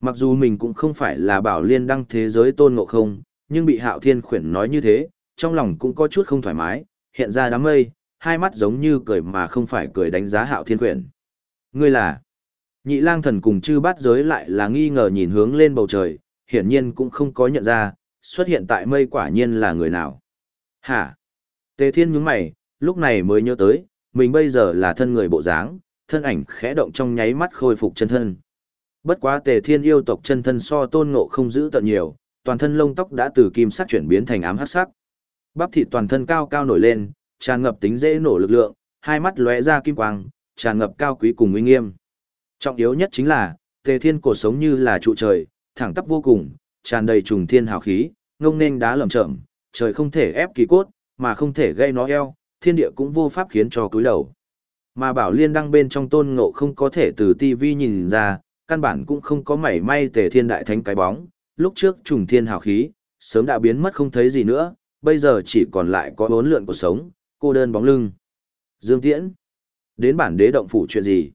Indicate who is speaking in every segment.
Speaker 1: Mặc dù mình cũng không phải là bảo liên đăng thế giới tôn ngộ không, nhưng bị hạo thiên khuyển nói như thế, trong lòng cũng có chút không thoải mái, hiện ra đám mây, hai mắt giống như cười mà không phải cười đánh giá hạo thiên khuyển. Ngươi là... Nhị lang thần cùng chư bát giới lại là nghi ngờ nhìn hướng lên bầu trời, hiển nhiên cũng không có nhận ra, xuất hiện tại mây quả nhiên là người nào. Hả? Tề thiên nhướng mày, lúc này mới nhớ tới, mình bây giờ là thân người bộ dáng, thân ảnh khẽ động trong nháy mắt khôi phục chân thân. Bất quá tề thiên yêu tộc chân thân so tôn ngộ không giữ tận nhiều, toàn thân lông tóc đã từ kim sắc chuyển biến thành ám hắc sắc. Bắp thịt toàn thân cao cao nổi lên, tràn ngập tính dễ nổ lực lượng, hai mắt lóe ra kim quang, tràn ngập cao quý cùng uy nghiêm. Trọng yếu nhất chính là, tề thiên cổ sống như là trụ trời, thẳng tắp vô cùng, tràn đầy trùng thiên hào khí, ngông nên đá lởm chởm, trời không thể ép kỳ cốt, mà không thể gây nó eo, thiên địa cũng vô pháp khiến cho cúi đầu. Mà bảo liên đăng bên trong tôn ngộ không có thể từ tivi nhìn ra, căn bản cũng không có mảy may tề thiên đại thánh cái bóng, lúc trước trùng thiên hào khí, sớm đã biến mất không thấy gì nữa, bây giờ chỉ còn lại có bốn lượn cuộc sống, cô đơn bóng lưng. Dương Tiễn, đến bản đế động phủ chuyện gì?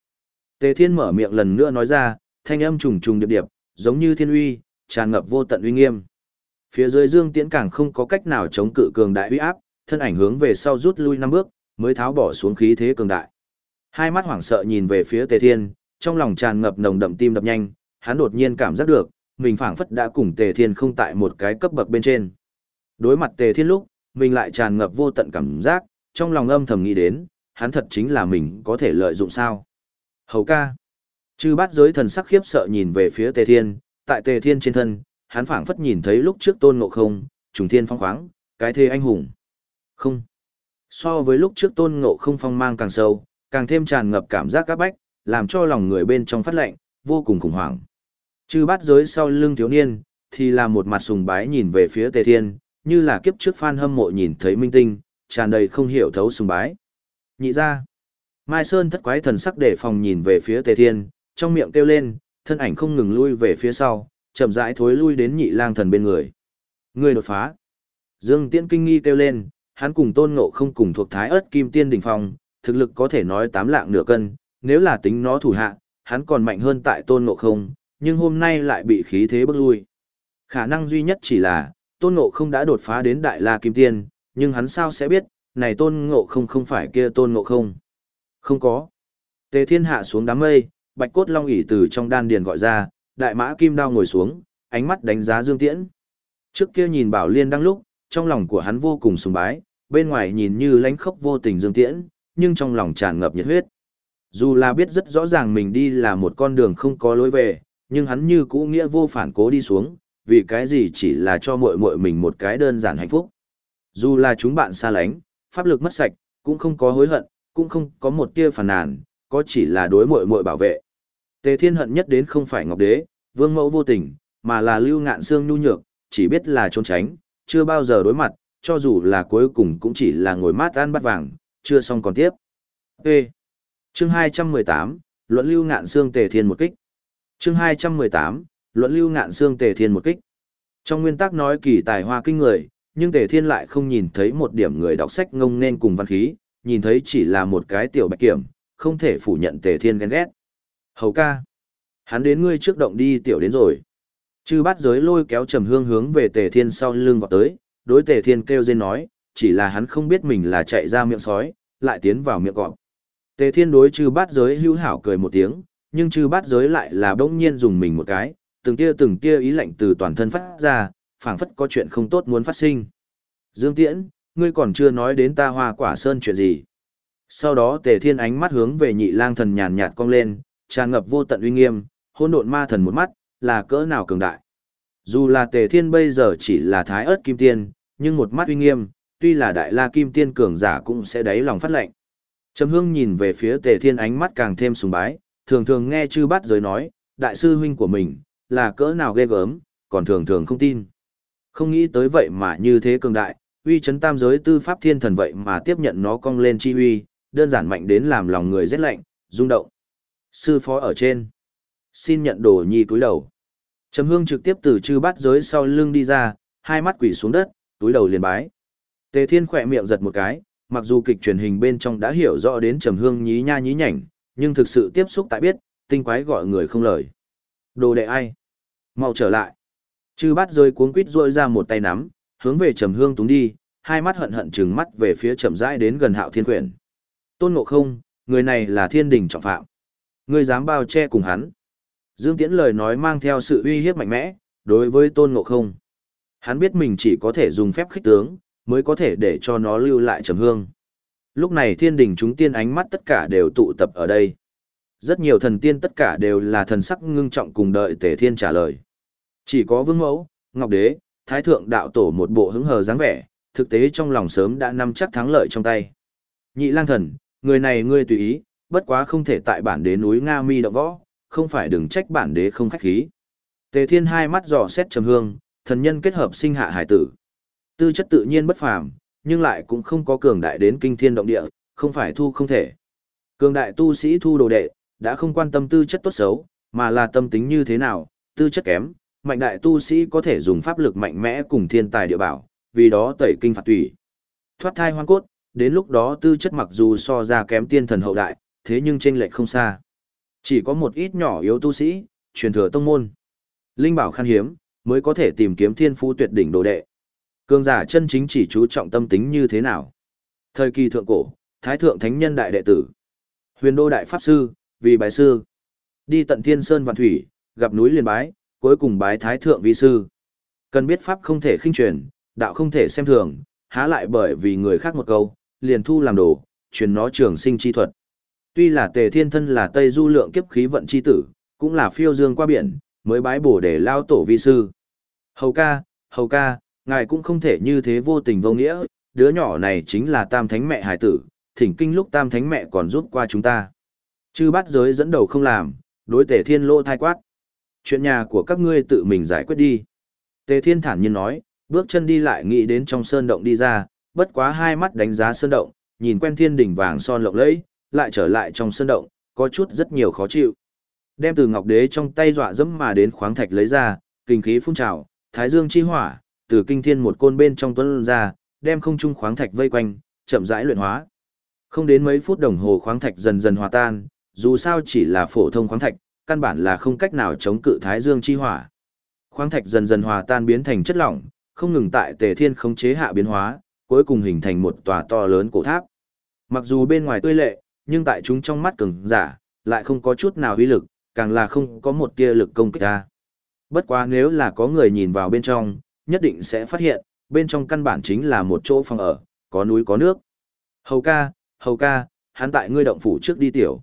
Speaker 1: Tề Thiên mở miệng lần nữa nói ra, thanh âm trùng trùng điệp điệp, giống như thiên uy, tràn ngập vô tận uy nghiêm. Phía dưới Dương Tiễn càng không có cách nào chống cự cường đại uy áp, thân ảnh hướng về sau rút lui năm bước, mới tháo bỏ xuống khí thế cường đại. Hai mắt hoảng sợ nhìn về phía Tề Thiên, trong lòng tràn ngập nồng đậm tim đập nhanh, hắn đột nhiên cảm giác được, mình phảng phất đã cùng Tề Thiên không tại một cái cấp bậc bên trên. Đối mặt Tề Thiên lúc, mình lại tràn ngập vô tận cảm giác, trong lòng âm thầm nghĩ đến, hắn thật chính là mình có thể lợi dụng sao. Hầu ca. Chư bát giới thần sắc khiếp sợ nhìn về phía Tề Thiên, tại Tề Thiên trên thân, hắn phảng phất nhìn thấy lúc trước tôn ngộ không, trùng thiên phong khoáng, cái thê anh hùng. Không. So với lúc trước tôn ngộ không phong mang càng sâu, càng thêm tràn ngập cảm giác các bách, làm cho lòng người bên trong phát lệnh, vô cùng khủng hoảng. Chư bát giới sau lưng thiếu niên, thì là một mặt sùng bái nhìn về phía Tề Thiên, như là kiếp trước fan hâm mộ nhìn thấy minh tinh, tràn đầy không hiểu thấu sùng bái. Nhị ra. Mai Sơn thất quái thần sắc để phòng nhìn về phía Tề Thiên, trong miệng kêu lên, thân ảnh không ngừng lui về phía sau, chậm rãi thối lui đến nhị lang thần bên người. Người đột phá. Dương Tiễn kinh nghi kêu lên, hắn cùng tôn ngộ không cùng thuộc thái ớt kim tiên đỉnh phong, thực lực có thể nói tám lạng nửa cân, nếu là tính nó thủ hạ, hắn còn mạnh hơn tại tôn ngộ không, nhưng hôm nay lại bị khí thế bức lui. Khả năng duy nhất chỉ là, tôn ngộ không đã đột phá đến đại la kim tiên, nhưng hắn sao sẽ biết, này tôn ngộ không không phải kia tôn ngộ không. Không có. Tề thiên hạ xuống đám mây, bạch cốt long ỉ từ trong đan điền gọi ra, đại mã kim đao ngồi xuống, ánh mắt đánh giá dương tiễn. Trước kia nhìn bảo liên đang lúc, trong lòng của hắn vô cùng sùng bái, bên ngoài nhìn như lánh khốc vô tình dương tiễn, nhưng trong lòng tràn ngập nhiệt huyết. Dù là biết rất rõ ràng mình đi là một con đường không có lối về, nhưng hắn như cũ nghĩa vô phản cố đi xuống, vì cái gì chỉ là cho muội muội mình một cái đơn giản hạnh phúc. Dù là chúng bạn xa lánh, pháp lực mất sạch, cũng không có hối hận, cũng không có một tia phản nàn, có chỉ là đối muội muội bảo vệ. Tề Thiên hận nhất đến không phải Ngọc Đế, Vương Mẫu vô tình, mà là Lưu Ngạn Xương nhu nhược, chỉ biết là trốn tránh, chưa bao giờ đối mặt, cho dù là cuối cùng cũng chỉ là ngồi mát ăn bát vàng, chưa xong còn tiếp. Ê! Chương 218, Luận Lưu Ngạn Xương Tề Thiên một kích. Chương 218, Luận Lưu Ngạn Xương Tề Thiên một kích. Trong nguyên tắc nói kỳ tài hoa kinh người, nhưng Tề Thiên lại không nhìn thấy một điểm người đọc sách ngông nên cùng văn khí, nhìn thấy chỉ là một cái tiểu bạch kiểm, không thể phủ nhận Tề Thiên ghen ghét. Hầu ca. Hắn đến ngươi trước động đi tiểu đến rồi. Chư bát giới lôi kéo trầm hương hướng về Tề Thiên sau lưng vào tới, đối Tề Thiên kêu dên nói, chỉ là hắn không biết mình là chạy ra miệng sói, lại tiến vào miệng cọp. Tề Thiên đối chư bát giới hữu hảo cười một tiếng, nhưng chư bát giới lại là bỗng nhiên dùng mình một cái, từng tia từng tia ý lạnh từ toàn thân phát ra, phảng phất có chuyện không tốt muốn phát sinh. Dương Tiễn, ngươi còn chưa nói đến ta hoa quả sơn chuyện gì. Sau đó Tề Thiên ánh mắt hướng về nhị lang thần nhàn nhạt cong lên, tràn ngập vô tận uy nghiêm, hỗn độn ma thần một mắt, là cỡ nào cường đại. Dù là Tề Thiên bây giờ chỉ là thái ớt kim tiên, nhưng một mắt uy nghiêm, tuy là đại la kim tiên cường giả cũng sẽ đáy lòng phát lệnh. Trầm Hương nhìn về phía Tề Thiên ánh mắt càng thêm sùng bái, thường thường nghe chư bát giới nói, đại sư huynh của mình, là cỡ nào ghê gớm, còn thường thường không tin. Không nghĩ tới vậy mà như thế cường đại, uy chấn tam giới tư pháp thiên thần vậy mà tiếp nhận nó cong lên chi uy, đơn giản mạnh đến làm lòng người rét lạnh, rung động. Sư phó ở trên. Xin nhận đồ nhi cúi đầu. Trầm hương trực tiếp từ chư bát giới sau lưng đi ra, hai mắt quỷ xuống đất, túi đầu liền bái. Tề thiên khỏe miệng giật một cái, mặc dù kịch truyền hình bên trong đã hiểu rõ đến trầm hương nhí nha nhí nhảnh, nhưng thực sự tiếp xúc tại biết, tinh quái gọi người không lời. Đồ đệ ai? Mau trở lại. Chư bát rơi cuống quít rôi ra một tay nắm, hướng về trầm hương túng đi, hai mắt hận hận trừng mắt về phía chậm rãi đến gần hạo thiên quyển. Tôn ngộ không, người này là thiên đình trọng phạm. Ngươi dám bao che cùng hắn. Dương Tiễn lời nói mang theo sự uy hiếp mạnh mẽ, đối với tôn ngộ không. Hắn biết mình chỉ có thể dùng phép khích tướng, mới có thể để cho nó lưu lại trầm hương. Lúc này thiên đình chúng tiên ánh mắt tất cả đều tụ tập ở đây. Rất nhiều thần tiên tất cả đều là thần sắc ngưng trọng cùng đợi tề thiên trả lời. Chỉ có vương mẫu, ngọc đế, thái thượng đạo tổ một bộ hứng hờ dáng vẻ, thực tế trong lòng sớm đã nắm chắc thắng lợi trong tay. Nhị lang thần, người này ngươi tùy ý, bất quá không thể tại bản đế núi Nga Mi động võ, không phải đừng trách bản đế không khách khí. Tề Thiên hai mắt dò xét trầm hương, thần nhân kết hợp sinh hạ hải tử. Tư chất tự nhiên bất phàm, nhưng lại cũng không có cường đại đến kinh thiên động địa, không phải thu không thể. Cường đại tu sĩ thu đồ đệ, đã không quan tâm tư chất tốt xấu, mà là tâm tính như thế nào, tư chất kém, mạnh đại tu sĩ có thể dùng pháp lực mạnh mẽ cùng thiên tài địa bảo, vì đó tẩy kinh phạt tùy. Thoát thai hoang cốt, đến lúc đó tư chất mặc dù so ra kém tiên thần hậu đại, thế nhưng chênh lệch không xa. Chỉ có một ít nhỏ yếu tu sĩ, truyền thừa tông môn. Linh bảo khan hiếm, mới có thể tìm kiếm thiên phú tuyệt đỉnh đồ đệ. Cường giả chân chính chỉ chú trọng tâm tính như thế nào. Thời kỳ thượng cổ, Thái thượng thánh nhân đại đệ tử. Huyền đô đại pháp sư, vì bái sư. Đi tận thiên sơn vạn thủy, gặp núi liền bái, cuối cùng bái thái thượng vi sư. Cần biết pháp không thể khinh truyền, đạo không thể xem thường, há lại bởi vì người khác một câu, liền thu làm đồ, truyền nó trường sinh chi thuật. Tuy là tề thiên thân là Tây Du lượng kiếp khí vận chi tử, cũng là phiêu dương qua biển, mới bái bổ để lao tổ vi sư. Hầu ca, hầu ca, ngài cũng không thể như thế vô tình vô nghĩa, đứa nhỏ này chính là tam thánh mẹ hải tử, thỉnh kinh lúc tam thánh mẹ còn giúp qua chúng ta. Chư bắt giới dẫn đầu không làm, đối tề thiên lô thai quát. Chuyện nhà của các ngươi tự mình giải quyết đi. Tề thiên thản nhiên nói, bước chân đi lại nghĩ đến trong sơn động đi ra, bất quá hai mắt đánh giá sơn động, nhìn quen thiên đỉnh vàng son lộng lẫy, lại trở lại trong sơn động, có chút rất nhiều khó chịu. Đem từ ngọc đế trong tay dọa dẫm mà đến khoáng thạch lấy ra, kinh khí phun trào, thái dương chi hỏa, từ kinh thiên một côn bên trong tuấn ra, đem không trung khoáng thạch vây quanh, chậm rãi luyện hóa. Không đến mấy phút đồng hồ khoáng thạch dần dần hòa tan, dù sao chỉ là phổ thông khoáng thạch, căn bản là không cách nào chống cự thái dương chi hỏa. Khoáng thạch dần dần hòa tan biến thành chất lỏng, không ngừng tại Tề Thiên khống chế hạ biến hóa, cuối cùng hình thành một tòa to lớn cổ tháp. Mặc dù bên ngoài tươi lệ, nhưng tại chúng trong mắt cường giả, lại không có chút nào uy lực, càng là không có một tia lực công kích ra. Bất quá nếu là có người nhìn vào bên trong, nhất định sẽ phát hiện, bên trong căn bản chính là một chỗ phòng ở, có núi có nước. Hầu ca, hầu ca, hắn tại ngươi động phủ trước đi tiểu.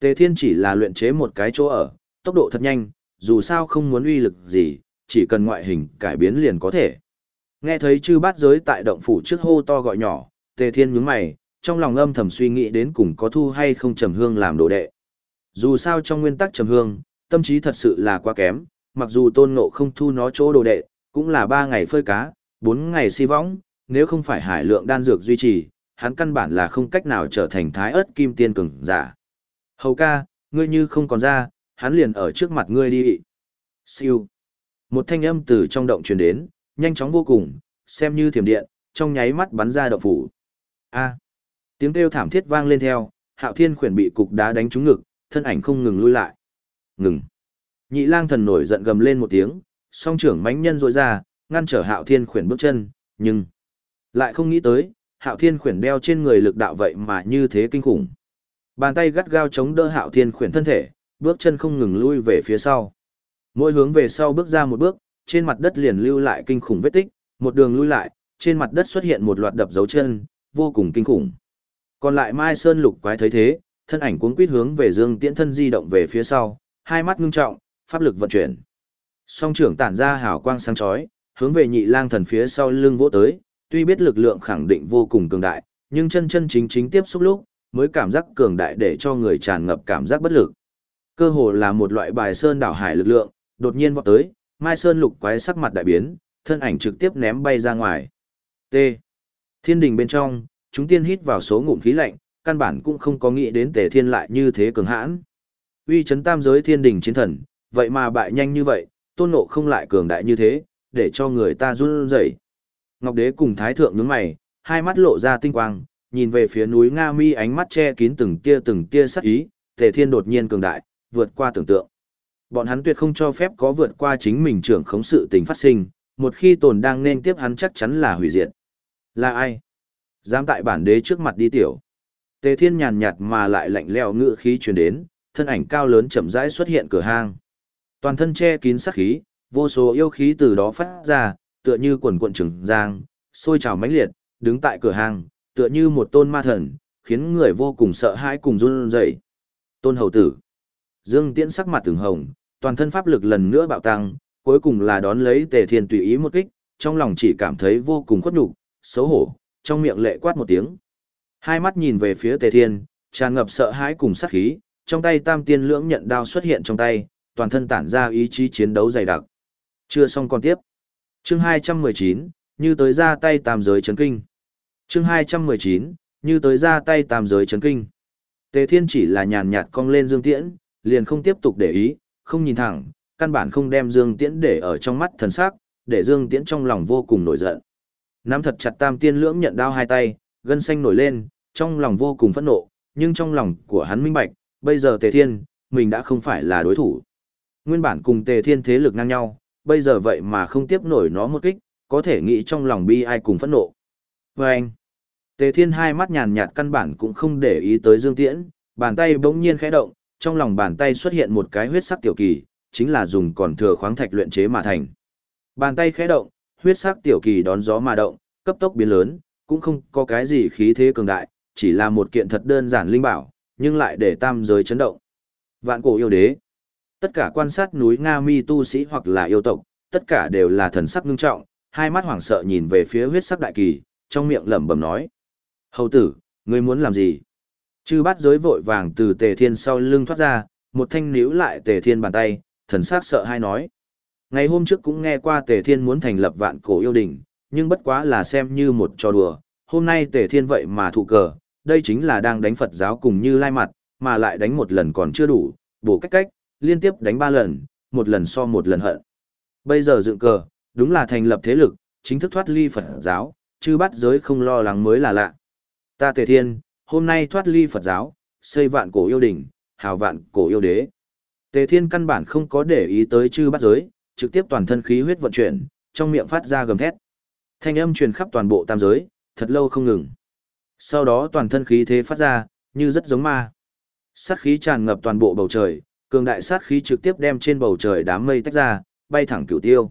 Speaker 1: Tề Thiên chỉ là luyện chế một cái chỗ ở, tốc độ thật nhanh, dù sao không muốn uy lực gì, chỉ cần ngoại hình cải biến liền có thể. Nghe thấy chư bát giới tại động phủ trước hô to gọi nhỏ, Tề Thiên nhướng mày, trong lòng âm thầm suy nghĩ đến cùng có thu hay không trầm hương làm đồ đệ. Dù sao trong nguyên tắc trầm hương, tâm trí thật sự là quá kém, mặc dù tôn ngộ không thu nó chỗ đồ đệ, cũng là ba ngày phơi cá, bốn ngày si võng, nếu không phải hải lượng đan dược duy trì, hắn căn bản là không cách nào trở thành thái ớt kim tiên cường giả. Hầu ca, ngươi như không còn ra, hắn liền ở trước mặt ngươi đi. Siêu. Một thanh âm từ trong động truyền đến, nhanh chóng vô cùng, xem như thiểm điện, trong nháy mắt bắn ra động phủ. A. Tiếng kêu thảm thiết vang lên theo, Hạo Thiên khuyển bị cục đá đánh trúng ngực, thân ảnh không ngừng lui lại. Ngừng. Nhị lang thần nổi giận gầm lên một tiếng, song trưởng mãnh nhân rội ra, ngăn trở Hạo Thiên khuyển bước chân, nhưng lại không nghĩ tới, Hạo Thiên khuyển đeo trên người lực đạo vậy mà như thế kinh khủng. Bàn tay gắt gao chống đỡ Hạo Thiên khuyển thân thể, bước chân không ngừng lui về phía sau. Mỗi hướng về sau bước ra một bước, trên mặt đất liền lưu lại kinh khủng vết tích, một đường lui lại, trên mặt đất xuất hiện một loạt đập dấu chân, vô cùng kinh khủng. Còn lại Mai Sơn lục quái thấy thế, thân ảnh cuống quýt hướng về Dương Tiễn thân di động về phía sau, hai mắt ngưng trọng, pháp lực vận chuyển. Song trưởng tản ra hào quang sáng chói, hướng về nhị lang thần phía sau lưng vỗ tới, tuy biết lực lượng khẳng định vô cùng cường đại, nhưng chân chân chính chính tiếp xúc lúc, mới cảm giác cường đại để cho người tràn ngập cảm giác bất lực. Cơ hồ là một loại bài sơn đảo hải lực lượng, đột nhiên vọt tới, Mai Sơn lục quái sắc mặt đại biến, thân ảnh trực tiếp ném bay ra ngoài. T. Thiên đình bên trong, chúng tiên hít vào số ngụm khí lạnh, căn bản cũng không có nghĩ đến tề thiên lại như thế cường hãn. Uy chấn tam giới thiên đình chiến thần, vậy mà bại nhanh như vậy, tôn ngộ không lại cường đại như thế, để cho người ta run rẩy. Ngọc đế cùng thái thượng nhướng mày, hai mắt lộ ra tinh quang, nhìn về phía núi Nga Mi ánh mắt che kín từng tia từng tia sắc ý, tề thiên đột nhiên cường đại, vượt qua tưởng tượng. Bọn hắn tuyệt không cho phép có vượt qua chính mình trưởng khống sự tình phát sinh, một khi tồn đang nên tiếp hắn chắc chắn là hủy diệt. Là ai? Dám tại bản đế trước mặt đi tiểu. Tề Thiên nhàn nhạt mà lại lạnh lẽo ngự khí truyền đến, thân ảnh cao lớn chậm rãi xuất hiện cửa hang. Toàn thân che kín sát khí, vô số yêu khí từ đó phát ra, tựa như quần quận trừng giang, sôi trào mãnh liệt, đứng tại cửa hàng, tựa như một tôn ma thần, khiến người vô cùng sợ hãi cùng run rẩy. Tôn hầu tử. Dương Tiễn sắc mặt từng hồng, toàn thân pháp lực lần nữa bạo tăng, cuối cùng là đón lấy Tề Thiên tùy ý một kích, trong lòng chỉ cảm thấy vô cùng khuất nhục, xấu hổ, trong miệng lệ quát một tiếng. Hai mắt nhìn về phía Tề Thiên, tràn ngập sợ hãi cùng sát khí, trong tay Tam Tiên Lưỡng nhận đao xuất hiện trong tay, toàn thân tản ra ý chí chiến đấu dày đặc. Chưa xong còn tiếp. Chương 219, như tới ra tay tam giới chấn kinh. Chương 219, như tới ra tay tam giới chấn kinh. Tề Thiên chỉ là nhàn nhạt cong lên Dương Tiễn, liền không tiếp tục để ý, không nhìn thẳng, căn bản không đem Dương Tiễn để ở trong mắt thần sắc, để Dương Tiễn trong lòng vô cùng nổi giận. Nắm thật chặt Tam Tiên Lưỡng nhận đao hai tay, gân xanh nổi lên, trong lòng vô cùng phẫn nộ, nhưng trong lòng của hắn minh bạch, bây giờ Tề Thiên, mình đã không phải là đối thủ. Nguyên bản cùng Tề Thiên thế lực ngang nhau, bây giờ vậy mà không tiếp nổi nó một kích, có thể nghĩ trong lòng bi ai cùng phẫn nộ. Và anh, Tề Thiên hai mắt nhàn nhạt căn bản cũng không để ý tới Dương Tiễn, bàn tay bỗng nhiên khẽ động, trong lòng bàn tay xuất hiện một cái huyết sắc tiểu kỳ, chính là dùng còn thừa khoáng thạch luyện chế mà thành. Bàn tay khẽ động, huyết sắc tiểu kỳ đón gió mà động, cấp tốc biến lớn, cũng không có cái gì khí thế cường đại, chỉ là một kiện thật đơn giản linh bảo, nhưng lại để tam giới chấn động. Vạn cổ yêu đế. Tất cả quan sát núi Nga Mi tu sĩ hoặc là yêu tộc, tất cả đều là thần sắc ngưng trọng, hai mắt hoảng sợ nhìn về phía huyết sắc đại kỳ, trong miệng lẩm bẩm nói: "Hầu tử, ngươi muốn làm gì?" Chư bát giới vội vàng từ Tề Thiên sau lưng thoát ra, một thanh níu lại Tề Thiên bàn tay, thần sắc sợ hai nói: Ngày hôm trước cũng nghe qua Tề Thiên muốn thành lập vạn cổ yêu đình, nhưng bất quá là xem như một trò đùa, hôm nay Tề Thiên vậy mà thụ cờ, đây chính là đang đánh Phật giáo cùng như lai mặt, mà lại đánh một lần còn chưa đủ, bổ cách cách, liên tiếp đánh ba lần, một lần so một lần hận. Bây giờ dựng cờ, đúng là thành lập thế lực, chính thức thoát ly Phật giáo, chứ bắt giới không lo lắng mới là lạ. Ta Tề Thiên, hôm nay thoát ly Phật giáo, xây vạn cổ yêu đình, hào vạn cổ yêu đế. Tề Thiên căn bản không có để ý tới chư bắt giới, trực tiếp toàn thân khí huyết vận chuyển, trong miệng phát ra gầm thét. Thanh âm truyền khắp toàn bộ tam giới, thật lâu không ngừng. Sau đó toàn thân khí thế phát ra, như rất giống ma. Sát khí tràn ngập toàn bộ bầu trời, cường đại sát khí trực tiếp đem trên bầu trời đám mây tách ra, bay thẳng cửu tiêu.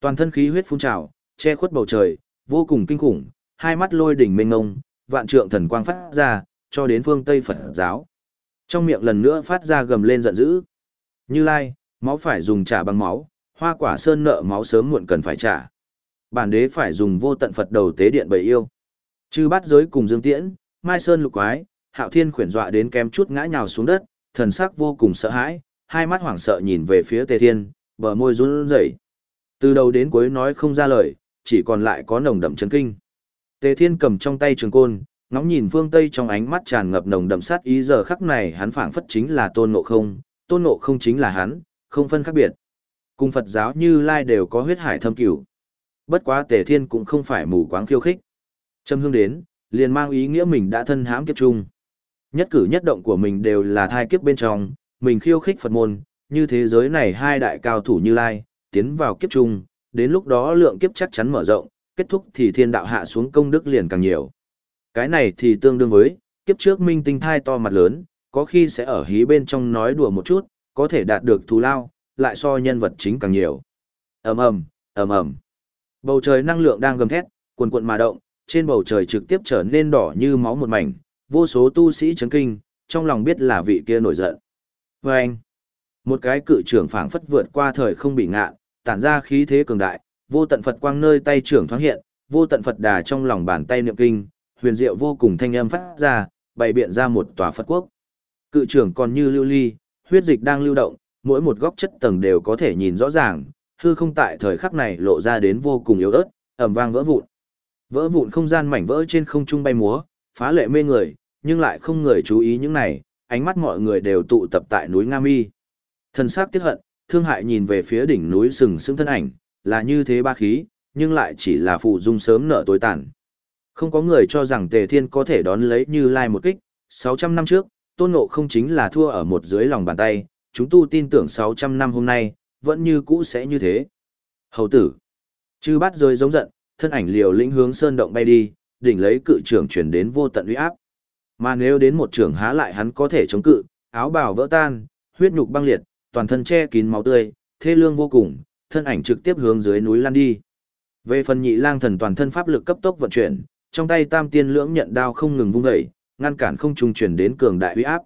Speaker 1: Toàn thân khí huyết phun trào, che khuất bầu trời, vô cùng kinh khủng, hai mắt lôi đỉnh mênh ngông, vạn trượng thần quang phát ra, cho đến phương Tây Phật giáo. Trong miệng lần nữa phát ra gầm lên giận dữ. Như Lai, máu phải dùng trả bằng máu, hoa quả sơn nợ máu sớm muộn cần phải trả. Bản đế phải dùng vô tận Phật đầu tế điện bầy yêu. Chư bát giới cùng Dương Tiễn, Mai Sơn lục quái, Hạo Thiên khuyển dọa đến kém chút ngã nhào xuống đất, thần sắc vô cùng sợ hãi, hai mắt hoảng sợ nhìn về phía Tề Thiên, bờ môi run rẩy. Từ đầu đến cuối nói không ra lời, chỉ còn lại có nồng đậm chấn kinh. Tề Thiên cầm trong tay trường côn, ngóng nhìn phương Tây trong ánh mắt tràn ngập nồng đậm sát ý giờ khắc này hắn phảng phất chính là tôn ngộ không, tôn ngộ không chính là hắn, không phân khác biệt. Cùng Phật giáo như Lai đều có huyết hải thâm cửu. Bất quá Tề Thiên cũng không phải mù quáng khiêu khích. Trầm hương đến, liền mang ý nghĩa mình đã thân hãm kiếp trung. Nhất cử nhất động của mình đều là thai kiếp bên trong, mình khiêu khích Phật môn, như thế giới này hai đại cao thủ như Lai, tiến vào kiếp chung, đến lúc đó lượng kiếp chắc chắn mở rộng, kết thúc thì thiên đạo hạ xuống công đức liền càng nhiều. Cái này thì tương đương với, kiếp trước minh tinh thai to mặt lớn, có khi sẽ ở hí bên trong nói đùa một chút, có thể đạt được thù lao, lại so nhân vật chính càng nhiều. ầm ầm, ầm ầm. Bầu trời năng lượng đang gầm thét, cuồn cuộn mà động, trên bầu trời trực tiếp trở nên đỏ như máu một mảnh, vô số tu sĩ chấn kinh, trong lòng biết là vị kia nổi giận. Và anh, một cái cự trưởng phảng phất vượt qua thời không bị ngạ, tản ra khí thế cường đại, vô tận Phật quang nơi tay trưởng thoáng hiện, vô tận Phật đà trong lòng bàn tay niệm kinh, huyền diệu vô cùng thanh âm phát ra, bày biện ra một tòa Phật quốc. Cự trưởng còn như lưu ly, huyết dịch đang lưu động, mỗi một góc chất tầng đều có thể nhìn rõ ràng, hư không tại thời khắc này lộ ra đến vô cùng yếu ớt, ầm vang vỡ vụn. Vỡ vụn không gian mảnh vỡ trên không trung bay múa, phá lệ mê người, nhưng lại không người chú ý những này, ánh mắt mọi người đều tụ tập tại núi Nga Mi. Thần sắc tiếc hận, thương hại nhìn về phía đỉnh núi sừng sững thân ảnh, là như thế ba khí, nhưng lại chỉ là phụ dung sớm nở tối tàn. Không có người cho rằng Tề Thiên có thể đón lấy Như Lai một kích, 600 năm trước, Tôn Ngộ không chính là thua ở một dưới lòng bàn tay, chúng tu tin tưởng 600 năm hôm nay, vẫn như cũ sẽ như thế. Hầu tử. Chư bát rơi giống giận, thân ảnh liều lĩnh hướng sơn động bay đi, đỉnh lấy cự trưởng chuyển đến vô tận uy áp. Mà nếu đến một trưởng há lại hắn có thể chống cự, áo bào vỡ tan, huyết nhục băng liệt, toàn thân che kín máu tươi, thê lương vô cùng, thân ảnh trực tiếp hướng dưới núi lăn đi. Về phần nhị lang thần toàn thân pháp lực cấp tốc vận chuyển, trong tay tam tiên lưỡng nhận đao không ngừng vung dậy, ngăn cản không trung chuyển đến cường đại uy áp.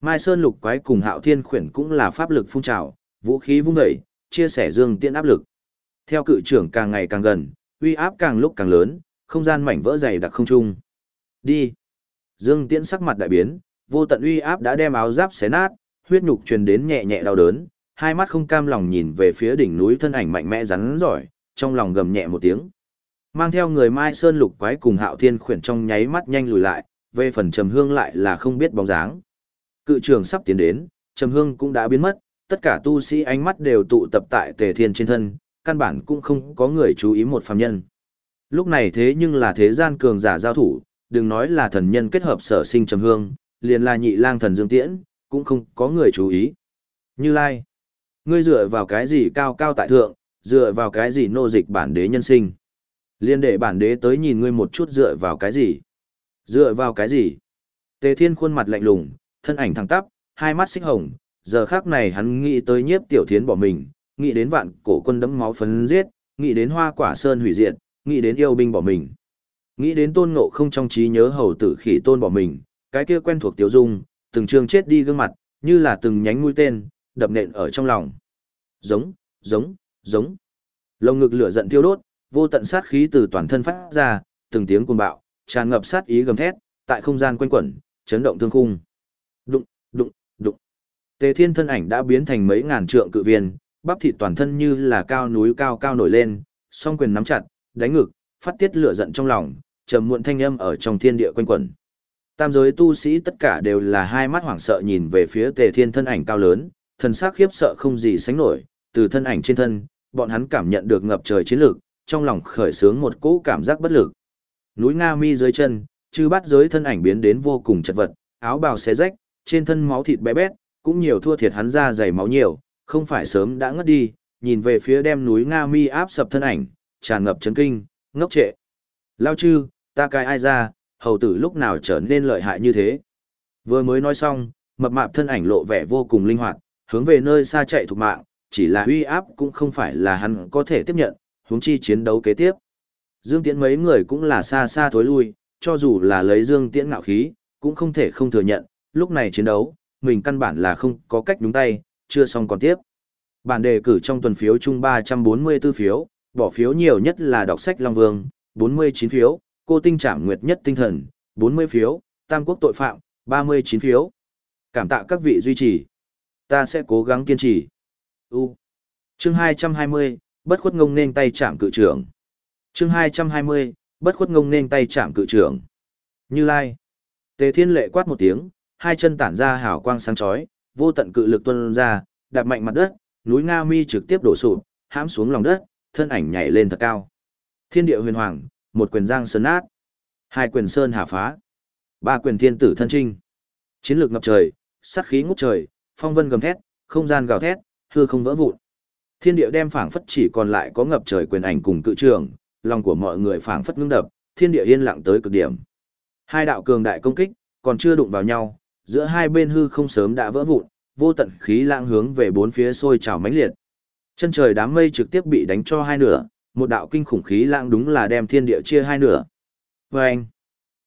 Speaker 1: Mai Sơn lục quái cùng hạo thiên khuyển cũng là pháp lực phun trào, vũ khí vung dậy, chia sẻ dương tiên áp lực. Theo cự trưởng càng ngày càng gần, uy áp càng lúc càng lớn, không gian mảnh vỡ dày đặc không trung. Đi. Dương Tiễn sắc mặt đại biến, vô tận uy áp đã đem áo giáp xé nát, huyết nhục truyền đến nhẹ nhẹ đau đớn, hai mắt không cam lòng nhìn về phía đỉnh núi thân ảnh mạnh mẽ rắn giỏi, trong lòng gầm nhẹ một tiếng. Mang theo người Mai Sơn lục quái cùng Hạo Thiên khuyển trong nháy mắt nhanh lùi lại, về phần Trầm Hương lại là không biết bóng dáng. Cự trường sắp tiến đến, Trầm Hương cũng đã biến mất, tất cả tu sĩ ánh mắt đều tụ tập tại Tề Thiên trên thân, căn bản cũng không có người chú ý một phàm nhân. Lúc này thế nhưng là thế gian cường giả giao thủ, đừng nói là thần nhân kết hợp sở sinh trầm hương, liền là nhị lang thần dương tiễn, cũng không có người chú ý. Như Lai, ngươi dựa vào cái gì cao cao tại thượng, dựa vào cái gì nô dịch bản đế nhân sinh. Liên để bản đế tới nhìn ngươi một chút dựa vào cái gì. Dựa vào cái gì. Tề thiên khuôn mặt lạnh lùng, thân ảnh thẳng tắp, hai mắt xích hồng, giờ khác này hắn nghĩ tới nhiếp tiểu thiến bỏ mình, nghĩ đến vạn cổ quân đấm máu phấn giết, nghĩ đến hoa quả sơn hủy diệt, nghĩ đến yêu binh bỏ mình. Nghĩ đến tôn ngộ không trong trí nhớ hầu tử khỉ tôn bỏ mình, cái kia quen thuộc tiểu dung, từng trường chết đi gương mặt, như là từng nhánh mũi tên, đập nện ở trong lòng. Giống, giống, giống. Lồng ngực lửa giận thiêu đốt, vô tận sát khí từ toàn thân phát ra, từng tiếng cuồng bạo, tràn ngập sát ý gầm thét, tại không gian quanh quẩn, chấn động thương khung. Đụng, đụng, đụng. Tề Thiên thân ảnh đã biến thành mấy ngàn trượng cự viên, bắp thịt toàn thân như là cao núi cao cao nổi lên, song quyền nắm chặt, đánh ngực, phát tiết lửa giận trong lòng, trầm muộn thanh âm ở trong thiên địa quanh quẩn. Tam giới tu sĩ tất cả đều là hai mắt hoảng sợ nhìn về phía Tề Thiên thân ảnh cao lớn, thần sắc khiếp sợ không gì sánh nổi, từ thân ảnh trên thân, bọn hắn cảm nhận được ngập trời chiến lực, trong lòng khởi sướng một cỗ cảm giác bất lực. Núi Nga Mi dưới chân, chư bắt giới thân ảnh biến đến vô cùng chật vật, áo bào xé rách, trên thân máu thịt bé bét, cũng nhiều thua thiệt hắn ra dày máu nhiều, không phải sớm đã ngất đi, nhìn về phía đem núi Nga Mi áp sập thân ảnh, tràn ngập chấn kinh, ngốc trệ. Lao chư, ta cai ai ra, hầu tử lúc nào trở nên lợi hại như thế. Vừa mới nói xong, mập mạp thân ảnh lộ vẻ vô cùng linh hoạt, hướng về nơi xa chạy thục mạng, chỉ là uy áp cũng không phải là hắn có thể tiếp nhận, huống chi chiến đấu kế tiếp. Dương Tiễn mấy người cũng là xa xa thối lui, cho dù là lấy Dương Tiễn ngạo khí, cũng không thể không thừa nhận, lúc này chiến đấu, mình căn bản là không có cách đúng tay, chưa xong còn tiếp. Bản đề cử trong tuần phiếu chung 344 phiếu, bỏ phiếu nhiều nhất là đọc sách Long Vương, 49 phiếu, cô tinh trảm nguyệt nhất tinh thần, 40 phiếu, tam quốc tội phạm, 39 phiếu. Cảm tạ các vị duy trì. Ta sẽ cố gắng kiên trì. U. Chương 220, bất khuất ngông nên tay chạm cự trưởng. Chương 220, bất khuất ngông nên tay chạm cự trưởng. Như Lai. Tề Thiên lệ quát một tiếng, hai chân tản ra hào quang sáng chói, vô tận cự lực tuôn ra, đạp mạnh mặt đất, núi Nga Mi trực tiếp đổ sụp, hãm xuống lòng đất, thân ảnh nhảy lên thật cao. Thiên địa huyền hoàng, một quyền giang sơn nát, hai quyền sơn hà phá, ba quyền thiên tử thân trinh. Chiến lược ngập trời, sát khí ngút trời, phong vân gầm thét, không gian gào thét, hư không vỡ vụn. Thiên địa đem phảng phất chỉ còn lại có ngập trời quyền ảnh cùng cự trường, lòng của mọi người phảng phất ngưng đập, thiên địa yên lặng tới cực điểm. Hai đạo cường đại công kích, còn chưa đụng vào nhau, giữa hai bên hư không sớm đã vỡ vụn, vô tận khí lãng hướng về bốn phía sôi trào mãnh liệt. Chân trời đám mây trực tiếp bị đánh cho hai nửa, một đạo kinh khủng khí lãng đúng là đem thiên địa chia hai nửa. Và anh,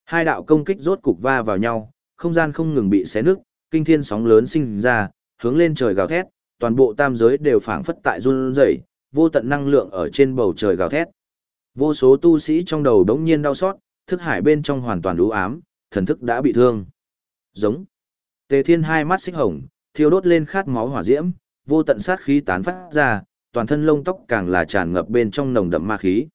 Speaker 1: hai đạo công kích rốt cục va vào nhau, không gian không ngừng bị xé nứt, kinh thiên sóng lớn sinh ra, hướng lên trời gào thét, toàn bộ tam giới đều phảng phất tại run rẩy, vô tận năng lượng ở trên bầu trời gào thét. Vô số tu sĩ trong đầu đống nhiên đau xót, thức hải bên trong hoàn toàn u ám, thần thức đã bị thương. Giống. Tề Thiên hai mắt xích hồng, thiêu đốt lên khát máu hỏa diễm, vô tận sát khí tán phát ra, toàn thân lông tóc càng là tràn ngập bên trong nồng đậm ma khí.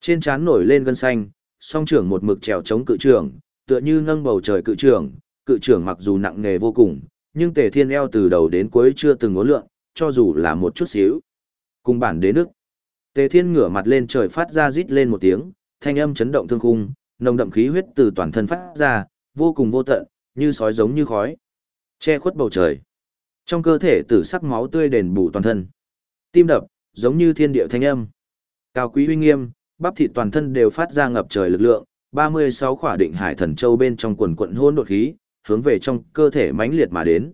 Speaker 1: Trên trán nổi lên gân xanh, song trưởng một mực trèo chống cự trưởng, tựa như nâng bầu trời cự trưởng, cự trưởng mặc dù nặng nề vô cùng, nhưng Tề Thiên eo từ đầu đến cuối chưa từng uốn lượn, cho dù là một chút xíu. Cùng bản đế nước. Tề Thiên ngửa mặt lên trời phát ra rít lên một tiếng, thanh âm chấn động thương khung, nồng đậm khí huyết từ toàn thân phát ra, vô cùng vô tận, như sói giống như khói. Che khuất bầu trời. Trong cơ thể tử sắc máu tươi đền bù toàn thân. Tim đập, giống như thiên địa thanh âm. Cao quý uy nghiêm, bắp thịt toàn thân đều phát ra ngập trời lực lượng, 36 khỏa định hải thần châu bên trong quần quận hôn đột khí, hướng về trong cơ thể mãnh liệt mà đến.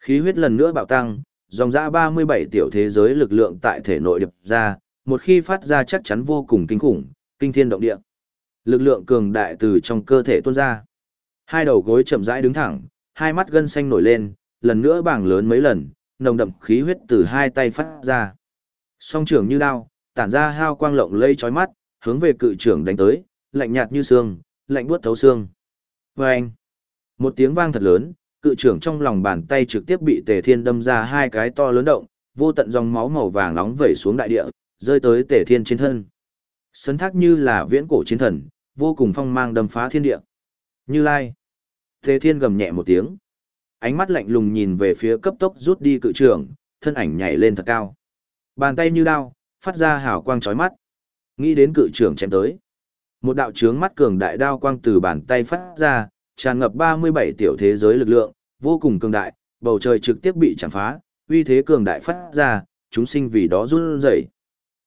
Speaker 1: Khí huyết lần nữa bạo tăng, dòng dã 37 tiểu thế giới lực lượng tại thể nội đập ra, một khi phát ra chắc chắn vô cùng kinh khủng, kinh thiên động địa. Lực lượng cường đại từ trong cơ thể tuôn ra. Hai đầu gối chậm rãi đứng thẳng, hai mắt gân xanh nổi lên, lần nữa bảng lớn mấy lần, nồng đậm khí huyết từ hai tay phát ra. Song trưởng như đao, tản ra hao quang lộng lây chói mắt, hướng về cự trưởng đánh tới, lạnh nhạt như xương, lạnh buốt thấu xương. Vâng! Một tiếng vang thật lớn, cự trưởng trong lòng bàn tay trực tiếp bị tề thiên đâm ra hai cái to lớn động, vô tận dòng máu màu vàng nóng vẩy xuống đại địa, rơi tới tề thiên trên thân. Sấn thác như là viễn cổ chiến thần, vô cùng phong mang đâm phá thiên địa. Như lai. Tề thiên gầm nhẹ một tiếng. Ánh mắt lạnh lùng nhìn về phía cấp tốc rút đi cự trưởng, thân ảnh nhảy lên thật cao. Bàn tay như đao, phát ra hào quang chói mắt. Nghĩ đến cự trưởng chém tới. Một đạo trướng mắt cường đại đao quang từ bàn tay phát ra, tràn ngập 37 tiểu thế giới lực lượng, vô cùng cường đại, bầu trời trực tiếp bị chạm phá, uy thế cường đại phát ra, chúng sinh vì đó run rẩy.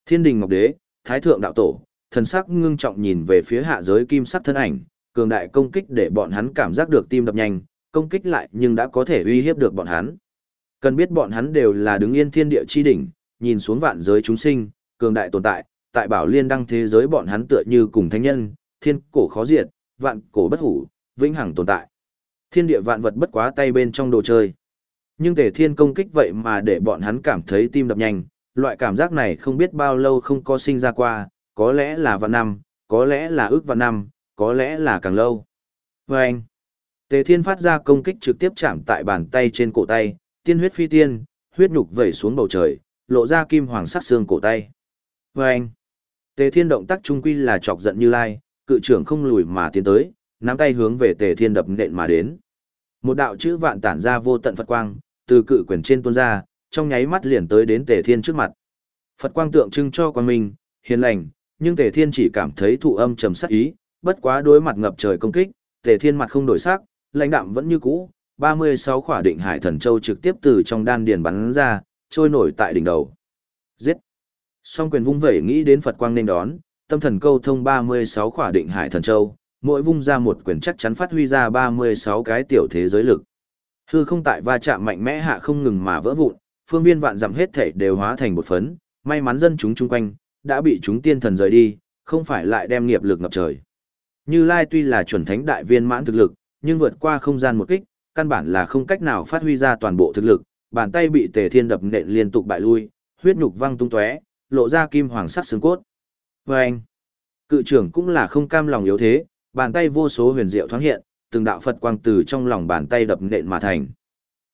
Speaker 1: Thiên đình ngọc đế, thái thượng đạo tổ, thần sắc ngưng trọng nhìn về phía hạ giới kim sắc thân ảnh, cường đại công kích để bọn hắn cảm giác được tim đập nhanh, công kích lại nhưng đã có thể uy hiếp được bọn hắn. Cần biết bọn hắn đều là đứng yên thiên địa chi đỉnh, nhìn xuống vạn giới chúng sinh, cường đại tồn tại, tại bảo liên đăng thế giới bọn hắn tựa như cùng thánh nhân, thiên cổ khó diệt, vạn cổ bất hủ, vĩnh hằng tồn tại. Thiên địa vạn vật bất quá tay bên trong đồ chơi. Nhưng tề thiên công kích vậy mà để bọn hắn cảm thấy tim đập nhanh, loại cảm giác này không biết bao lâu không có sinh ra qua, có lẽ là vạn năm, có lẽ là ước vạn năm, có lẽ là càng lâu. Vâng! anh, tề thiên phát ra công kích trực tiếp chạm tại bàn tay trên cổ tay, tiên huyết phi tiên, huyết nhục vẩy xuống bầu trời, lộ ra kim hoàng sắc xương cổ tay. Và anh, tề thiên động tác trung quy là chọc giận như lai, cự trưởng không lùi mà tiến tới, nắm tay hướng về tề thiên đập nện mà đến. Một đạo chữ vạn tản ra vô tận Phật quang, từ cự quyền trên tuôn ra, trong nháy mắt liền tới đến tề thiên trước mặt. Phật quang tượng trưng cho quan minh, hiền lành, nhưng tề thiên chỉ cảm thấy thụ âm trầm sắc ý, bất quá đối mặt ngập trời công kích, tề thiên mặt không đổi sắc, lãnh đạm vẫn như cũ, 36 khỏa định hải thần châu trực tiếp từ trong đan điền bắn ra, trôi nổi tại đỉnh đầu. Giết! Song quyền vung vẩy nghĩ đến Phật quang nên đón, tâm thần câu thông 36 khỏa định hải thần châu, mỗi vung ra một quyền chắc chắn phát huy ra 36 cái tiểu thế giới lực. Hư không tại va chạm mạnh mẽ hạ không ngừng mà vỡ vụn, phương viên vạn dặm hết thể đều hóa thành một phấn, may mắn dân chúng chung quanh đã bị chúng tiên thần rời đi, không phải lại đem nghiệp lực ngập trời. Như Lai tuy là chuẩn thánh đại viên mãn thực lực, nhưng vượt qua không gian một kích, căn bản là không cách nào phát huy ra toàn bộ thực lực, bàn tay bị Tề Thiên đập nện liên tục bại lui, huyết nhục văng tung tóe, lộ ra kim hoàng sắc xương cốt. Và cự trưởng cũng là không cam lòng yếu thế, bàn tay vô số huyền diệu thoáng hiện, từng đạo Phật quang từ trong lòng bàn tay đập nện mà thành.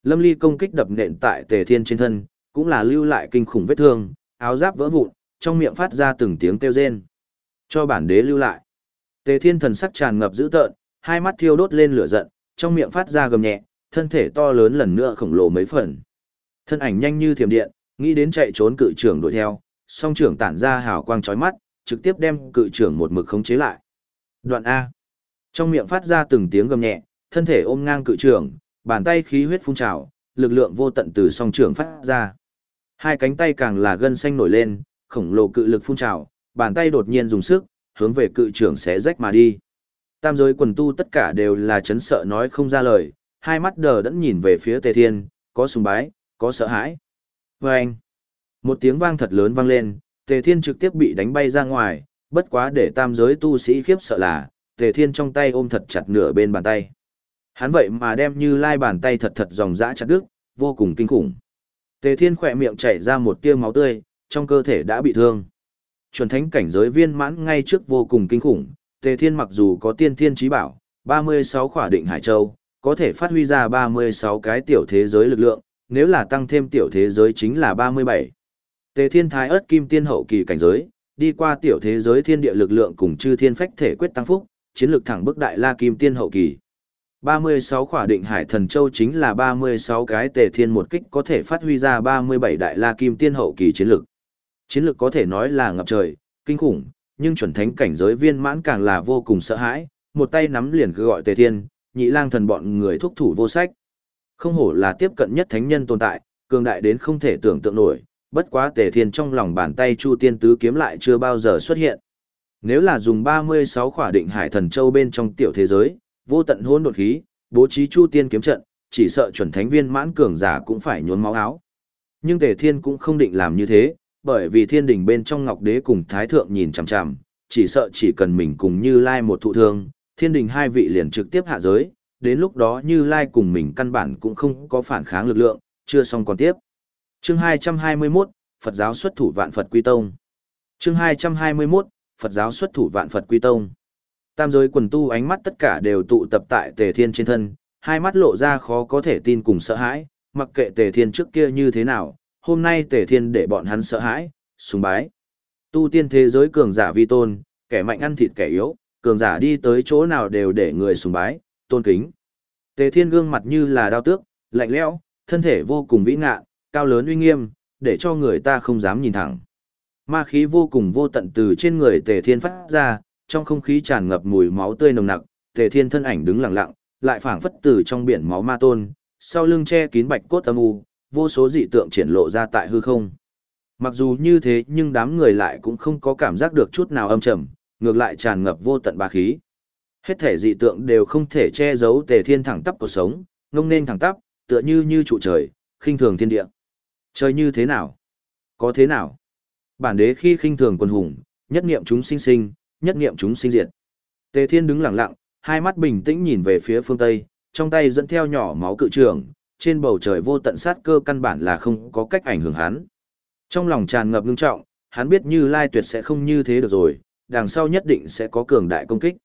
Speaker 1: Lâm Ly công kích đập nện tại Tề Thiên trên thân, cũng là lưu lại kinh khủng vết thương, áo giáp vỡ vụn, trong miệng phát ra từng tiếng kêu rên. Cho bản đế lưu lại. Tề Thiên thần sắc tràn ngập dữ tợn, hai mắt thiêu đốt lên lửa giận, trong miệng phát ra gầm nhẹ, thân thể to lớn lần nữa khổng lồ mấy phần. Thân ảnh nhanh như thiểm điện, nghĩ đến chạy trốn cự trưởng đuổi theo, song trưởng tản ra hào quang chói mắt, trực tiếp đem cự trưởng một mực khống chế lại. Đoạn A. Trong miệng phát ra từng tiếng gầm nhẹ, thân thể ôm ngang cự trưởng, bàn tay khí huyết phun trào, lực lượng vô tận từ song trưởng phát ra. Hai cánh tay càng là gân xanh nổi lên, khổng lồ cự lực phun trào, bàn tay đột nhiên dùng sức, hướng về cự trưởng xé rách mà đi. Tam giới quần tu tất cả đều là chấn sợ nói không ra lời, hai mắt đờ đẫn nhìn về phía Tề Thiên, có sùng bái, có sợ hãi. Và anh, một tiếng vang thật lớn vang lên, Tề Thiên trực tiếp bị đánh bay ra ngoài, bất quá để tam giới tu sĩ khiếp sợ là, Tề Thiên trong tay ôm thật chặt nửa bên bàn tay. Hắn vậy mà đem như lai bàn tay thật thật dòng dã chặt đứt, vô cùng kinh khủng. Tề Thiên khỏe miệng chảy ra một tia máu tươi, trong cơ thể đã bị thương. Chuẩn thánh cảnh giới viên mãn ngay trước vô cùng kinh khủng, Tề Thiên mặc dù có tiên thiên trí bảo, 36 khỏa định hải châu, có thể phát huy ra 36 cái tiểu thế giới lực lượng, nếu là tăng thêm tiểu thế giới chính là 37. Tề Thiên thái ớt kim tiên hậu kỳ cảnh giới, đi qua tiểu thế giới thiên địa lực lượng cùng chư thiên phách thể quyết tăng phúc, chiến lược thẳng bức đại la kim tiên hậu kỳ. 36 khỏa định hải thần châu chính là 36 cái tề thiên một kích có thể phát huy ra 37 đại la kim tiên hậu kỳ chiến lược. Chiến lược có thể nói là ngập trời, kinh khủng, nhưng chuẩn thánh cảnh giới viên mãn càng là vô cùng sợ hãi, một tay nắm liền cứ gọi tề thiên, nhị lang thần bọn người thúc thủ vô sách. Không hổ là tiếp cận nhất thánh nhân tồn tại, cường đại đến không thể tưởng tượng nổi, bất quá tề thiên trong lòng bàn tay Chu Tiên Tứ kiếm lại chưa bao giờ xuất hiện. Nếu là dùng 36 khỏa định hải thần châu bên trong tiểu thế giới, vô tận hôn đột khí, bố trí Chu Tiên kiếm trận, chỉ sợ chuẩn thánh viên mãn cường giả cũng phải nhuốm máu áo. Nhưng tề thiên cũng không định làm như thế, bởi vì thiên đình bên trong ngọc đế cùng thái thượng nhìn chằm chằm, chỉ sợ chỉ cần mình cùng như lai một thụ thương, thiên đình hai vị liền trực tiếp hạ giới, đến lúc đó như lai cùng mình căn bản cũng không có phản kháng lực lượng, chưa xong còn tiếp. Chương 221, Phật giáo xuất thủ vạn Phật Quy Tông. Chương 221, Phật giáo xuất thủ vạn Phật Quy Tông. Tam giới quần tu ánh mắt tất cả đều tụ tập tại Tề Thiên trên thân, hai mắt lộ ra khó có thể tin cùng sợ hãi, mặc kệ Tề Thiên trước kia như thế nào, hôm nay Tề Thiên để bọn hắn sợ hãi, sùng bái. Tu tiên thế giới cường giả vi tôn, kẻ mạnh ăn thịt kẻ yếu, cường giả đi tới chỗ nào đều để người sùng bái, tôn kính. Tề Thiên gương mặt như là đao tước, lạnh lẽo, thân thể vô cùng vĩ ngạ, cao lớn uy nghiêm, để cho người ta không dám nhìn thẳng. Ma khí vô cùng vô tận từ trên người Tề Thiên phát ra, trong không khí tràn ngập mùi máu tươi nồng nặc, Tề Thiên thân ảnh đứng lặng lặng, lại phảng phất từ trong biển máu ma tôn, sau lưng che kín bạch cốt âm u, vô số dị tượng triển lộ ra tại hư không. Mặc dù như thế nhưng đám người lại cũng không có cảm giác được chút nào âm trầm, ngược lại tràn ngập vô tận bá khí. Hết thể dị tượng đều không thể che giấu tề thiên thẳng tắp cuộc sống, ngông nên thẳng tắp, tựa như như trụ trời, khinh thường thiên địa. Trời như thế nào? Có thế nào? Bản đế khi khinh thường quân hùng, nhất niệm chúng sinh sinh, nhất niệm chúng sinh diệt. Tề thiên đứng lặng lặng, hai mắt bình tĩnh nhìn về phía phương Tây, trong tay dẫn theo nhỏ máu cự trường, trên bầu trời vô tận sát cơ căn bản là không có cách ảnh hưởng hắn. Trong lòng tràn ngập ngưng trọng, hắn biết như Lai Tuyệt sẽ không như thế được rồi, đằng sau nhất định sẽ có cường đại công kích.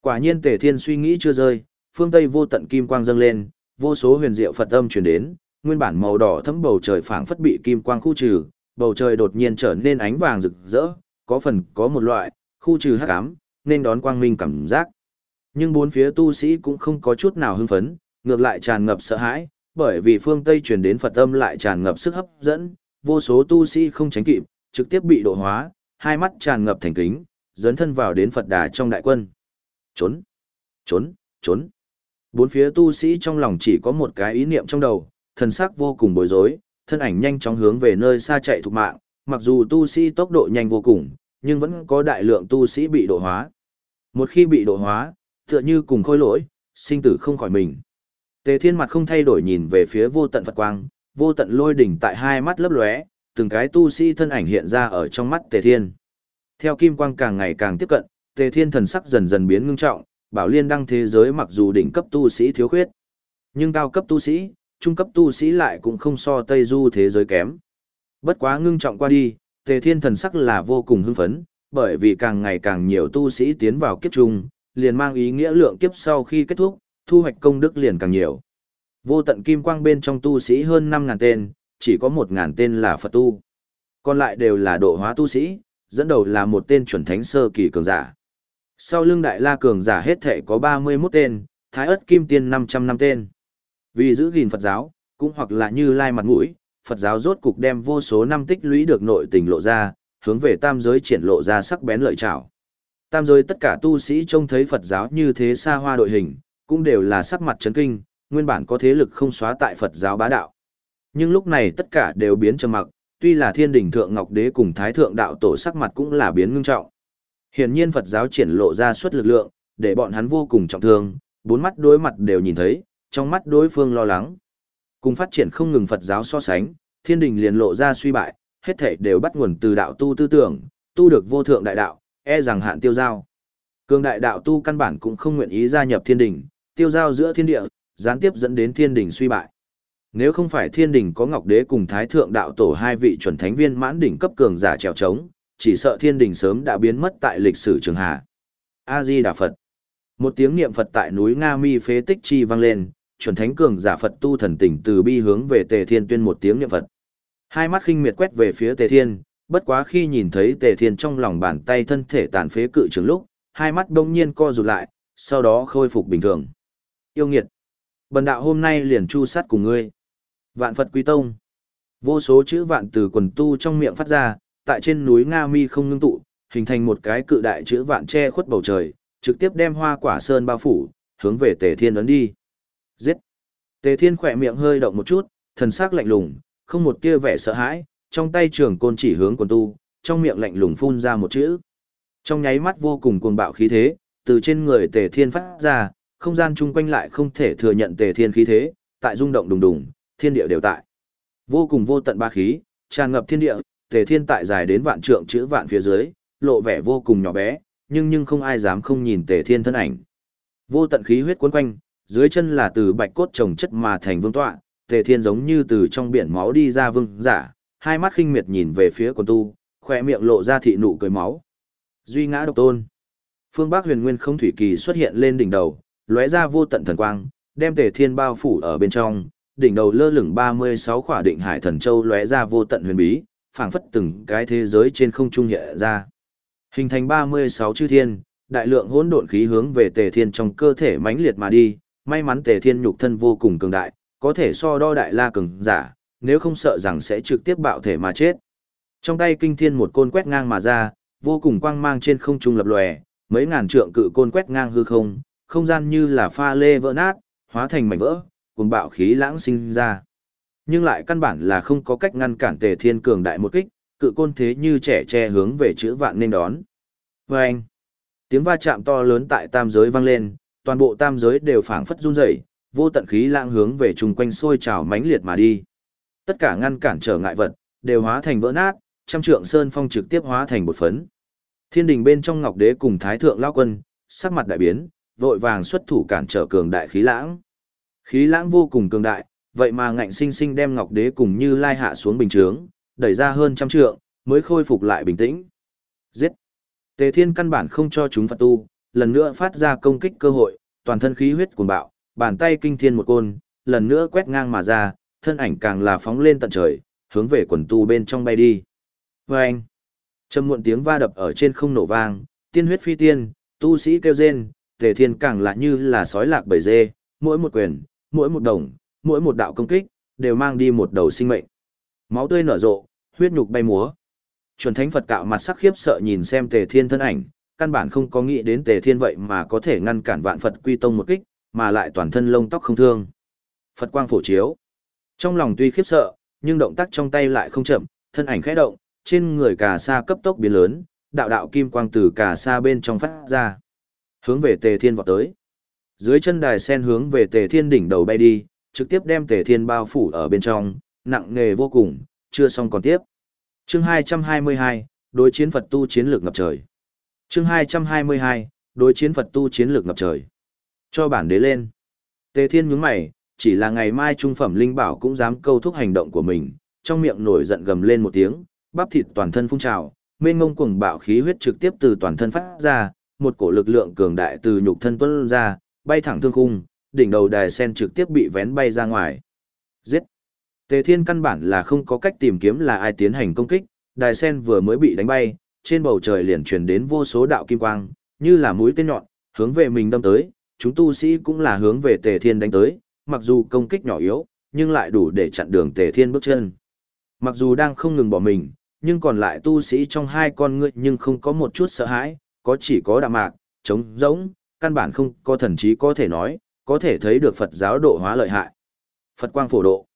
Speaker 1: Quả nhiên Tề Thiên suy nghĩ chưa rơi, phương Tây vô tận kim quang dâng lên, vô số huyền diệu Phật âm truyền đến, nguyên bản màu đỏ thấm bầu trời phảng phất bị kim quang khu trừ, bầu trời đột nhiên trở nên ánh vàng rực rỡ, có phần có một loại khu trừ hắc ám, nên đón quang minh cảm giác. Nhưng bốn phía tu sĩ cũng không có chút nào hưng phấn, ngược lại tràn ngập sợ hãi, bởi vì phương Tây truyền đến Phật âm lại tràn ngập sức hấp dẫn, vô số tu sĩ không tránh kịp, trực tiếp bị độ hóa, hai mắt tràn ngập thành kính, dấn thân vào đến Phật đà trong đại quân. Trốn, trốn, trốn. Bốn phía tu sĩ trong lòng chỉ có một cái ý niệm trong đầu, thần sắc vô cùng bối rối, thân ảnh nhanh chóng hướng về nơi xa chạy thục mạng, mặc dù tu sĩ tốc độ nhanh vô cùng, nhưng vẫn có đại lượng tu sĩ bị độ hóa. Một khi bị độ hóa, tựa như cùng khôi lỗi, sinh tử không khỏi mình. Tề Thiên mặt không thay đổi nhìn về phía vô tận Phật quang, vô tận lôi đỉnh tại hai mắt lấp lóe, từng cái tu sĩ thân ảnh hiện ra ở trong mắt Tề Thiên. Theo kim quang càng ngày càng tiếp cận, Tề Thiên thần sắc dần dần biến ngưng trọng, bảo liên đăng thế giới mặc dù đỉnh cấp tu sĩ thiếu khuyết, nhưng cao cấp tu sĩ, trung cấp tu sĩ lại cũng không so Tây Du thế giới kém. Bất quá ngưng trọng qua đi, Tề Thiên thần sắc là vô cùng hưng phấn, bởi vì càng ngày càng nhiều tu sĩ tiến vào kiếp trung, liền mang ý nghĩa lượng kiếp sau khi kết thúc, thu hoạch công đức liền càng nhiều. Vô tận kim quang bên trong tu sĩ hơn 5.000 tên, chỉ có 1.000 tên là Phật tu. Còn lại đều là độ hóa tu sĩ, dẫn đầu là một tên chuẩn thánh sơ kỳ cường giả. Sau lưng đại la cường giả hết thể có 31 tên, thái ất kim tiên 500 năm tên. Vì giữ gìn Phật giáo, cũng hoặc là như lai mặt mũi, Phật giáo rốt cục đem vô số năm tích lũy được nội tình lộ ra, hướng về tam giới triển lộ ra sắc bén lợi trảo. Tam giới tất cả tu sĩ trông thấy Phật giáo như thế xa hoa đội hình, cũng đều là sắc mặt chấn kinh, nguyên bản có thế lực không xóa tại Phật giáo bá đạo. Nhưng lúc này tất cả đều biến trầm mặc, tuy là thiên đình thượng ngọc đế cùng thái thượng đạo tổ sắc mặt cũng là biến ngưng trọng. Hiển nhiên Phật giáo triển lộ ra suất lực lượng, để bọn hắn vô cùng trọng thương, bốn mắt đối mặt đều nhìn thấy, trong mắt đối phương lo lắng. Cùng phát triển không ngừng Phật giáo so sánh, thiên đình liền lộ ra suy bại, hết thảy đều bắt nguồn từ đạo tu tư tưởng, tu được vô thượng đại đạo, e rằng hạn tiêu giao. Cương đại đạo tu căn bản cũng không nguyện ý gia nhập thiên đình, tiêu giao giữa thiên địa, gián tiếp dẫn đến thiên đình suy bại. Nếu không phải thiên đình có Ngọc Đế cùng Thái Thượng Đạo Tổ hai vị chuẩn thánh viên mãn đỉnh cấp cường giả trèo trống, chỉ sợ thiên đình sớm đã biến mất tại lịch sử trường hạ. A-di Đà Phật Một tiếng niệm Phật tại núi Nga Mi phế tích chi vang lên, chuẩn thánh cường giả Phật tu thần tỉnh từ bi hướng về Tề Thiên tuyên một tiếng niệm Phật. Hai mắt khinh miệt quét về phía Tề Thiên, bất quá khi nhìn thấy Tề Thiên trong lòng bàn tay thân thể tàn phế cự trường lúc, hai mắt đông nhiên co rụt lại, sau đó khôi phục bình thường. Yêu nghiệt! Bần đạo hôm nay liền chu sát cùng ngươi. Vạn Phật Quý Tông. Vô số chữ vạn từ quần tu trong miệng phát ra, tại trên núi Nga Mi không ngưng tụ, hình thành một cái cự đại chữ vạn che khuất bầu trời, trực tiếp đem hoa quả sơn bao phủ, hướng về Tề Thiên ấn đi. Giết! Tề Thiên khỏe miệng hơi động một chút, thần sắc lạnh lùng, không một tia vẻ sợ hãi, trong tay trường côn chỉ hướng quần tu, trong miệng lạnh lùng phun ra một chữ. Trong nháy mắt vô cùng cuồng bạo khí thế, từ trên người Tề Thiên phát ra, không gian chung quanh lại không thể thừa nhận Tề Thiên khí thế, tại rung động đùng đùng, thiên địa đều tại. Vô cùng vô tận ba khí, tràn ngập thiên địa, Tề Thiên tại dài đến vạn trượng chữ vạn phía dưới, lộ vẻ vô cùng nhỏ bé, nhưng nhưng không ai dám không nhìn Tề Thiên thân ảnh. Vô tận khí huyết cuốn quanh, dưới chân là từ bạch cốt trồng chất mà thành vương tọa, Tề Thiên giống như từ trong biển máu đi ra vương giả, hai mắt khinh miệt nhìn về phía quần tu, khỏe miệng lộ ra thị nụ cười máu. Duy ngã độc tôn. Phương Bắc huyền nguyên không thủy kỳ xuất hiện lên đỉnh đầu, lóe ra vô tận thần quang, đem Tề Thiên bao phủ ở bên trong, đỉnh đầu lơ lửng 36 khỏa định hải thần châu lóe ra vô tận huyền bí, phảng phất từng cái thế giới trên không trung hiện ra. Hình thành 36 chư thiên, đại lượng hỗn độn khí hướng về Tề Thiên trong cơ thể mãnh liệt mà đi, may mắn Tề Thiên nhục thân vô cùng cường đại, có thể so đo đại la cường giả, nếu không sợ rằng sẽ trực tiếp bạo thể mà chết. Trong tay kinh thiên một côn quét ngang mà ra, vô cùng quang mang trên không trung lập lòe, mấy ngàn trượng cự côn quét ngang hư không, không gian như là pha lê vỡ nát, hóa thành mảnh vỡ, cùng bạo khí lãng sinh ra. Nhưng lại căn bản là không có cách ngăn cản Tề Thiên cường đại một kích, cự côn thế như trẻ che hướng về chữ vạn nên đón. Và anh, tiếng va chạm to lớn tại tam giới vang lên, toàn bộ tam giới đều phảng phất run rẩy, vô tận khí lãng hướng về chung quanh sôi trào mãnh liệt mà đi. Tất cả ngăn cản trở ngại vật, đều hóa thành vỡ nát, trăm trượng sơn phong trực tiếp hóa thành bột phấn. Thiên đình bên trong Ngọc Đế cùng Thái thượng lão quân, sắc mặt đại biến, vội vàng xuất thủ cản trở cường đại khí lãng. Khí lãng vô cùng cường đại, vậy mà ngạnh sinh sinh đem Ngọc Đế cùng Như Lai hạ xuống bình chướng, đẩy ra hơn trăm trượng, mới khôi phục lại bình tĩnh. Giết! Tề Thiên căn bản không cho chúng phạt tu, lần nữa phát ra công kích cơ hội, toàn thân khí huyết cuồng bạo, bàn tay kinh thiên một côn, lần nữa quét ngang mà ra, thân ảnh càng là phóng lên tận trời, hướng về quần tu bên trong bay đi. Và anh, trầm muộn tiếng va đập ở trên không nổ vang, tiên huyết phi tiên, tu sĩ kêu rên, tề thiên càng là như là sói lạc bầy dê, mỗi một quyền, mỗi một đồng, mỗi một đạo công kích, đều mang đi một đầu sinh mệnh. Máu tươi nở rộ, huyết nhục bay múa. Chuẩn thánh Phật cạo mặt sắc khiếp sợ nhìn xem tề thiên thân ảnh, căn bản không có nghĩ đến tề thiên vậy mà có thể ngăn cản vạn Phật quy tông một kích, mà lại toàn thân lông tóc không thương. Phật quang phổ chiếu. Trong lòng tuy khiếp sợ, nhưng động tác trong tay lại không chậm, thân ảnh khẽ động, trên người cà sa cấp tốc biến lớn, đạo đạo kim quang từ cà sa bên trong phát ra. Hướng về tề thiên vọt tới. Dưới chân đài sen hướng về tề thiên đỉnh đầu bay đi, trực tiếp đem tề thiên bao phủ ở bên trong, nặng nề vô cùng, chưa xong còn tiếp. Chương 222, đối chiến Phật tu chiến lược ngập trời. Chương 222, đối chiến Phật tu chiến lược ngập trời. Cho bản đế lên. Tề Thiên nhướng mày, chỉ là ngày mai trung phẩm linh bảo cũng dám câu thúc hành động của mình, trong miệng nổi giận gầm lên một tiếng, bắp thịt toàn thân phun trào, mênh ngông cuồng bạo khí huyết trực tiếp từ toàn thân phát ra, một cổ lực lượng cường đại từ nhục thân tuân ra, bay thẳng thương khung, đỉnh đầu đài sen trực tiếp bị vén bay ra ngoài. Giết! Tề Thiên căn bản là không có cách tìm kiếm là ai tiến hành công kích, đài sen vừa mới bị đánh bay, trên bầu trời liền truyền đến vô số đạo kim quang, như là mũi tên nhọn, hướng về mình đâm tới, chúng tu sĩ cũng là hướng về Tề Thiên đánh tới, mặc dù công kích nhỏ yếu, nhưng lại đủ để chặn đường Tề Thiên bước chân. Mặc dù đang không ngừng bỏ mình, nhưng còn lại tu sĩ trong hai con ngươi nhưng không có một chút sợ hãi, có chỉ có đạm mạc, trống rỗng, căn bản không có thần trí có thể nói, có thể thấy được Phật giáo độ hóa lợi hại. Phật quang phổ độ.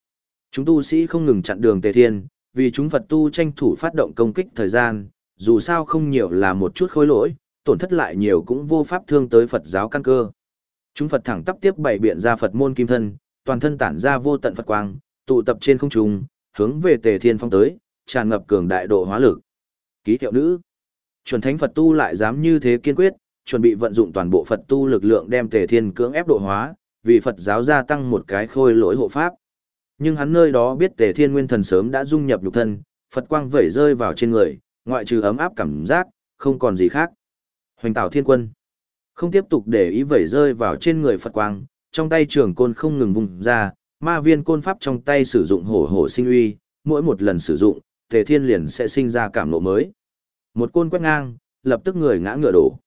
Speaker 1: Chúng tu sĩ không ngừng chặn đường Tề Thiên, vì chúng Phật tu tranh thủ phát động công kích thời gian, dù sao không nhiều là một chút khối lỗi, tổn thất lại nhiều cũng vô pháp thương tới Phật giáo căn cơ. Chúng Phật thẳng tắp tiếp bảy biện ra Phật môn kim thân, toàn thân tản ra vô tận Phật quang, tụ tập trên không trung, hướng về Tề Thiên Phong tới, tràn ngập cường đại độ hóa lực. Ký hiệu nữ. Chuẩn thánh Phật tu lại dám như thế kiên quyết, chuẩn bị vận dụng toàn bộ Phật tu lực lượng đem Tề Thiên cưỡng ép độ hóa, vì Phật giáo gia tăng một cái khôi lỗi hộ pháp. Nhưng hắn nơi đó biết Tề Thiên Nguyên Thần sớm đã dung nhập nhục thân, Phật quang vẩy rơi vào trên người, ngoại trừ ấm áp cảm giác, không còn gì khác. Hoành Tảo Thiên Quân không tiếp tục để ý vẩy rơi vào trên người Phật quang, trong tay trường côn không ngừng vùng ra, ma viên côn pháp trong tay sử dụng hổ hổ sinh uy, mỗi một lần sử dụng, Tề Thiên liền sẽ sinh ra cảm nộ mới. Một côn quét ngang, lập tức người ngã ngựa đổ.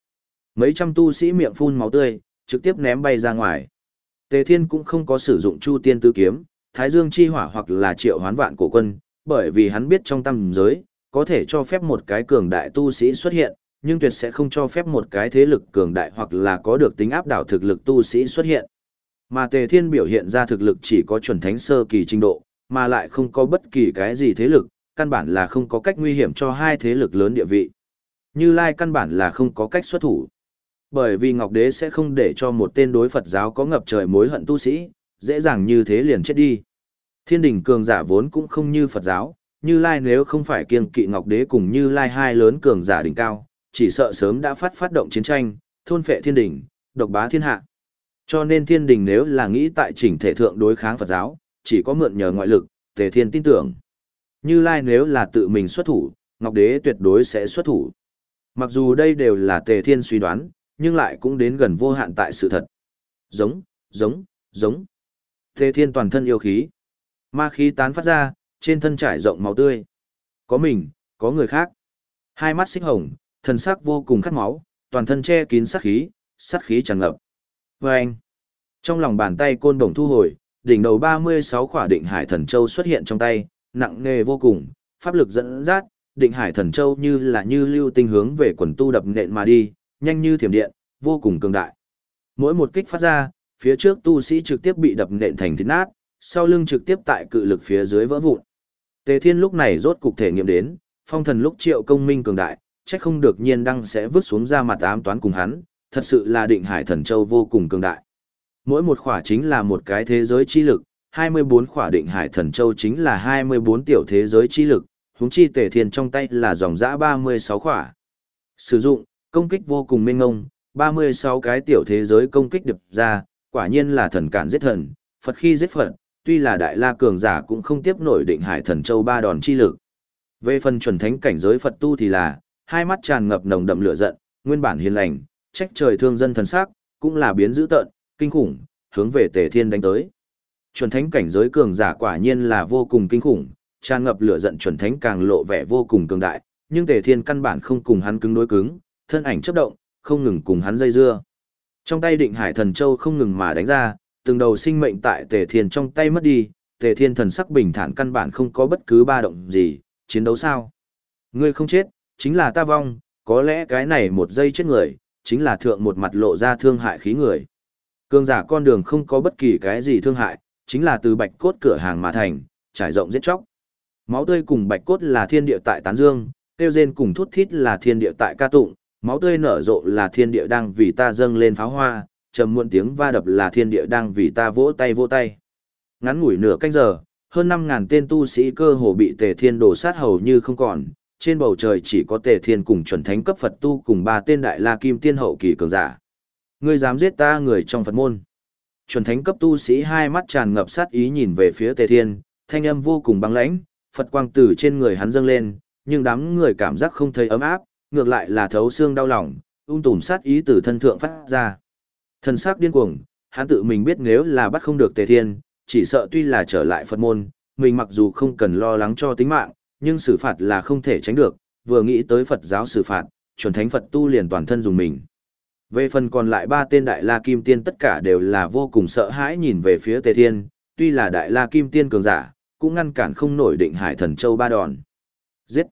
Speaker 1: Mấy trăm tu sĩ miệng phun máu tươi, trực tiếp ném bay ra ngoài. Tề Thiên cũng không có sử dụng Chu Tiên Tứ Kiếm, Thái Dương Chi Hỏa hoặc là Triệu Hoán Vạn Cổ Quân, bởi vì hắn biết trong tâm giới, có thể cho phép một cái cường đại tu sĩ xuất hiện, nhưng tuyệt sẽ không cho phép một cái thế lực cường đại hoặc là có được tính áp đảo thực lực tu sĩ xuất hiện. Mà Tề Thiên biểu hiện ra thực lực chỉ có chuẩn thánh sơ kỳ trình độ, mà lại không có bất kỳ cái gì thế lực, căn bản là không có cách nguy hiểm cho hai thế lực lớn địa vị. Như Lai căn bản là không có cách xuất thủ. Bởi vì Ngọc Đế sẽ không để cho một tên đối Phật giáo có ngập trời mối hận tu sĩ, dễ dàng như thế liền chết đi. Thiên đình cường giả vốn cũng không như Phật giáo, Như Lai nếu không phải kiêng kỵ Ngọc Đế cùng Như Lai hai lớn cường giả đỉnh cao, chỉ sợ sớm đã phát phát động chiến tranh, thôn phệ thiên đình, độc bá thiên hạ. Cho nên thiên đình nếu là nghĩ tại chỉnh thể thượng đối kháng Phật giáo, chỉ có mượn nhờ ngoại lực, Tề Thiên tin tưởng. Như Lai nếu là tự mình xuất thủ, Ngọc Đế tuyệt đối sẽ xuất thủ. Mặc dù đây đều là Tề Thiên suy đoán, nhưng lại cũng đến gần vô hạn tại sự thật. Giống, giống, giống. Tề Thiên toàn thân yêu khí. Ma khí tán phát ra, trên thân trải rộng máu tươi. Có mình, có người khác. Hai mắt xích hồng, thần sắc vô cùng khát máu, toàn thân che kín sát khí, sát khí tràn ngập. Và anh, trong lòng bàn tay côn đồng thu hồi, đỉnh đầu 36 khỏa định hải thần châu xuất hiện trong tay, nặng nề vô cùng, pháp lực dẫn dắt, định hải thần châu như là như lưu tinh hướng về quần tu đập nện mà đi, nhanh như thiểm điện, vô cùng cường đại. Mỗi một kích phát ra, phía trước tu sĩ trực tiếp bị đập nện thành thịt nát, sau lưng trực tiếp tại cự lực phía dưới vỡ vụn. Tề Thiên lúc này rốt cục thể nghiệm đến, phong thần lúc triệu công minh cường đại, chắc không được nhiên đăng sẽ vứt xuống ra mặt ám toán cùng hắn, thật sự là định hải thần châu vô cùng cường đại. Mỗi một khỏa chính là một cái thế giới chi lực, 24 khỏa định hải thần châu chính là 24 tiểu thế giới chi lực, huống chi tề thiên trong tay là dòng dã 36 khỏa. Sử dụng, công kích vô cùng mênh ngông, 36 cái tiểu thế giới công kích đập ra, quả nhiên là thần cản giết thần, Phật khi giết Phật, tuy là đại la cường giả cũng không tiếp nổi định hải thần châu ba đòn chi lực. Về phần chuẩn thánh cảnh giới Phật tu thì là, hai mắt tràn ngập nồng đậm lửa giận, nguyên bản hiền lành, trách trời thương dân thần sắc, cũng là biến dữ tợn, kinh khủng, hướng về Tề Thiên đánh tới. Chuẩn thánh cảnh giới cường giả quả nhiên là vô cùng kinh khủng, tràn ngập lửa giận chuẩn thánh càng lộ vẻ vô cùng cường đại, nhưng Tề Thiên căn bản không cùng hắn cứng đối cứng, thân ảnh chớp động, không ngừng cùng hắn dây dưa. Trong tay Định Hải Thần Châu không ngừng mà đánh ra, từng đầu sinh mệnh tại Tề Thiên trong tay mất đi, Tề Thiên thần sắc bình thản căn bản không có bất cứ ba động gì, chiến đấu sao? Ngươi không chết, chính là ta vong, có lẽ cái này một giây chết người, chính là thượng một mặt lộ ra thương hại khí người. Cường giả con đường không có bất kỳ cái gì thương hại, chính là từ bạch cốt cửa hàng mà thành, trải rộng giết chóc. Máu tươi cùng bạch cốt là thiên địa tại tán dương, tiêu rên cùng thút thít là thiên địa tại ca tụng, máu tươi nở rộ là thiên địa đang vì ta dâng lên pháo hoa, trầm muộn tiếng va đập là thiên địa đang vì ta vỗ tay vỗ tay. Ngắn ngủi nửa canh giờ, hơn 5000 tên tu sĩ cơ hồ bị Tề Thiên đổ sát hầu như không còn, trên bầu trời chỉ có Tề Thiên cùng chuẩn thánh cấp Phật tu cùng ba tên đại la kim tiên hậu kỳ cường giả. Ngươi dám giết ta người trong Phật môn? Chuẩn thánh cấp tu sĩ hai mắt tràn ngập sát ý nhìn về phía Tề Thiên, thanh âm vô cùng băng lãnh, Phật quang từ trên người hắn dâng lên, nhưng đám người cảm giác không thấy ấm áp, ngược lại là thấu xương đau lòng, ung tùm sát ý từ thân thượng phát ra. Thần sắc điên cuồng, hắn tự mình biết nếu là bắt không được Tề Thiên, chỉ sợ tuy là trở lại Phật môn, mình mặc dù không cần lo lắng cho tính mạng, nhưng xử phạt là không thể tránh được, vừa nghĩ tới Phật giáo xử phạt, chuẩn thánh Phật tu liền toàn thân dùng mình. Về phần còn lại ba tên đại la kim tiên tất cả đều là vô cùng sợ hãi nhìn về phía Tề Thiên, tuy là đại la kim tiên cường giả, cũng ngăn cản không nổi định hải thần châu ba đòn. Giết!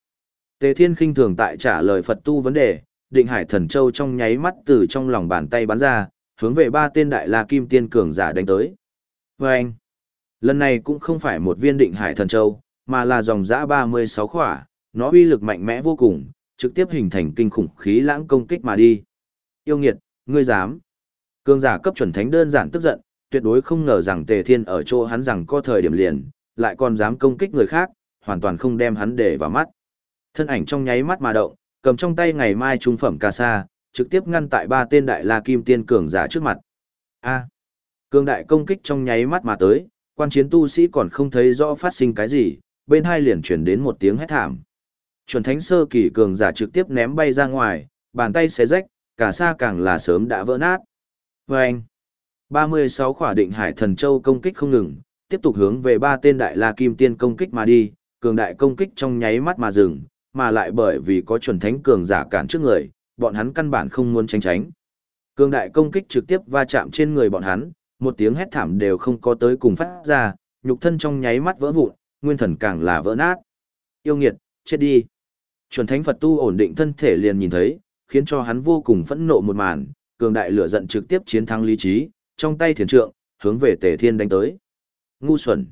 Speaker 1: Tề Thiên khinh thường tại trả lời Phật tu vấn đề, định hải thần châu trong nháy mắt từ trong lòng bàn tay bắn ra, hướng về ba tên đại la kim tiên cường giả đánh tới. Và anh, lần này cũng không phải một viên định hải thần châu, mà là dòng dã 36 khỏa, nó uy lực mạnh mẽ vô cùng, trực tiếp hình thành kinh khủng khí lãng công kích mà đi. Yêu nghiệt, ngươi dám. Cường giả cấp chuẩn thánh đơn giản tức giận, tuyệt đối không ngờ rằng Tề Thiên ở chỗ hắn rằng có thời điểm liền, lại còn dám công kích người khác, hoàn toàn không đem hắn để vào mắt. Thân ảnh trong nháy mắt mà động, cầm trong tay ngày mai trung phẩm ca sa, trực tiếp ngăn tại ba tên đại la kim tiên cường giả trước mặt. A. cường đại công kích trong nháy mắt mà tới, quan chiến tu sĩ còn không thấy rõ phát sinh cái gì, bên hai liền chuyển đến một tiếng hét thảm. Chuẩn thánh sơ kỳ cường giả trực tiếp ném bay ra ngoài, bàn tay xé rách, cả xa càng là sớm đã vỡ nát. Vâng! 36 khỏa định hải thần châu công kích không ngừng, tiếp tục hướng về ba tên đại la kim tiên công kích mà đi, cường đại công kích trong nháy mắt mà dừng, mà lại bởi vì có chuẩn thánh cường giả cản trước người, bọn hắn căn bản không muốn tránh tránh. Cường đại công kích trực tiếp va chạm trên người bọn hắn, một tiếng hét thảm đều không có tới cùng phát ra, nhục thân trong nháy mắt vỡ vụn, nguyên thần càng là vỡ nát. Yêu nghiệt, chết đi. Chuẩn thánh Phật tu ổn định thân thể liền nhìn thấy, khiến cho hắn vô cùng phẫn nộ một màn, cường đại lửa giận trực tiếp chiến thắng lý trí, trong tay thiền trượng, hướng về Tề Thiên đánh tới. Ngu xuẩn.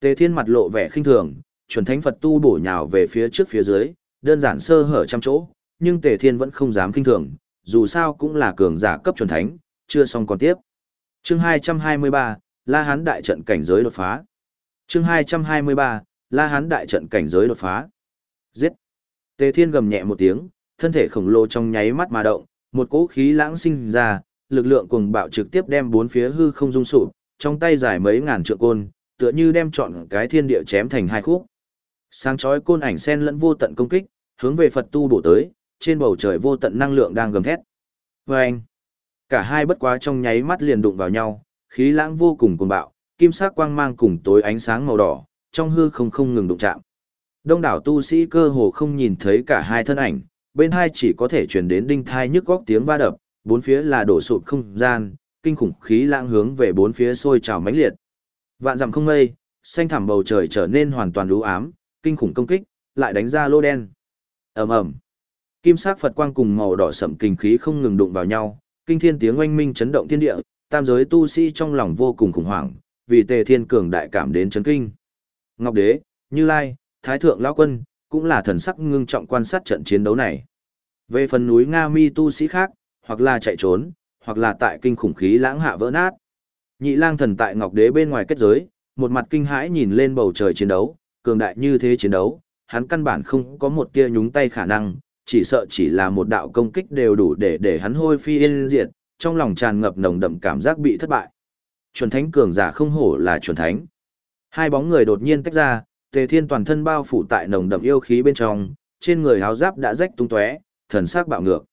Speaker 1: Tề Thiên mặt lộ vẻ khinh thường, chuẩn thánh Phật tu bổ nhào về phía trước phía dưới, đơn giản sơ hở trăm chỗ, nhưng Tề Thiên vẫn không dám khinh thường, dù sao cũng là cường giả cấp chuẩn thánh, chưa xong còn tiếp. Chương 223, La Hán đại trận cảnh giới đột phá. Chương 223, La Hán đại trận cảnh giới đột phá. Giết. Tề Thiên gầm nhẹ một tiếng, thân thể khổng lồ trong nháy mắt mà động, một cỗ khí lãng sinh ra, lực lượng cuồng bạo trực tiếp đem bốn phía hư không dung sụp, trong tay dài mấy ngàn trượng côn, tựa như đem trọn cái thiên địa chém thành hai khúc. Sáng chói côn ảnh sen lẫn vô tận công kích, hướng về Phật tu bổ tới, trên bầu trời vô tận năng lượng đang gầm thét. Vâng! Cả hai bất quá trong nháy mắt liền đụng vào nhau, khí lãng vô cùng cuồng bạo, kim sắc quang mang cùng tối ánh sáng màu đỏ, trong hư không không ngừng đụng chạm. Đông đảo tu sĩ cơ hồ không nhìn thấy cả hai thân ảnh, bên hai chỉ có thể truyền đến đinh thai nhức góc tiếng va đập, bốn phía là đổ sụp không gian, kinh khủng khí lãng hướng về bốn phía sôi trào mãnh liệt. Vạn dặm không mây, xanh thẳm bầu trời trở nên hoàn toàn u ám, kinh khủng công kích, lại đánh ra lô đen. Ầm ầm. Kim sắc Phật quang cùng màu đỏ sẫm kinh khí không ngừng đụng vào nhau, kinh thiên tiếng oanh minh chấn động thiên địa, tam giới tu sĩ trong lòng vô cùng khủng hoảng, vì Tề Thiên cường đại cảm đến chấn kinh. Ngọc Đế, Như Lai, Thái thượng lão quân, cũng là thần sắc ngưng trọng quan sát trận chiến đấu này. Về phần núi Nga Mi tu sĩ khác, hoặc là chạy trốn, hoặc là tại kinh khủng khí lãng hạ vỡ nát. Nhị lang thần tại Ngọc Đế bên ngoài kết giới, một mặt kinh hãi nhìn lên bầu trời chiến đấu, cường đại như thế chiến đấu, hắn căn bản không có một tia nhúng tay khả năng, chỉ sợ chỉ là một đạo công kích đều đủ để để hắn hôi phi yên diệt, trong lòng tràn ngập nồng đậm cảm giác bị thất bại. Chuẩn thánh cường giả không hổ là chuẩn thánh. Hai bóng người đột nhiên tách ra, Tề Thiên toàn thân bao phủ tại nồng đậm yêu khí bên trong, trên người áo giáp đã rách tung tóe, thần sắc bạo ngược.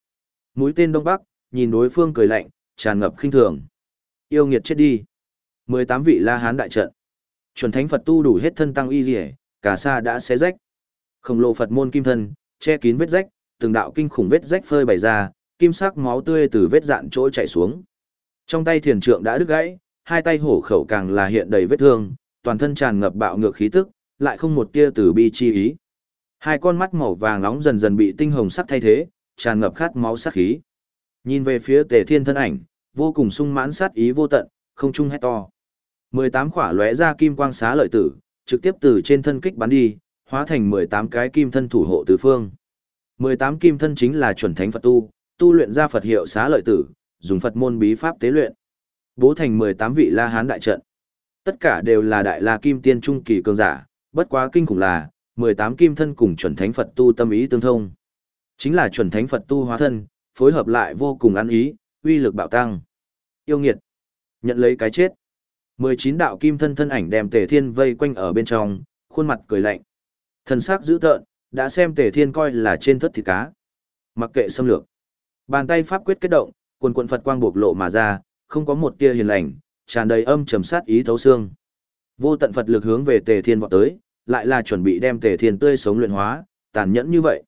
Speaker 1: Mũi tên Đông Bắc, nhìn đối phương cười lạnh, tràn ngập khinh thường. Yêu nghiệt chết đi. 18 vị La Hán đại trận. Chuẩn thánh Phật tu đủ hết thân tăng y liễu, cả xa đã xé rách. Khổng lồ Phật môn kim thân, che kín vết rách, từng đạo kinh khủng vết rách phơi bày ra, kim sắc máu tươi từ vết dạn chỗ chảy xuống. Trong tay thiền trượng đã đứt gãy, hai tay hổ khẩu càng là hiện đầy vết thương, toàn thân tràn ngập bạo ngược khí tức, lại không một tia từ bi chi ý. Hai con mắt màu vàng nóng dần dần bị tinh hồng sắc thay thế, tràn ngập khát máu sát khí. Nhìn về phía Tề Thiên thân ảnh, vô cùng sung mãn sát ý vô tận, không trung hét to. 18 khỏa lóe ra kim quang xá lợi tử, trực tiếp từ trên thân kích bắn đi, hóa thành 18 cái kim thân thủ hộ tứ phương. 18 kim thân chính là chuẩn thánh Phật tu, tu luyện ra Phật hiệu xá lợi tử, dùng Phật môn bí pháp tế luyện. Bố thành 18 vị La Hán đại trận. Tất cả đều là đại La Kim Tiên trung kỳ cường giả, bất quá kinh khủng là 18 kim thân cùng chuẩn thánh Phật tu tâm ý tương thông. Chính là chuẩn thánh Phật tu hóa thân, phối hợp lại vô cùng ăn ý, uy lực bạo tăng. Yêu nghiệt, nhận lấy cái chết. 19 đạo kim thân thân ảnh đem Tề Thiên vây quanh ở bên trong, khuôn mặt cười lạnh. Thần sắc dữ tợn, đã xem Tề Thiên coi là trên thất thịt cá. Mặc kệ xâm lược. Bàn tay pháp quyết kết động, quần quần Phật quang bộc lộ mà ra, không có một tia hiền lành, tràn đầy âm trầm sát ý thấu xương. Vô tận Phật lực hướng về Tề Thiên vọt tới, lại là chuẩn bị đem Tề Thiên tươi sống luyện hóa, tàn nhẫn như vậy.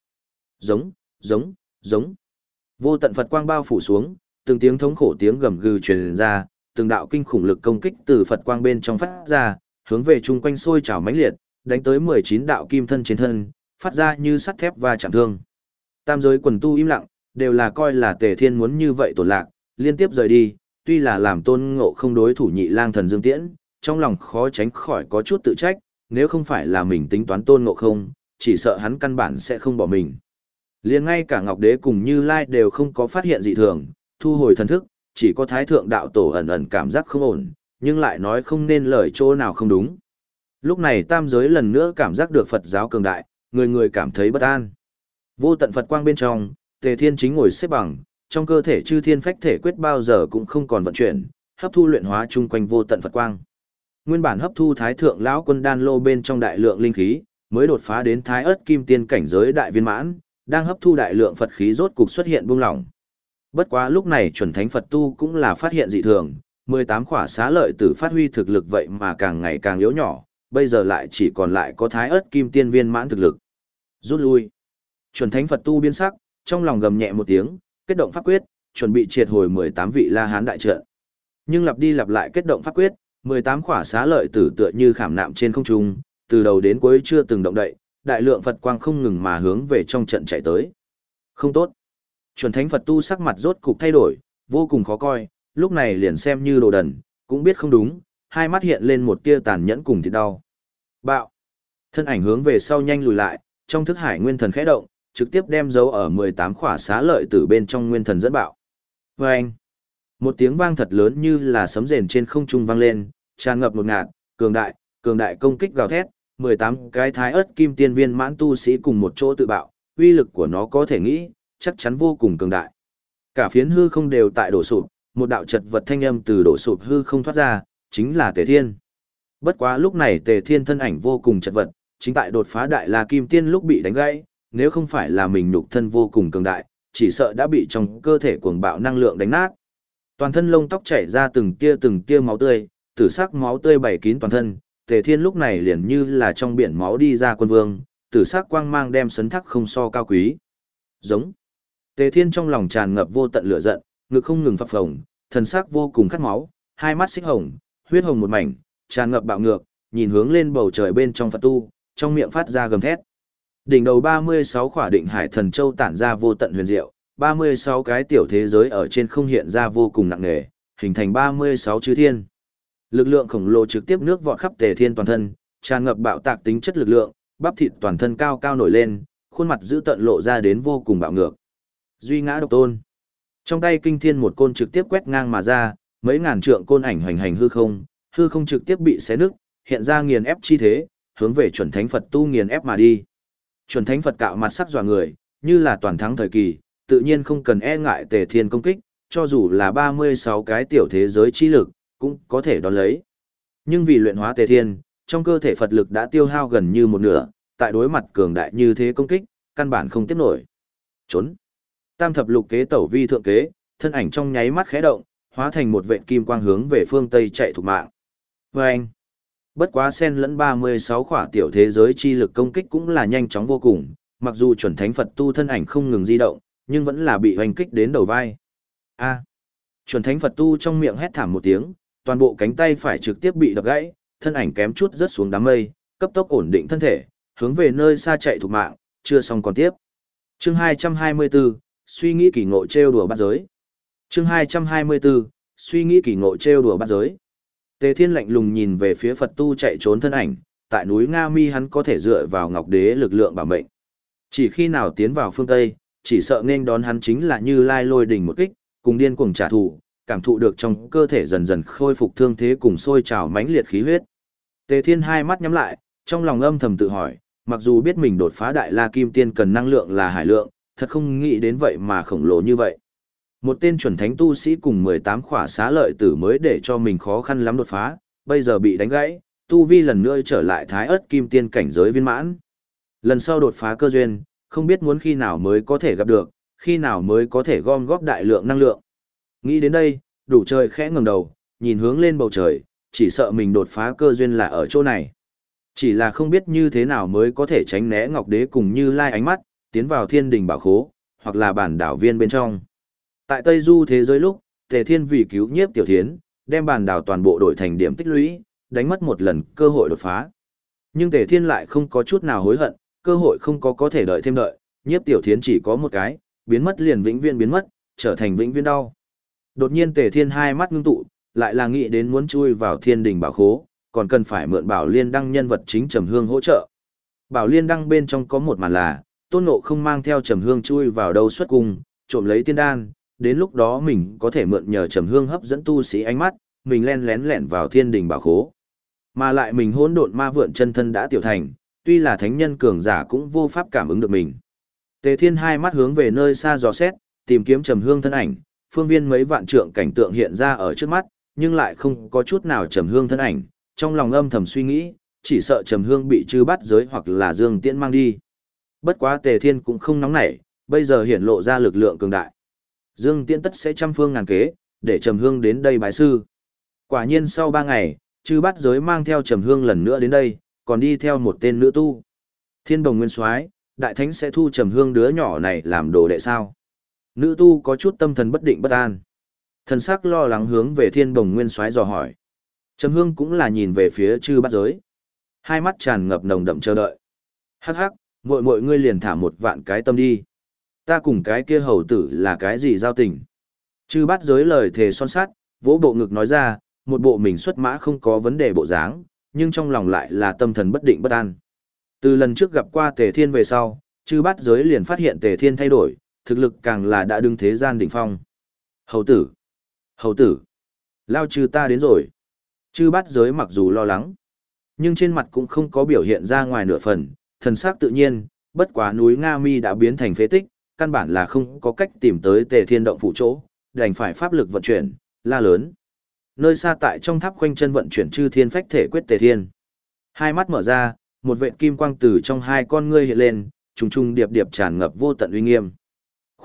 Speaker 1: Giống, giống, giống. Vô tận Phật quang bao phủ xuống, từng tiếng thống khổ tiếng gầm gừ truyền ra, từng đạo kinh khủng lực công kích từ Phật quang bên trong phát ra, hướng về chung quanh sôi trào mãnh liệt, đánh tới 19 đạo kim thân trên thân, phát ra như sắt thép và chạm thương. Tam giới quần tu im lặng, đều là coi là Tề Thiên muốn như vậy tổn lạc, liên tiếp rời đi, tuy là làm tôn ngộ không đối thủ nhị lang thần dương tiễn, trong lòng khó tránh khỏi có chút tự trách, nếu không phải là mình tính toán tôn ngộ không, chỉ sợ hắn căn bản sẽ không bỏ mình. liền ngay cả Ngọc Đế cùng Như Lai đều không có phát hiện dị thường, thu hồi thần thức, chỉ có Thái Thượng Đạo Tổ ẩn ẩn cảm giác không ổn, nhưng lại nói không nên lời chỗ nào không đúng. Lúc này tam giới lần nữa cảm giác được Phật giáo cường đại, người người cảm thấy bất an. Vô tận Phật quang bên trong, Tề Thiên chính ngồi xếp bằng, trong cơ thể chư thiên phách thể quyết bao giờ cũng không còn vận chuyển, hấp thu luyện hóa chung quanh vô tận Phật quang. Nguyên bản hấp thu thái thượng lão quân đan lô bên trong đại lượng linh khí, mới đột phá đến thái ớt kim tiên cảnh giới đại viên mãn, đang hấp thu đại lượng Phật khí rốt cục xuất hiện buông lỏng. Bất quá lúc này chuẩn thánh Phật tu cũng là phát hiện dị thường, 18 khỏa xá lợi tử phát huy thực lực vậy mà càng ngày càng yếu nhỏ, bây giờ lại chỉ còn lại có thái ớt kim tiên viên mãn thực lực. Rút lui. Chuẩn thánh Phật tu biến sắc, trong lòng gầm nhẹ một tiếng, kết động pháp quyết, chuẩn bị triệt hồi 18 vị La Hán đại trận. Nhưng lặp đi lặp lại kết động pháp quyết, 18 khỏa xá lợi tử tựa như khảm nạm trên không trung, từ đầu đến cuối chưa từng động đậy, đại lượng Phật quang không ngừng mà hướng về trong trận chạy tới. Không tốt. Chuẩn thánh Phật tu sắc mặt rốt cục thay đổi, vô cùng khó coi, lúc này liền xem như đồ đần, cũng biết không đúng, hai mắt hiện lên một tia tàn nhẫn cùng thịt đau. Bạo. Thân ảnh hướng về sau nhanh lùi lại, trong thức hải nguyên thần khẽ động, trực tiếp đem dấu ở 18 khỏa xá lợi từ bên trong nguyên thần dẫn bạo. Vâng! Một tiếng vang thật lớn như là sấm rền trên không trung vang lên, tràn ngập một ngạt, cường đại, cường đại công kích gào thét, 18 cái thái ớt kim tiên viên mãn tu sĩ cùng một chỗ tự bạo, uy lực của nó có thể nghĩ, chắc chắn vô cùng cường đại. Cả phiến hư không đều tại đổ sụp, một đạo chật vật thanh âm từ đổ sụp hư không thoát ra, chính là Tề Thiên. Bất quá lúc này Tề Thiên thân ảnh vô cùng chật vật, chính tại đột phá đại La Kim Tiên lúc bị đánh gãy, nếu không phải là mình nhục thân vô cùng cường đại, chỉ sợ đã bị trong cơ thể cuồng bạo năng lượng đánh nát. Toàn thân lông tóc chảy ra từng tia từng tia máu tươi, tử sắc máu tươi bảy kín toàn thân, Tề Thiên lúc này liền như là trong biển máu đi ra quân vương, tử sắc quang mang đem sấn thắc không so cao quý. Giống. Tề Thiên trong lòng tràn ngập vô tận lửa giận, ngực không ngừng phập phồng, thần sắc vô cùng khát máu, hai mắt xích hồng, huyết hồng một mảnh, tràn ngập bạo ngược, nhìn hướng lên bầu trời bên trong Phật tu, trong miệng phát ra gầm thét. Đỉnh đầu 36 khỏa định hải thần châu tản ra vô tận huyền diệu, 36 cái tiểu thế giới ở trên không hiện ra vô cùng nặng nề, hình thành 36 chư thiên. Lực lượng khổng lồ trực tiếp nước vọt khắp tề thiên toàn thân, tràn ngập bạo tạc tính chất lực lượng, bắp thịt toàn thân cao cao nổi lên, khuôn mặt giữ tận lộ ra đến vô cùng bạo ngược. Duy ngã độc tôn. Trong tay kinh thiên một côn trực tiếp quét ngang mà ra, mấy ngàn trượng côn ảnh hoành hành hư không, hư không trực tiếp bị xé nứt, hiện ra nghiền ép chi thế, hướng về chuẩn thánh Phật tu nghiền ép mà đi. Chuẩn thánh Phật cạo mặt sắc dọa người, như là toàn thắng thời kỳ, tự nhiên không cần e ngại tề thiên công kích, cho dù là 36 cái tiểu thế giới chi lực, cũng có thể đón lấy. Nhưng vì luyện hóa tề thiên, trong cơ thể Phật lực đã tiêu hao gần như một nửa, tại đối mặt cường đại như thế công kích, căn bản không tiếp nổi. Trốn. Tam thập lục kế tẩu vi thượng kế, thân ảnh trong nháy mắt khẽ động, hóa thành một vệt kim quang hướng về phương Tây chạy thủ mạng. Vâng. anh, bất quá sen lẫn 36 khỏa tiểu thế giới chi lực công kích cũng là nhanh chóng vô cùng, mặc dù chuẩn thánh Phật tu thân ảnh không ngừng di động, nhưng vẫn là bị hoành kích đến đầu vai. A. chuẩn thánh Phật tu trong miệng hét thảm một tiếng, toàn bộ cánh tay phải trực tiếp bị đập gãy, thân ảnh kém chút rớt xuống đám mây, cấp tốc ổn định thân thể, hướng về nơi xa chạy thục mạng, chưa xong còn tiếp. Chương 224, suy nghĩ kỳ ngộ trêu đùa bắt giới. Chương 224, suy nghĩ kỳ ngộ trêu đùa bắt giới. Tề Thiên lạnh lùng nhìn về phía Phật tu chạy trốn thân ảnh, tại núi Nga Mi hắn có thể dựa vào Ngọc Đế lực lượng bảo mệnh. Chỉ khi nào tiến vào phương Tây, chỉ sợ nên đón hắn chính là như lai lôi đỉnh một kích, cùng điên cuồng trả thù, cảm thụ được trong cơ thể dần dần khôi phục thương thế cùng sôi trào mãnh liệt khí huyết. Tề Thiên hai mắt nhắm lại, trong lòng âm thầm tự hỏi, mặc dù biết mình đột phá đại la kim tiên cần năng lượng là hải lượng, thật không nghĩ đến vậy mà khổng lồ như vậy. Một tên chuẩn thánh tu sĩ cùng 18 khỏa xá lợi tử mới để cho mình khó khăn lắm đột phá, bây giờ bị đánh gãy, tu vi lần nữa trở lại thái ớt kim tiên cảnh giới viên mãn. Lần sau đột phá cơ duyên, không biết muốn khi nào mới có thể gặp được, khi nào mới có thể gom góp đại lượng năng lượng. Nghĩ đến đây, đủ trời khẽ ngẩng đầu, nhìn hướng lên bầu trời, chỉ sợ mình đột phá cơ duyên là ở chỗ này. Chỉ là không biết như thế nào mới có thể tránh né Ngọc Đế cùng Như Lai ánh mắt, tiến vào thiên đình bảo khố, hoặc là bản đảo viên bên trong. Tại Tây Du thế giới lúc, Tề Thiên vì cứu nhiếp tiểu thiến, đem bản đảo toàn bộ đổi thành điểm tích lũy, đánh mất một lần cơ hội đột phá. Nhưng Tề Thiên lại không có chút nào hối hận, cơ hội không có có thể đợi thêm đợi, nhiếp tiểu thiến chỉ có một cái, biến mất liền vĩnh viên biến mất, trở thành vĩnh viên đau. Đột nhiên Tề Thiên hai mắt ngưng tụ, lại là nghĩ đến muốn chui vào thiên đình bảo khố, còn cần phải mượn bảo liên đăng nhân vật chính trầm hương hỗ trợ. Bảo liên đăng bên trong có một màn là, tôn ngộ không mang theo trầm hương chui vào đâu xuất cung, trộm lấy tiên đan, đến lúc đó mình có thể mượn nhờ trầm hương hấp dẫn tu sĩ ánh mắt, mình len lén lẻn vào thiên đình bảo khố. Mà lại mình hỗn độn ma vượn chân thân đã tiểu thành, tuy là thánh nhân cường giả cũng vô pháp cảm ứng được mình. Tề Thiên hai mắt hướng về nơi xa dò xét, tìm kiếm trầm hương thân ảnh, phương viên mấy vạn trượng cảnh tượng hiện ra ở trước mắt, nhưng lại không có chút nào trầm hương thân ảnh, trong lòng âm thầm suy nghĩ, chỉ sợ trầm hương bị chư bắt giới hoặc là dương tiễn mang đi. Bất quá tề thiên cũng không nóng nảy, bây giờ hiển lộ ra lực lượng cường đại. Dương tiễn tất sẽ trăm phương ngàn kế, để trầm hương đến đây bái sư. Quả nhiên sau ba ngày, chư bắt giới mang theo trầm hương lần nữa đến đây, còn đi theo một tên nữ tu. Thiên đồng nguyên soái đại thánh sẽ thu trầm hương đứa nhỏ này làm đồ đệ sao? Nữ tu có chút tâm thần bất định bất an. Thần sắc lo lắng hướng về thiên đồng nguyên soái dò hỏi. Trầm hương cũng là nhìn về phía chư Bát giới. Hai mắt tràn ngập nồng đậm chờ đợi. Hắc hắc, mội mội ngươi liền thả một vạn cái tâm đi. Ta cùng cái kia hầu tử là cái gì giao tình? Chư Bát giới lời thề son sát, vỗ bộ ngực nói ra, một bộ mình xuất mã không có vấn đề bộ dáng, nhưng trong lòng lại là tâm thần bất định bất an. Từ lần trước gặp qua Tề Thiên về sau, chư bát giới liền phát hiện Tề Thiên thay đổi, thực lực càng là đã đứng thế gian đỉnh phong. Hầu tử! Hầu tử! Lao trừ ta đến rồi. Chư bát giới mặc dù lo lắng, nhưng trên mặt cũng không có biểu hiện ra ngoài nửa phần, thần sắc tự nhiên, bất quá núi Nga Mi đã biến thành phế tích, căn bản là không có cách tìm tới Tề Thiên động phủ chỗ, đành phải pháp lực vận chuyển, la lớn. Nơi xa tại trong tháp khoanh chân vận chuyển chư thiên phách thể quyết Tề Thiên. Hai mắt mở ra, một vệt kim quang từ trong hai con ngươi hiện lên, trùng trùng điệp điệp tràn ngập vô tận uy nghiêm.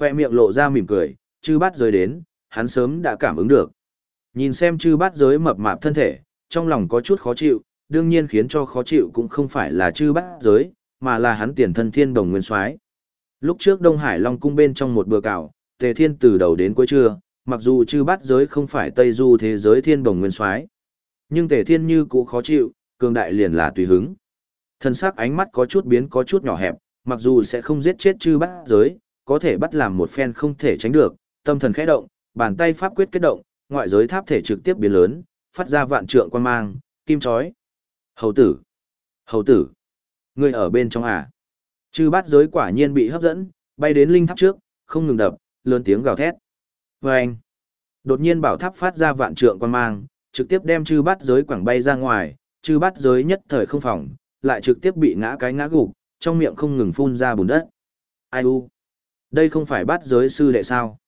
Speaker 1: Khoe miệng lộ ra mỉm cười, chư bát giới đến, hắn sớm đã cảm ứng được. Nhìn xem chư bát giới mập mạp thân thể, trong lòng có chút khó chịu, đương nhiên khiến cho khó chịu cũng không phải là chư bát giới, mà là hắn tiền thân thiên đồng nguyên soái. Lúc trước Đông Hải Long cung bên trong một bữa cảo, Tề Thiên từ đầu đến cuối trưa, mặc dù chư bát giới không phải Tây Du thế giới thiên đồng nguyên soái, nhưng Tề Thiên như cũ khó chịu, cường đại liền là tùy hứng. Thân sắc ánh mắt có chút biến có chút nhỏ hẹp, mặc dù sẽ không giết chết chư bát giới, có thể bắt làm một phen không thể tránh được, tâm thần khẽ động, bàn tay pháp quyết kết động, ngoại giới tháp thể trực tiếp biến lớn, phát ra vạn trượng quan mang, kim chói. Hầu tử! Hầu tử! Ngươi ở bên trong à? Chư bát giới quả nhiên bị hấp dẫn, bay đến linh tháp trước, không ngừng đập, lớn tiếng gào thét. Vâng! anh! Đột nhiên bảo tháp phát ra vạn trượng quan mang, trực tiếp đem chư bát giới quảng bay ra ngoài, chư bát giới nhất thời không phòng, lại trực tiếp bị ngã cái ngã gục, trong miệng không ngừng phun ra bùn đất. Ai u? Đây không phải bắt giới sư đệ sao?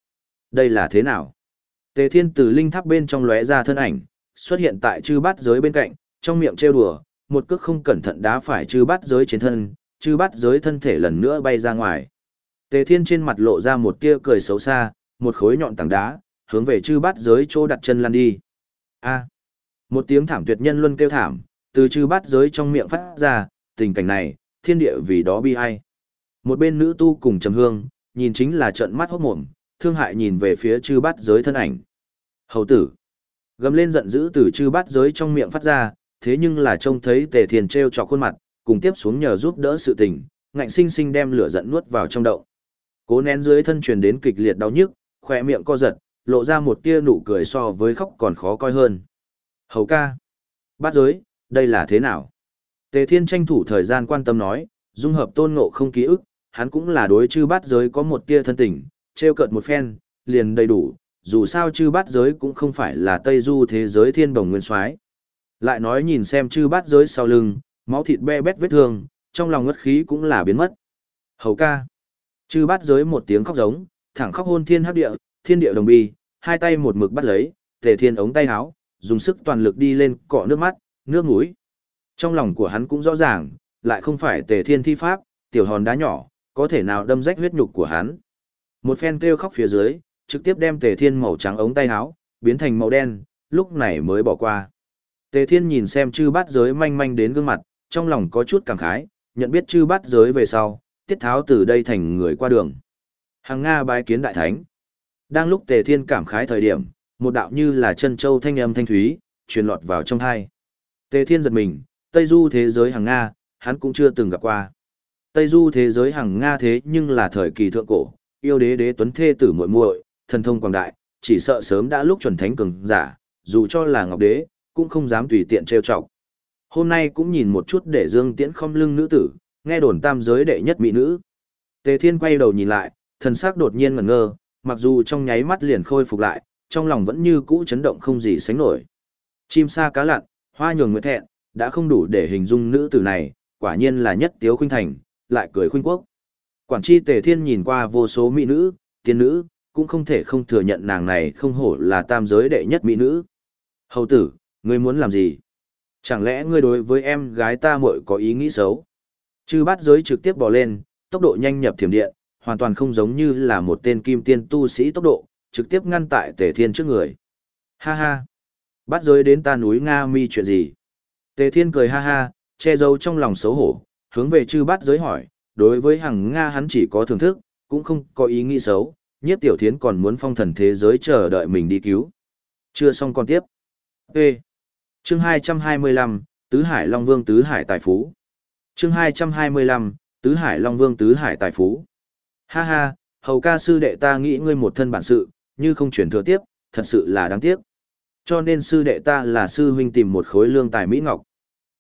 Speaker 1: Đây là thế nào? Tề thiên từ linh tháp bên trong lóe ra thân ảnh, xuất hiện tại chư bát giới bên cạnh, trong miệng trêu đùa, một cước không cẩn thận đá phải chư bát giới trên thân, chư bát giới thân thể lần nữa bay ra ngoài. Tề thiên trên mặt lộ ra một tia cười xấu xa, một khối nhọn tảng đá, hướng về chư bát giới chỗ đặt chân lăn đi. A. Một tiếng thảm tuyệt nhân luân kêu thảm, từ chư bát giới trong miệng phát ra, tình cảnh này, thiên địa vì đó bi ai. Một bên nữ tu cùng trầm hương, nhìn chính là trận mắt hốt mồm, thương hại nhìn về phía chư bát giới thân ảnh. Hầu tử. Gầm lên giận dữ từ chư bát giới trong miệng phát ra, thế nhưng là trông thấy tề thiền treo trọc khuôn mặt, cùng tiếp xuống nhờ giúp đỡ sự tình, ngạnh sinh sinh đem lửa giận nuốt vào trong đậu. Cố nén dưới thân truyền đến kịch liệt đau nhức, khỏe miệng co giật, lộ ra một tia nụ cười so với khóc còn khó coi hơn. Hầu ca. Bát giới, đây là thế nào? Tề Thiên tranh thủ thời gian quan tâm nói, dung hợp tôn ngộ không ký ức, hắn cũng là đối chư bát giới có một tia thân tình, treo cợt một phen, liền đầy đủ, dù sao chư bát giới cũng không phải là Tây Du thế giới thiên bồng nguyên soái. Lại nói nhìn xem chư bát giới sau lưng, máu thịt be bét vết thương, trong lòng ngất khí cũng là biến mất. Hầu ca. Chư bát giới một tiếng khóc giống, thẳng khóc hôn thiên hấp địa, thiên địa đồng bi, hai tay một mực bắt lấy, tề thiên ống tay háo dùng sức toàn lực đi lên cọ nước mắt, nước mũi. Trong lòng của hắn cũng rõ ràng, lại không phải tề thiên thi pháp, tiểu hòn đá nhỏ, có thể nào đâm rách huyết nhục của hắn. Một phen kêu khóc phía dưới, trực tiếp đem tề thiên màu trắng ống tay áo, biến thành màu đen, lúc này mới bỏ qua. Tề thiên nhìn xem chư bát giới manh manh đến gương mặt, trong lòng có chút cảm khái, nhận biết chư bát giới về sau, tiết tháo từ đây thành người qua đường. Hàng Nga bái kiến đại thánh. Đang lúc tề thiên cảm khái thời điểm, một đạo như là chân châu thanh âm thanh thúy, truyền lọt vào trong tai. Tề thiên giật mình, Tây Du thế giới hàng Nga, hắn cũng chưa từng gặp qua. Tây Du thế giới hàng Nga thế nhưng là thời kỳ thượng cổ, yêu đế đế tuấn thê tử muội muội, thần thông quảng đại, chỉ sợ sớm đã lúc chuẩn thánh cường giả, dù cho là ngọc đế, cũng không dám tùy tiện trêu chọc. Hôm nay cũng nhìn một chút để Dương Tiễn không lưng nữ tử, nghe đồn tam giới đệ nhất mỹ nữ. Tề Thiên quay đầu nhìn lại, thần sắc đột nhiên ngẩn ngơ, mặc dù trong nháy mắt liền khôi phục lại, trong lòng vẫn như cũ chấn động không gì sánh nổi. Chim sa cá lặn, hoa nhường nguyệt thẹn, đã không đủ để hình dung nữ tử này, quả nhiên là nhất tiếu khuynh thành, lại cười khuynh quốc. Quản chi tề thiên nhìn qua vô số mỹ nữ, tiên nữ, cũng không thể không thừa nhận nàng này không hổ là tam giới đệ nhất mỹ nữ. Hầu tử, ngươi muốn làm gì? Chẳng lẽ ngươi đối với em gái ta muội có ý nghĩ xấu? Chư bát giới trực tiếp bò lên, tốc độ nhanh nhập thiểm điện, hoàn toàn không giống như là một tên kim tiên tu sĩ tốc độ, trực tiếp ngăn tại tề thiên trước người. Ha ha! Bát giới đến ta núi Nga mi chuyện gì? Tề thiên cười ha ha, che giấu trong lòng xấu hổ, hướng về chư bát giới hỏi, đối với hàng Nga hắn chỉ có thưởng thức, cũng không có ý nghĩ xấu, nhiếp tiểu thiến còn muốn phong thần thế giới chờ đợi mình đi cứu. Chưa xong còn tiếp. Ê! Chương 225, Tứ Hải Long Vương Tứ Hải Tài Phú. Chương 225, Tứ Hải Long Vương Tứ Hải Tài Phú. Ha ha, hầu ca sư đệ ta nghĩ ngươi một thân bản sự, như không chuyển thừa tiếp, thật sự là đáng tiếc. Cho nên sư đệ ta là sư huynh tìm một khối lương tài mỹ ngọc.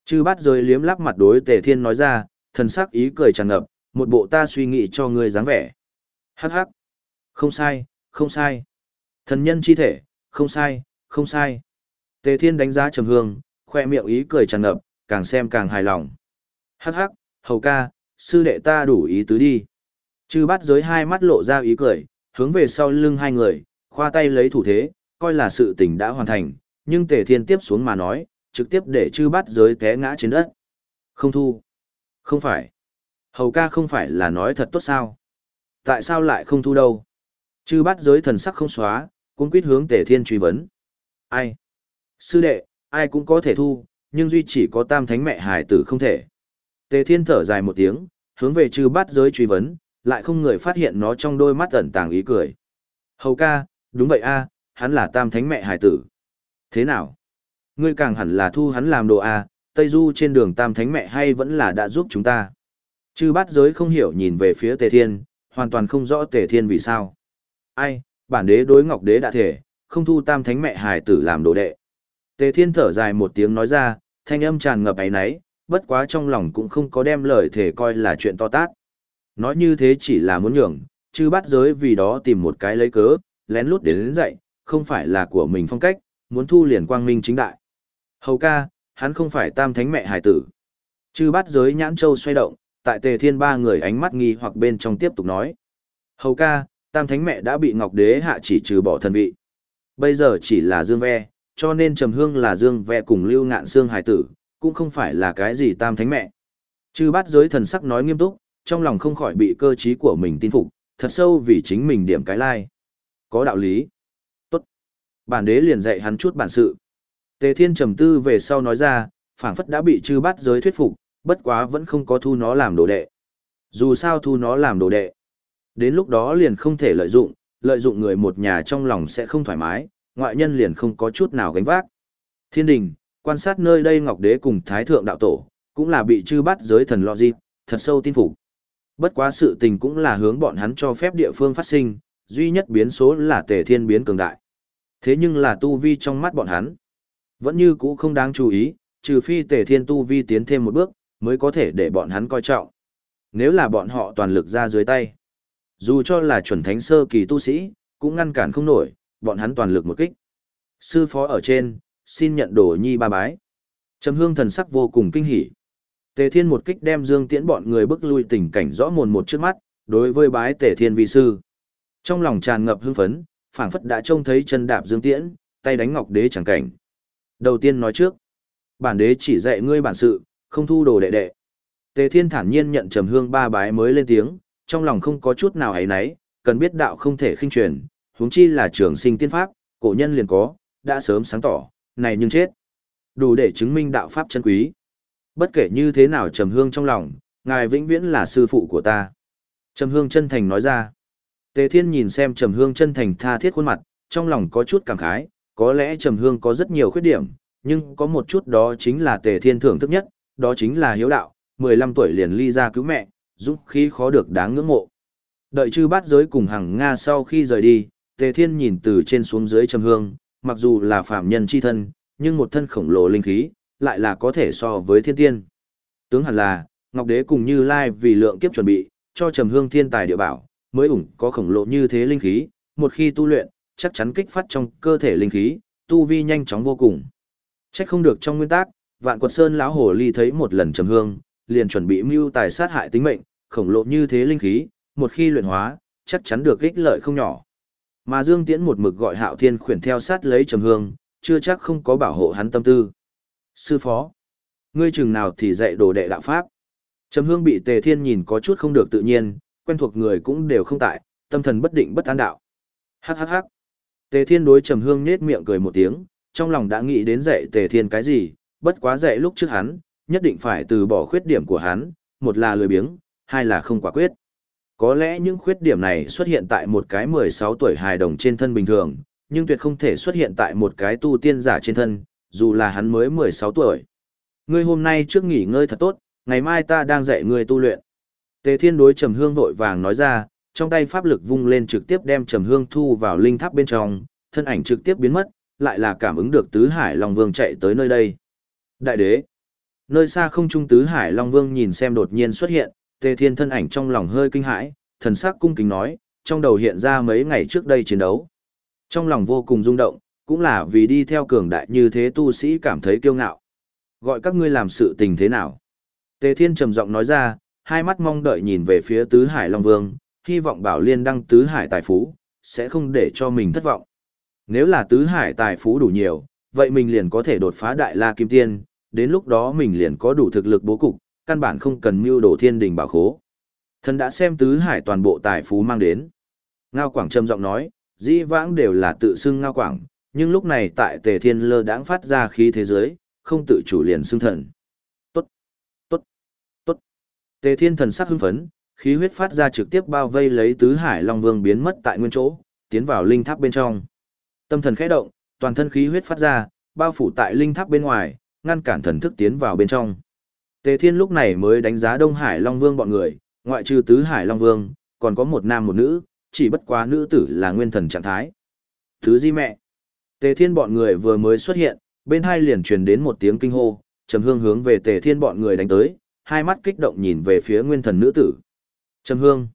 Speaker 1: Chư bát giới liếm lắp mặt đối tề thiên nói ra, thần sắc ý cười tràn ngập, một bộ ta suy nghĩ cho ngươi dáng vẻ. Hắc hắc. Không sai, không sai. Thần nhân chi thể, không sai, không sai. Tề thiên đánh giá trầm hương, khoe miệng ý cười tràn ngập, càng xem càng hài lòng. Hắc hắc, hầu ca, sư đệ ta đủ ý tứ đi. Chư bát giới hai mắt lộ ra ý cười, hướng về sau lưng hai người, khoa tay lấy thủ thế, coi là sự tình đã hoàn thành, nhưng tề thiên tiếp xuống mà nói, trực tiếp để chư bát giới té ngã trên đất. Không thu. Không phải. Hầu ca không phải là nói thật tốt sao? Tại sao lại không thu đâu? Chư bát giới thần sắc không xóa, cũng quyết hướng tề thiên truy vấn. Ai? Sư đệ, ai cũng có thể thu, nhưng duy chỉ có tam thánh mẹ hải tử không thể. Tề thiên thở dài một tiếng, hướng về chư bát giới truy vấn, lại không người phát hiện nó trong đôi mắt ẩn tàng ý cười. Hầu ca, đúng vậy a, hắn là tam thánh mẹ hải tử. Thế nào? Ngươi càng hẳn là thu hắn làm đồ a, Tây Du trên đường tam thánh mẹ hay vẫn là đã giúp chúng ta. Chư bát giới không hiểu nhìn về phía Tề Thiên, hoàn toàn không rõ Tề Thiên vì sao. Ai, bản đế đối ngọc đế đã thể, không thu tam thánh mẹ hải tử làm đồ đệ. Tề Thiên thở dài một tiếng nói ra, thanh âm tràn ngập ấy náy, bất quá trong lòng cũng không có đem lời thể coi là chuyện to tát. Nói như thế chỉ là muốn nhường, chư bát giới vì đó tìm một cái lấy cớ, lén lút đến đến dậy, không phải là của mình phong cách, muốn thu liền quang minh chính đại. Hầu ca, hắn không phải tam thánh mẹ hải tử. Chư Bát giới nhãn châu xoay động, tại tề thiên ba người ánh mắt nghi hoặc bên trong tiếp tục nói. Hầu ca, tam thánh mẹ đã bị ngọc đế hạ chỉ trừ bỏ thần vị. Bây giờ chỉ là dương ve, cho nên trầm hương là dương ve cùng lưu ngạn xương hải tử, cũng không phải là cái gì tam thánh mẹ. Chư Bát giới thần sắc nói nghiêm túc, trong lòng không khỏi bị cơ trí của mình tin phục, thật sâu vì chính mình điểm cái lai. Có đạo lý. Tốt. Bản đế liền dạy hắn chút bản sự. Tề thiên trầm tư về sau nói ra, phảng phất đã bị chư bắt giới thuyết phục, bất quá vẫn không có thu nó làm đồ đệ. Dù sao thu nó làm đồ đệ. Đến lúc đó liền không thể lợi dụng, lợi dụng người một nhà trong lòng sẽ không thoải mái, ngoại nhân liền không có chút nào gánh vác. Thiên đình, quan sát nơi đây Ngọc Đế cùng Thái Thượng Đạo Tổ, cũng là bị chư bắt giới thần lo dịp, thật sâu tin phục. Bất quá sự tình cũng là hướng bọn hắn cho phép địa phương phát sinh, duy nhất biến số là tề thiên biến cường đại. Thế nhưng là tu vi trong mắt bọn hắn. Vẫn như cũ không đáng chú ý, trừ phi tề thiên tu vi tiến thêm một bước, mới có thể để bọn hắn coi trọng. Nếu là bọn họ toàn lực ra dưới tay. Dù cho là chuẩn thánh sơ kỳ tu sĩ, cũng ngăn cản không nổi, bọn hắn toàn lực một kích. Sư phó ở trên, xin nhận đồ nhi ba bái. Trầm hương thần sắc vô cùng kinh hỉ. Tề Thiên một kích đem Dương Tiễn bọn người bước lui tình cảnh rõ mồn một trước mắt, đối với bái Tề Thiên vi sư. Trong lòng tràn ngập hưng phấn, phảng phất đã trông thấy chân đạp Dương Tiễn, tay đánh ngọc đế chẳng cảnh. Đầu tiên nói trước, bản đế chỉ dạy ngươi bản sự, không thu đồ đệ đệ. Tề Thiên thản nhiên nhận trầm hương ba bái mới lên tiếng, trong lòng không có chút nào ấy nấy, cần biết đạo không thể khinh truyền, huống chi là trường sinh tiên pháp, cổ nhân liền có, đã sớm sáng tỏ, này nhưng chết. Đủ để chứng minh đạo pháp chân quý. Bất kể như thế nào trầm hương trong lòng, ngài vĩnh viễn là sư phụ của ta. Trầm hương chân thành nói ra. Tề thiên nhìn xem trầm hương chân thành tha thiết khuôn mặt, trong lòng có chút cảm khái, có lẽ trầm hương có rất nhiều khuyết điểm, nhưng có một chút đó chính là tề thiên thưởng thức nhất, đó chính là hiếu đạo, 15 tuổi liền ly ra cứu mẹ, dũng khí khó được đáng ngưỡng mộ. Đợi chư bát giới cùng hàng Nga sau khi rời đi, tề thiên nhìn từ trên xuống dưới trầm hương, mặc dù là phạm nhân chi thân, nhưng một thân khổng lồ linh khí, lại là có thể so với thiên tiên. Tướng hẳn là, Ngọc Đế cùng Như Lai vì lượng kiếp chuẩn bị, cho trầm hương thiên tài địa bảo, mới ủng có khổng lồ như thế linh khí, một khi tu luyện, chắc chắn kích phát trong cơ thể linh khí, tu vi nhanh chóng vô cùng. chắc không được trong nguyên tắc, Vạn Quật Sơn lão hồ ly thấy một lần trầm hương, liền chuẩn bị mưu tài sát hại tính mệnh, khổng lồ như thế linh khí, một khi luyện hóa, chắc chắn được ích lợi không nhỏ. Mà Dương Tiễn một mực gọi Hạo Thiên khuyển theo sát lấy trầm hương, chưa chắc không có bảo hộ hắn tâm tư. Sư phó, ngươi chừng nào thì dạy đồ đệ đạo pháp. Trầm hương bị tề thiên nhìn có chút không được tự nhiên, quen thuộc người cũng đều không tại, tâm thần bất định bất an đạo. Hắc hắc hắc. Tề thiên đối trầm hương nết miệng cười một tiếng, trong lòng đã nghĩ đến dạy tề thiên cái gì, bất quá dạy lúc trước hắn, nhất định phải từ bỏ khuyết điểm của hắn, một là lười biếng, hai là không quả quyết. Có lẽ những khuyết điểm này xuất hiện tại một cái 16 tuổi hài đồng trên thân bình thường, nhưng tuyệt không thể xuất hiện tại một cái tu tiên giả trên thân, dù là hắn mới 16 tuổi. Ngươi hôm nay trước nghỉ ngơi thật tốt, ngày mai ta đang dạy ngươi tu luyện. Tề Thiên đối Trầm Hương vội vàng nói ra, trong tay pháp lực vung lên trực tiếp đem Trầm Hương thu vào linh tháp bên trong, thân ảnh trực tiếp biến mất, lại là cảm ứng được Tứ Hải Long Vương chạy tới nơi đây. Đại đế. Nơi xa không trung Tứ Hải Long Vương nhìn xem đột nhiên xuất hiện, Tề Thiên thân ảnh trong lòng hơi kinh hãi, thần sắc cung kính nói, trong đầu hiện ra mấy ngày trước đây chiến đấu. Trong lòng vô cùng rung động, cũng là vì đi theo cường đại như thế tu sĩ cảm thấy kiêu ngạo. Gọi các ngươi làm sự tình thế nào? Tề Thiên trầm giọng nói ra, hai mắt mong đợi nhìn về phía Tứ Hải Long Vương, hy vọng Bảo Liên đăng Tứ Hải tài phú, sẽ không để cho mình thất vọng. Nếu là Tứ Hải tài phú đủ nhiều, vậy mình liền có thể đột phá Đại La Kim Tiên, đến lúc đó mình liền có đủ thực lực bố cục, căn bản không cần mưu đồ thiên đình bảo khố. Thần đã xem Tứ Hải toàn bộ tài phú mang đến. Ngao Quảng trầm giọng nói, dĩ vãng đều là tự xưng Ngao Quảng, nhưng lúc này tại Tề Thiên Lơ đãng phát ra khí thế giới, không tự chủ liền xưng thần. Tốt, tốt, tốt. Tề Thiên thần sắc hưng phấn, khí huyết phát ra trực tiếp bao vây lấy Tứ Hải Long Vương biến mất tại nguyên chỗ, tiến vào linh tháp bên trong. Tâm thần khẽ động, toàn thân khí huyết phát ra, bao phủ tại linh tháp bên ngoài, ngăn cản thần thức tiến vào bên trong. Tề Thiên lúc này mới đánh giá Đông Hải Long Vương bọn người, ngoại trừ Tứ Hải Long Vương, còn có một nam một nữ, chỉ bất quá nữ tử là nguyên thần trạng thái. Thứ di mẹ. Tề Thiên bọn người vừa mới xuất hiện, bên hai liền truyền đến một tiếng kinh hô, Trầm Hương hướng về Tề Thiên bọn người đánh tới, hai mắt kích động nhìn về phía nguyên thần nữ tử. Trầm Hương.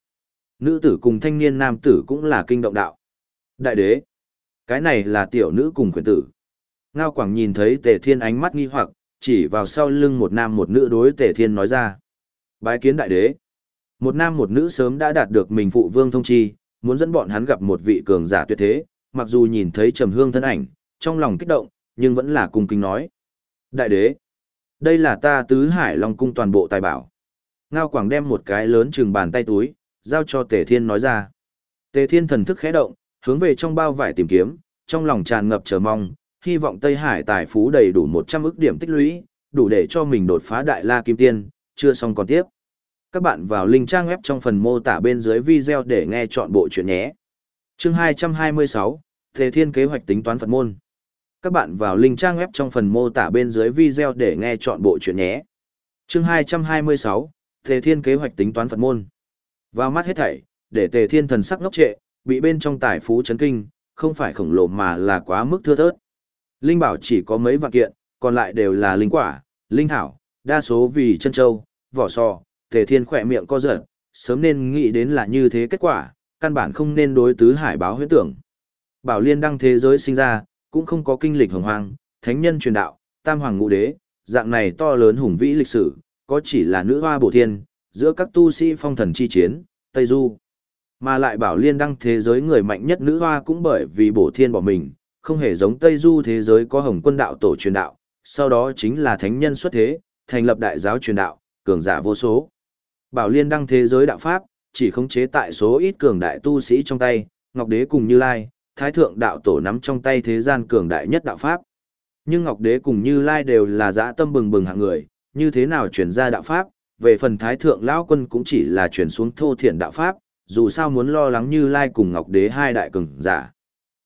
Speaker 1: Nữ tử cùng thanh niên nam tử cũng là kinh động đạo. Đại đế. Cái này là tiểu nữ cùng quyền tử. Ngao Quảng nhìn thấy Tề Thiên ánh mắt nghi hoặc, chỉ vào sau lưng một nam một nữ đối Tề Thiên nói ra. Bái kiến đại đế. Một nam một nữ sớm đã đạt được mình phụ vương thông chi, muốn dẫn bọn hắn gặp một vị cường giả tuyệt thế, mặc dù nhìn thấy trầm hương thân ảnh, trong lòng kích động, nhưng vẫn là cung kính nói. Đại đế, đây là ta tứ hải long cung toàn bộ tài bảo. Ngao Quảng đem một cái lớn chừng bàn tay túi, giao cho Tề Thiên nói ra. Tề Thiên thần thức khẽ động, hướng về trong bao vải tìm kiếm, trong lòng tràn ngập chờ mong, hy vọng Tây Hải tài phú đầy đủ 100 ức điểm tích lũy, đủ để cho mình đột phá đại la kim tiên, chưa xong còn tiếp. Các bạn vào link trang web trong phần mô tả bên dưới video để nghe chọn bộ chuyện nhé. Chương 226, Tề Thiên kế hoạch tính toán Phật môn. Các bạn vào link trang web trong phần mô tả bên dưới video để nghe chọn bộ chuyện nhé. Chương 226, Tề Thiên kế hoạch tính toán Phật môn. Vào mắt hết thảy, để Tề Thiên thần sắc ngốc trệ, bị bên trong tài phú chấn kinh, không phải khổng lồ mà là quá mức thưa thớt. Linh bảo chỉ có mấy vạn kiện, còn lại đều là linh quả, linh thảo, đa số vì chân châu, vỏ sò, Tề Thiên khỏe miệng co giật, sớm nên nghĩ đến là như thế kết quả, căn bản không nên đối tứ hải báo huyết tưởng. Bảo liên đăng thế giới sinh ra, cũng không có kinh lịch hồng hoang, thánh nhân truyền đạo, tam hoàng ngũ đế, dạng này to lớn hùng vĩ lịch sử, có chỉ là nữ hoa bổ thiên, giữa các tu sĩ phong thần chi chiến, Tây Du. Mà lại bảo liên đăng thế giới người mạnh nhất nữ hoa cũng bởi vì bổ thiên bỏ mình, không hề giống Tây Du thế giới có hồng quân đạo tổ truyền đạo, sau đó chính là thánh nhân xuất thế, thành lập đại giáo truyền đạo, cường giả vô số. Bảo liên đăng thế giới đạo pháp, chỉ khống chế tại số ít cường đại tu sĩ trong tay, Ngọc Đế cùng Như Lai, Thái Thượng đạo tổ nắm trong tay thế gian cường đại nhất đạo pháp. Nhưng Ngọc Đế cùng Như Lai đều là dã tâm bừng bừng hạng người, như thế nào truyền ra đạo pháp, về phần Thái Thượng lão quân cũng chỉ là truyền xuống thô thiện đạo pháp, dù sao muốn lo lắng Như Lai cùng Ngọc Đế hai đại cường giả.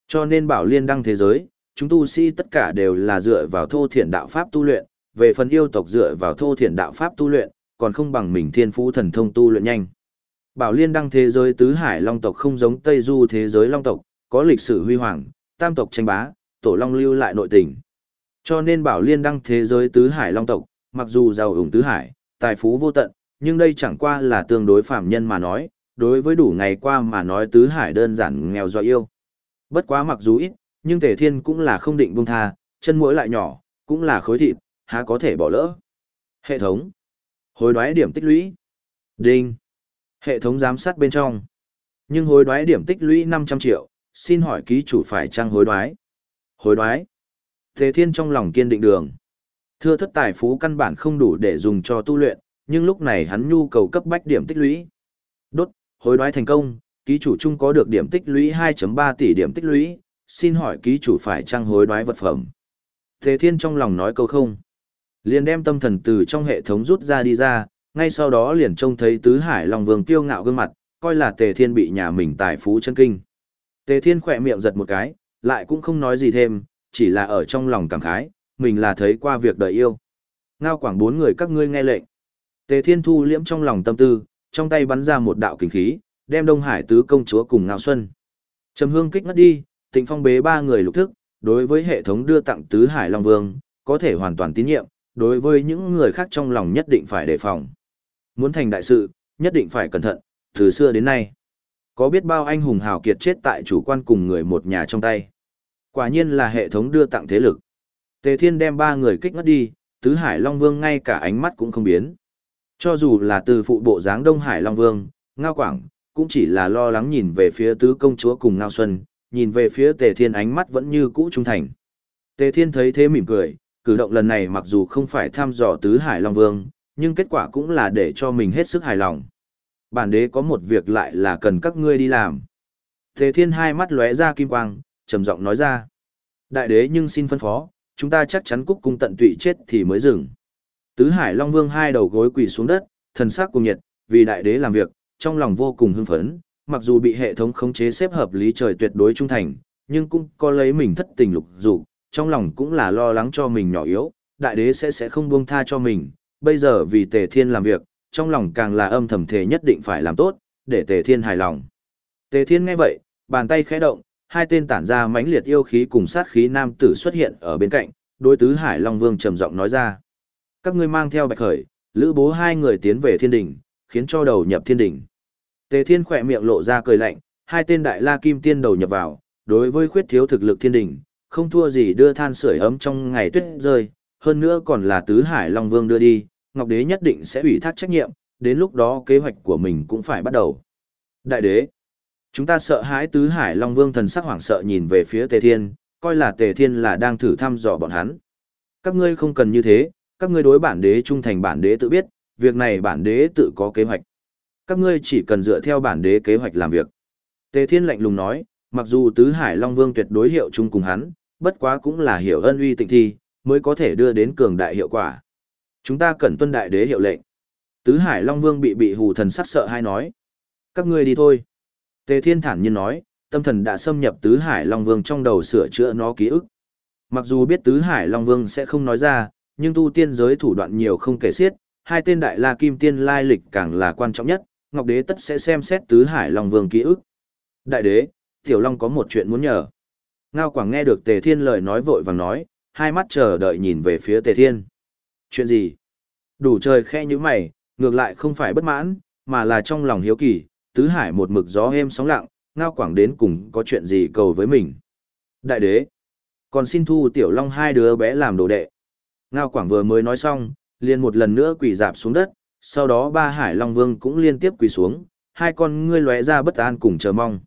Speaker 1: Cho nên bảo liên đăng thế giới, chúng tu sĩ tất cả đều là dựa vào thô thiện đạo pháp tu luyện, về phần yêu tộc dựa vào thô thiện đạo pháp tu luyện, còn không bằng mình thiên phú thần thông tu luyện nhanh. Bảo liên đăng thế giới tứ hải long tộc không giống Tây Du thế giới long tộc, có lịch sử huy hoàng, tam tộc tranh bá, tổ long lưu lại nội tình. Cho nên bảo liên đăng thế giới tứ hải long tộc, mặc dù giàu ủng tứ hải, tài phú vô tận, nhưng đây chẳng qua là tương đối phạm nhân mà nói, đối với đủ ngày qua mà nói tứ hải đơn giản nghèo do yêu. Bất quá mặc dù ít, nhưng tề thiên cũng là không định buông tha, chân mũi lại nhỏ, cũng là khối thịt, há có thể bỏ lỡ. Hệ thống. Hối đoái điểm tích lũy. Đinh. Hệ thống giám sát bên trong. Nhưng hối đoái điểm tích lũy 500 triệu, xin hỏi ký chủ phải trăng hối đoái. Hối đoái. Thế thiên trong lòng kiên định đường. Thưa thất tài phú căn bản không đủ để dùng cho tu luyện, nhưng lúc này hắn nhu cầu cấp bách điểm tích lũy. Đốt, hối đoái thành công, ký chủ chung có được điểm tích lũy 2.3 tỷ điểm tích lũy, xin hỏi ký chủ phải trang hối đoái vật phẩm. Thế thiên trong lòng nói câu không. Liền đem tâm thần từ trong hệ thống rút ra đi ra, ngay sau đó liền trông thấy tứ hải long vương kiêu ngạo gương mặt, coi là tề thiên bị nhà mình tài phú chân kinh. Tề thiên khỏe miệng giật một cái, lại cũng không nói gì thêm, chỉ là ở trong lòng cảm khái, mình là thấy qua việc đời yêu. Ngao quảng bốn người các ngươi nghe lệnh. Tề thiên thu liễm trong lòng tâm tư, trong tay bắn ra một đạo kinh khí, đem Đông Hải tứ công chúa cùng Ngao Xuân. Trầm hương kích ngất đi, tịnh phong bế ba người lục thức, đối với hệ thống đưa tặng tứ hải long vương, có thể hoàn toàn tín nhiệm, đối với những người khác trong lòng nhất định phải đề phòng. Muốn thành đại sự, nhất định phải cẩn thận, từ xưa đến nay. Có biết bao anh hùng hào kiệt chết tại chủ quan cùng người một nhà trong tay. Quả nhiên là hệ thống đưa tặng thế lực. Tề Thiên đem ba người kích ngất đi, Tứ Hải Long Vương ngay cả ánh mắt cũng không biến. Cho dù là từ phụ bộ dáng Đông Hải Long Vương, Ngao Quảng, cũng chỉ là lo lắng nhìn về phía tứ công chúa cùng Ngao Xuân, nhìn về phía Tề Thiên ánh mắt vẫn như cũ trung thành. Tề Thiên thấy thế mỉm cười, cử động lần này mặc dù không phải thăm dò tứ hải long vương, nhưng kết quả cũng là để cho mình hết sức hài lòng. Bản đế có một việc lại là cần các ngươi đi làm. Tề Thiên hai mắt lóe ra kim quang, trầm giọng nói ra. Đại đế nhưng xin phân phó, chúng ta chắc chắn cúc cung tận tụy chết thì mới dừng. Tứ Hải Long Vương hai đầu gối quỳ xuống đất, thần sắc cùng nhiệt, vì đại đế làm việc, trong lòng vô cùng hưng phấn, mặc dù bị hệ thống khống chế xếp hợp lý trời tuyệt đối trung thành, nhưng cũng có lấy mình thất tình lục dục, trong lòng cũng là lo lắng cho mình nhỏ yếu, đại đế sẽ sẽ không buông tha cho mình, bây giờ vì Tề Thiên làm việc, trong lòng càng là âm thầm thể nhất định phải làm tốt, để Tề Thiên hài lòng. Tề Thiên nghe vậy, bàn tay khẽ động, hai tên tản ra mãnh liệt yêu khí cùng sát khí nam tử xuất hiện ở bên cạnh, đối tứ Hải Long Vương trầm giọng nói ra: "Các ngươi mang theo Bạch Khởi, Lữ Bố hai người tiến về Thiên đỉnh, khiến cho đầu nhập Thiên đỉnh." Tề Thiên khỏe miệng lộ ra cười lạnh, hai tên đại la kim tiên đầu nhập vào, đối với khuyết thiếu thực lực Thiên đỉnh, không thua gì đưa than sưởi ấm trong ngày tuyết rơi, hơn nữa còn là tứ hải long vương đưa đi, Ngọc Đế nhất định sẽ ủy thác trách nhiệm, đến lúc đó kế hoạch của mình cũng phải bắt đầu. Đại đế, chúng ta sợ hãi tứ hải long vương thần sắc hoảng sợ nhìn về phía Tề Thiên, coi là Tề Thiên là đang thử thăm dò bọn hắn. Các ngươi không cần như thế, các ngươi đối bản đế trung thành bản đế tự biết, việc này bản đế tự có kế hoạch. Các ngươi chỉ cần dựa theo bản đế kế hoạch làm việc. Tề Thiên lạnh lùng nói, mặc dù tứ hải long vương tuyệt đối hiệu chung cùng hắn, bất quá cũng là hiểu ân uy tịnh thi, mới có thể đưa đến cường đại hiệu quả. Chúng ta cần tuân đại đế hiệu lệnh. Tứ Hải Long Vương bị bị hù thần sắc sợ hay nói. Các ngươi đi thôi. Tề Thiên thản nhiên nói, tâm thần đã xâm nhập Tứ Hải Long Vương trong đầu sửa chữa nó ký ức. Mặc dù biết Tứ Hải Long Vương sẽ không nói ra, nhưng tu tiên giới thủ đoạn nhiều không kể xiết, hai tên đại la kim tiên lai lịch càng là quan trọng nhất, Ngọc Đế tất sẽ xem xét Tứ Hải Long Vương ký ức. Đại đế, Tiểu Long có một chuyện muốn nhờ. Ngao Quảng nghe được Tề Thiên lời nói vội vàng nói, hai mắt chờ đợi nhìn về phía Tề Thiên. Chuyện gì? Đủ trời khe như mày, ngược lại không phải bất mãn, mà là trong lòng hiếu kỳ, tứ hải một mực gió êm sóng lặng, Ngao Quảng đến cùng có chuyện gì cầu với mình. Đại đế, còn xin thu Tiểu Long hai đứa bé làm đồ đệ. Ngao Quảng vừa mới nói xong, liền một lần nữa quỳ dạp xuống đất, sau đó ba hải Long Vương cũng liên tiếp quỳ xuống, hai con ngươi lóe ra bất an cùng chờ mong.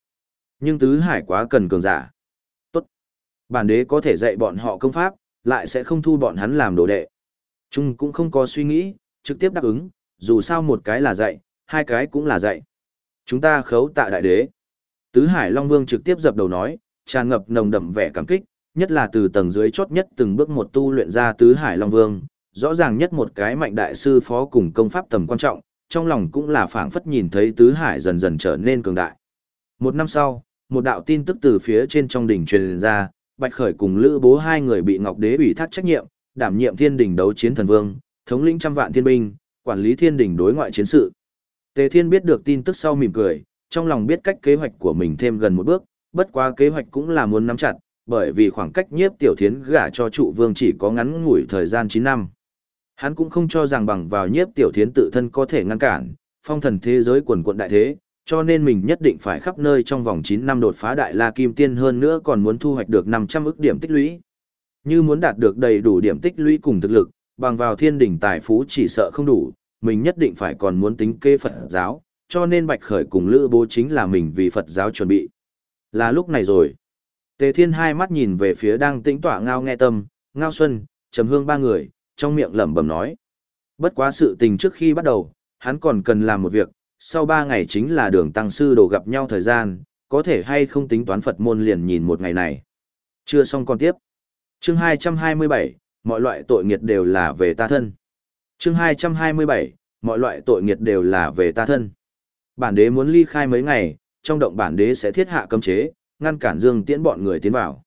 Speaker 1: Nhưng tứ hải quá cần cường giả. tốt, Bản đế có thể dạy bọn họ công pháp, lại sẽ không thu bọn hắn làm đồ đệ. Trung cũng không có suy nghĩ, trực tiếp đáp ứng, dù sao một cái là dạy, hai cái cũng là dạy. Chúng ta khấu tạ đại đế. Tứ Hải Long Vương trực tiếp dập đầu nói, tràn ngập nồng đậm vẻ cảm kích, nhất là từ tầng dưới chót nhất từng bước một tu luyện ra Tứ Hải Long Vương, rõ ràng nhất một cái mạnh đại sư phó cùng công pháp tầm quan trọng, trong lòng cũng là phảng phất nhìn thấy Tứ Hải dần dần trở nên cường đại. Một năm sau, một đạo tin tức từ phía trên trong đỉnh truyền ra, Bạch Khởi cùng Lữ Bố hai người bị Ngọc Đế ủy thác trách nhiệm, đảm nhiệm Thiên Đình đấu chiến thần vương, thống lĩnh trăm vạn thiên binh, quản lý Thiên Đình đối ngoại chiến sự. Tề Thiên biết được tin tức sau mỉm cười, trong lòng biết cách kế hoạch của mình thêm gần một bước, bất quá kế hoạch cũng là muốn nắm chặt, bởi vì khoảng cách nhiếp tiểu thiến gả cho trụ vương chỉ có ngắn ngủi thời gian 9 năm. Hắn cũng không cho rằng bằng vào nhiếp tiểu thiến tự thân có thể ngăn cản, phong thần thế giới quần quận đại thế, cho nên mình nhất định phải khắp nơi trong vòng 9 năm đột phá đại la kim tiên hơn nữa còn muốn thu hoạch được 500 ức điểm tích lũy. Như muốn đạt được đầy đủ điểm tích lũy cùng thực lực, bằng vào thiên đỉnh tài phú chỉ sợ không đủ, mình nhất định phải còn muốn tính kê Phật giáo, cho nên Bạch Khởi cùng Lữ Bố chính là mình vì Phật giáo chuẩn bị. Là lúc này rồi. Tề Thiên hai mắt nhìn về phía đang tĩnh tỏa ngao nghe tâm, ngao xuân, trầm hương ba người, trong miệng lẩm bẩm nói. Bất quá sự tình trước khi bắt đầu, hắn còn cần làm một việc, sau ba ngày chính là đường tăng sư đồ gặp nhau thời gian, có thể hay không tính toán Phật môn liền nhìn một ngày này. Chưa xong còn tiếp. Chương 227, mọi loại tội nghiệt đều là về ta thân. Chương 227, mọi loại tội nghiệt đều là về ta thân. Bản đế muốn ly khai mấy ngày, trong động bản đế sẽ thiết hạ cấm chế, ngăn cản Dương Tiễn bọn người tiến vào.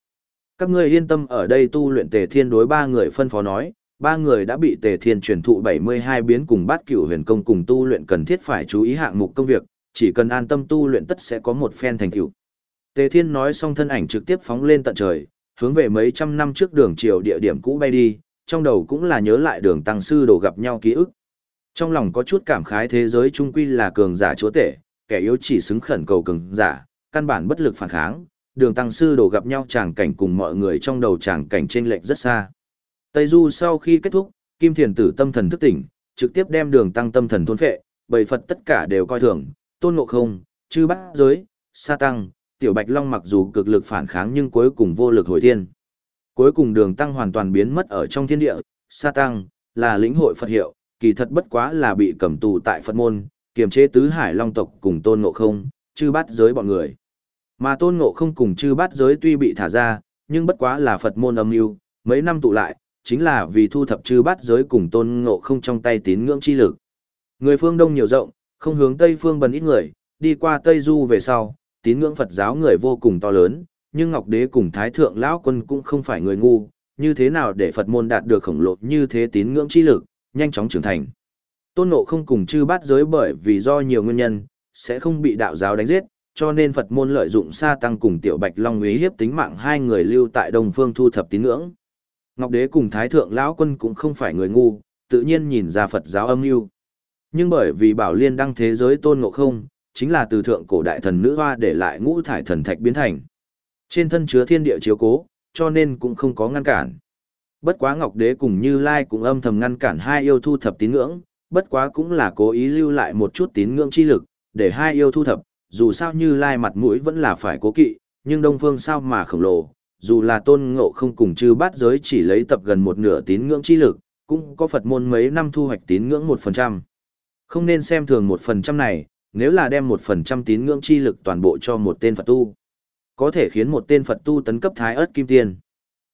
Speaker 1: Các ngươi yên tâm ở đây tu luyện Tề Thiên đối ba người phân phó nói, ba người đã bị Tề Thiên truyền thụ 72 biến cùng bát cửu huyền công cùng tu luyện cần thiết phải chú ý hạng mục công việc, chỉ cần an tâm tu luyện tất sẽ có một phen thành tựu. Tề Thiên nói xong thân ảnh trực tiếp phóng lên tận trời, hướng về mấy trăm năm trước đường triều địa điểm cũ bay đi, trong đầu cũng là nhớ lại đường tăng sư đồ gặp nhau ký ức. Trong lòng có chút cảm khái thế giới trung quy là cường giả chúa tể, kẻ yếu chỉ xứng khẩn cầu cường giả, căn bản bất lực phản kháng, đường tăng sư đồ gặp nhau tràng cảnh cùng mọi người trong đầu tràng cảnh trên lệch rất xa. Tây Du sau khi kết thúc, Kim Thiền Tử tâm thần thức tỉnh, trực tiếp đem đường tăng tâm thần thôn phệ, bảy Phật tất cả đều coi thường, tôn ngộ không, chư bát giới, sa tăng, tiểu bạch long mặc dù cực lực phản kháng nhưng cuối cùng vô lực hồi thiên. Cuối cùng đường tăng hoàn toàn biến mất ở trong thiên địa, sa tăng, là lĩnh hội Phật hiệu, kỳ thật bất quá là bị cầm tù tại Phật môn, kiềm chế tứ hải long tộc cùng tôn ngộ không, chư bát giới bọn người. Mà tôn ngộ không cùng chư bát giới tuy bị thả ra, nhưng bất quá là Phật môn âm mưu mấy năm tụ lại, chính là vì thu thập chư bát giới cùng tôn ngộ không trong tay tín ngưỡng chi lực. Người phương Đông nhiều rộng, không hướng Tây phương bần ít người, đi qua Tây Du về sau, tín ngưỡng Phật giáo người vô cùng to lớn, nhưng Ngọc Đế cùng Thái Thượng Lão Quân cũng không phải người ngu, như thế nào để Phật môn đạt được khổng lồ như thế tín ngưỡng chi lực, nhanh chóng trưởng thành. Tôn Ngộ không cùng chư bát giới bởi vì do nhiều nguyên nhân, sẽ không bị đạo giáo đánh giết, cho nên Phật môn lợi dụng sa tăng cùng tiểu bạch long uy hiếp tính mạng hai người lưu tại Đông Phương thu thập tín ngưỡng. Ngọc Đế cùng Thái Thượng Lão Quân cũng không phải người ngu, tự nhiên nhìn ra Phật giáo âm mưu. Nhưng bởi vì Bảo Liên đăng thế giới tôn ngộ không, chính là từ thượng cổ đại thần nữ hoa để lại ngũ thải thần thạch biến thành. Trên thân chứa thiên địa chiếu cố, cho nên cũng không có ngăn cản. Bất quá Ngọc Đế cùng Như Lai cũng âm thầm ngăn cản hai yêu thu thập tín ngưỡng, bất quá cũng là cố ý lưu lại một chút tín ngưỡng chi lực, để hai yêu thu thập, dù sao Như Lai mặt mũi vẫn là phải cố kỵ, nhưng Đông Phương sao mà khổng lồ, dù là tôn ngộ không cùng chư bát giới chỉ lấy tập gần một nửa tín ngưỡng chi lực, cũng có Phật môn mấy năm thu hoạch tín ngưỡng một phần trăm. Không nên xem thường một phần trăm này, nếu là đem một phần trăm tín ngưỡng chi lực toàn bộ cho một tên Phật tu, có thể khiến một tên Phật tu tấn cấp thái ớt kim tiên.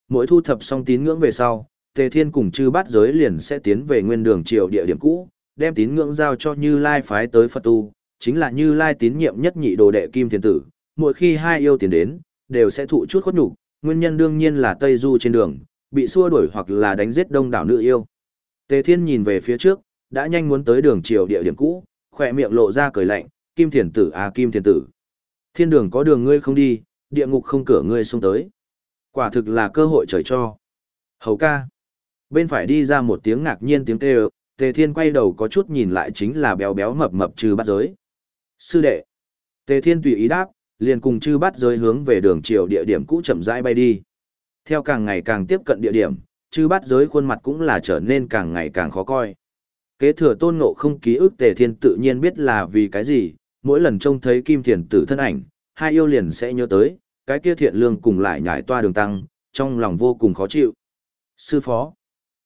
Speaker 1: Mỗi thu thập xong tín ngưỡng về sau, Tề Thiên cùng chư bát giới liền sẽ tiến về nguyên đường triều địa điểm cũ, đem tín ngưỡng giao cho Như Lai phái tới Phật tu, chính là Như Lai tín nhiệm nhất nhị đồ đệ kim thiên tử. Mỗi khi hai yêu tiền đến, đều sẽ thụ chút khuất nhục, nguyên nhân đương nhiên là Tây Du trên đường, bị xua đuổi hoặc là đánh giết đông đảo nữ yêu. Tề Thiên nhìn về phía trước, đã nhanh muốn tới đường triều địa điểm cũ, khỏe miệng lộ ra cười lạnh, Kim Thiền Tử à Kim Thiền Tử. Thiên đường có đường ngươi không đi, địa ngục không cửa ngươi xông tới. Quả thực là cơ hội trời cho. Hầu ca. Bên phải đi ra một tiếng ngạc nhiên tiếng kêu, Tề Thiên quay đầu có chút nhìn lại chính là béo béo mập mập trừ bát giới. Sư đệ. Tề Thiên tùy ý đáp, liền cùng chư bát giới hướng về đường chiều địa điểm cũ chậm rãi bay đi. Theo càng ngày càng tiếp cận địa điểm, chư bát giới khuôn mặt cũng là trở nên càng ngày càng khó coi. Kế thừa tôn ngộ không ký ức tề thiên tự nhiên biết là vì cái gì, mỗi lần trông thấy kim thiền tử thân ảnh, hai yêu liền sẽ nhớ tới, cái kia thiện lương cùng lại nhảy toa đường tăng, trong lòng vô cùng khó chịu. Sư phó,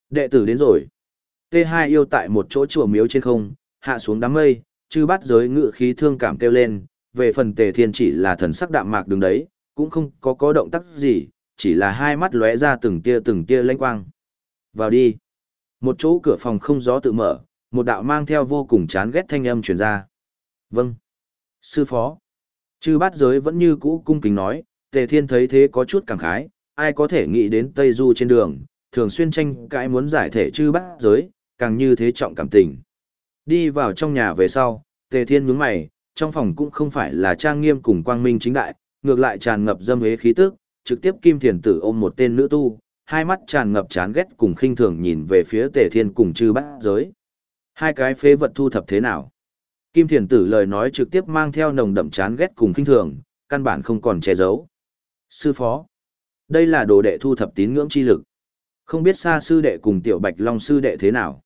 Speaker 1: đệ tử đến rồi. T2 yêu tại một chỗ chùa miếu trên không, hạ xuống đám mây, chư bắt giới ngự khí thương cảm kêu lên, về phần tề thiên chỉ là thần sắc đạm mạc đứng đấy, cũng không có có động tác gì, chỉ là hai mắt lóe ra từng tia từng tia lanh quang. Vào đi. Một chỗ cửa phòng không gió tự mở, một đạo mang theo vô cùng chán ghét thanh âm truyền ra. Vâng. Sư phó. Chư bát giới vẫn như cũ cung kính nói, tề thiên thấy thế có chút cảm khái, ai có thể nghĩ đến Tây Du trên đường, thường xuyên tranh cãi muốn giải thể chư bát giới, càng như thế trọng cảm tình. Đi vào trong nhà về sau, tề thiên nhướng mày, trong phòng cũng không phải là trang nghiêm cùng quang minh chính đại, ngược lại tràn ngập dâm hế khí tức, trực tiếp kim thiền tử ôm một tên nữ tu, hai mắt tràn ngập chán ghét cùng khinh thường nhìn về phía tề thiên cùng chư bát giới. Hai cái phế vật thu thập thế nào? Kim thiền tử lời nói trực tiếp mang theo nồng đậm chán ghét cùng khinh thường, căn bản không còn che giấu. Sư phó. Đây là đồ đệ thu thập tín ngưỡng chi lực. Không biết xa sư đệ cùng tiểu bạch long sư đệ thế nào.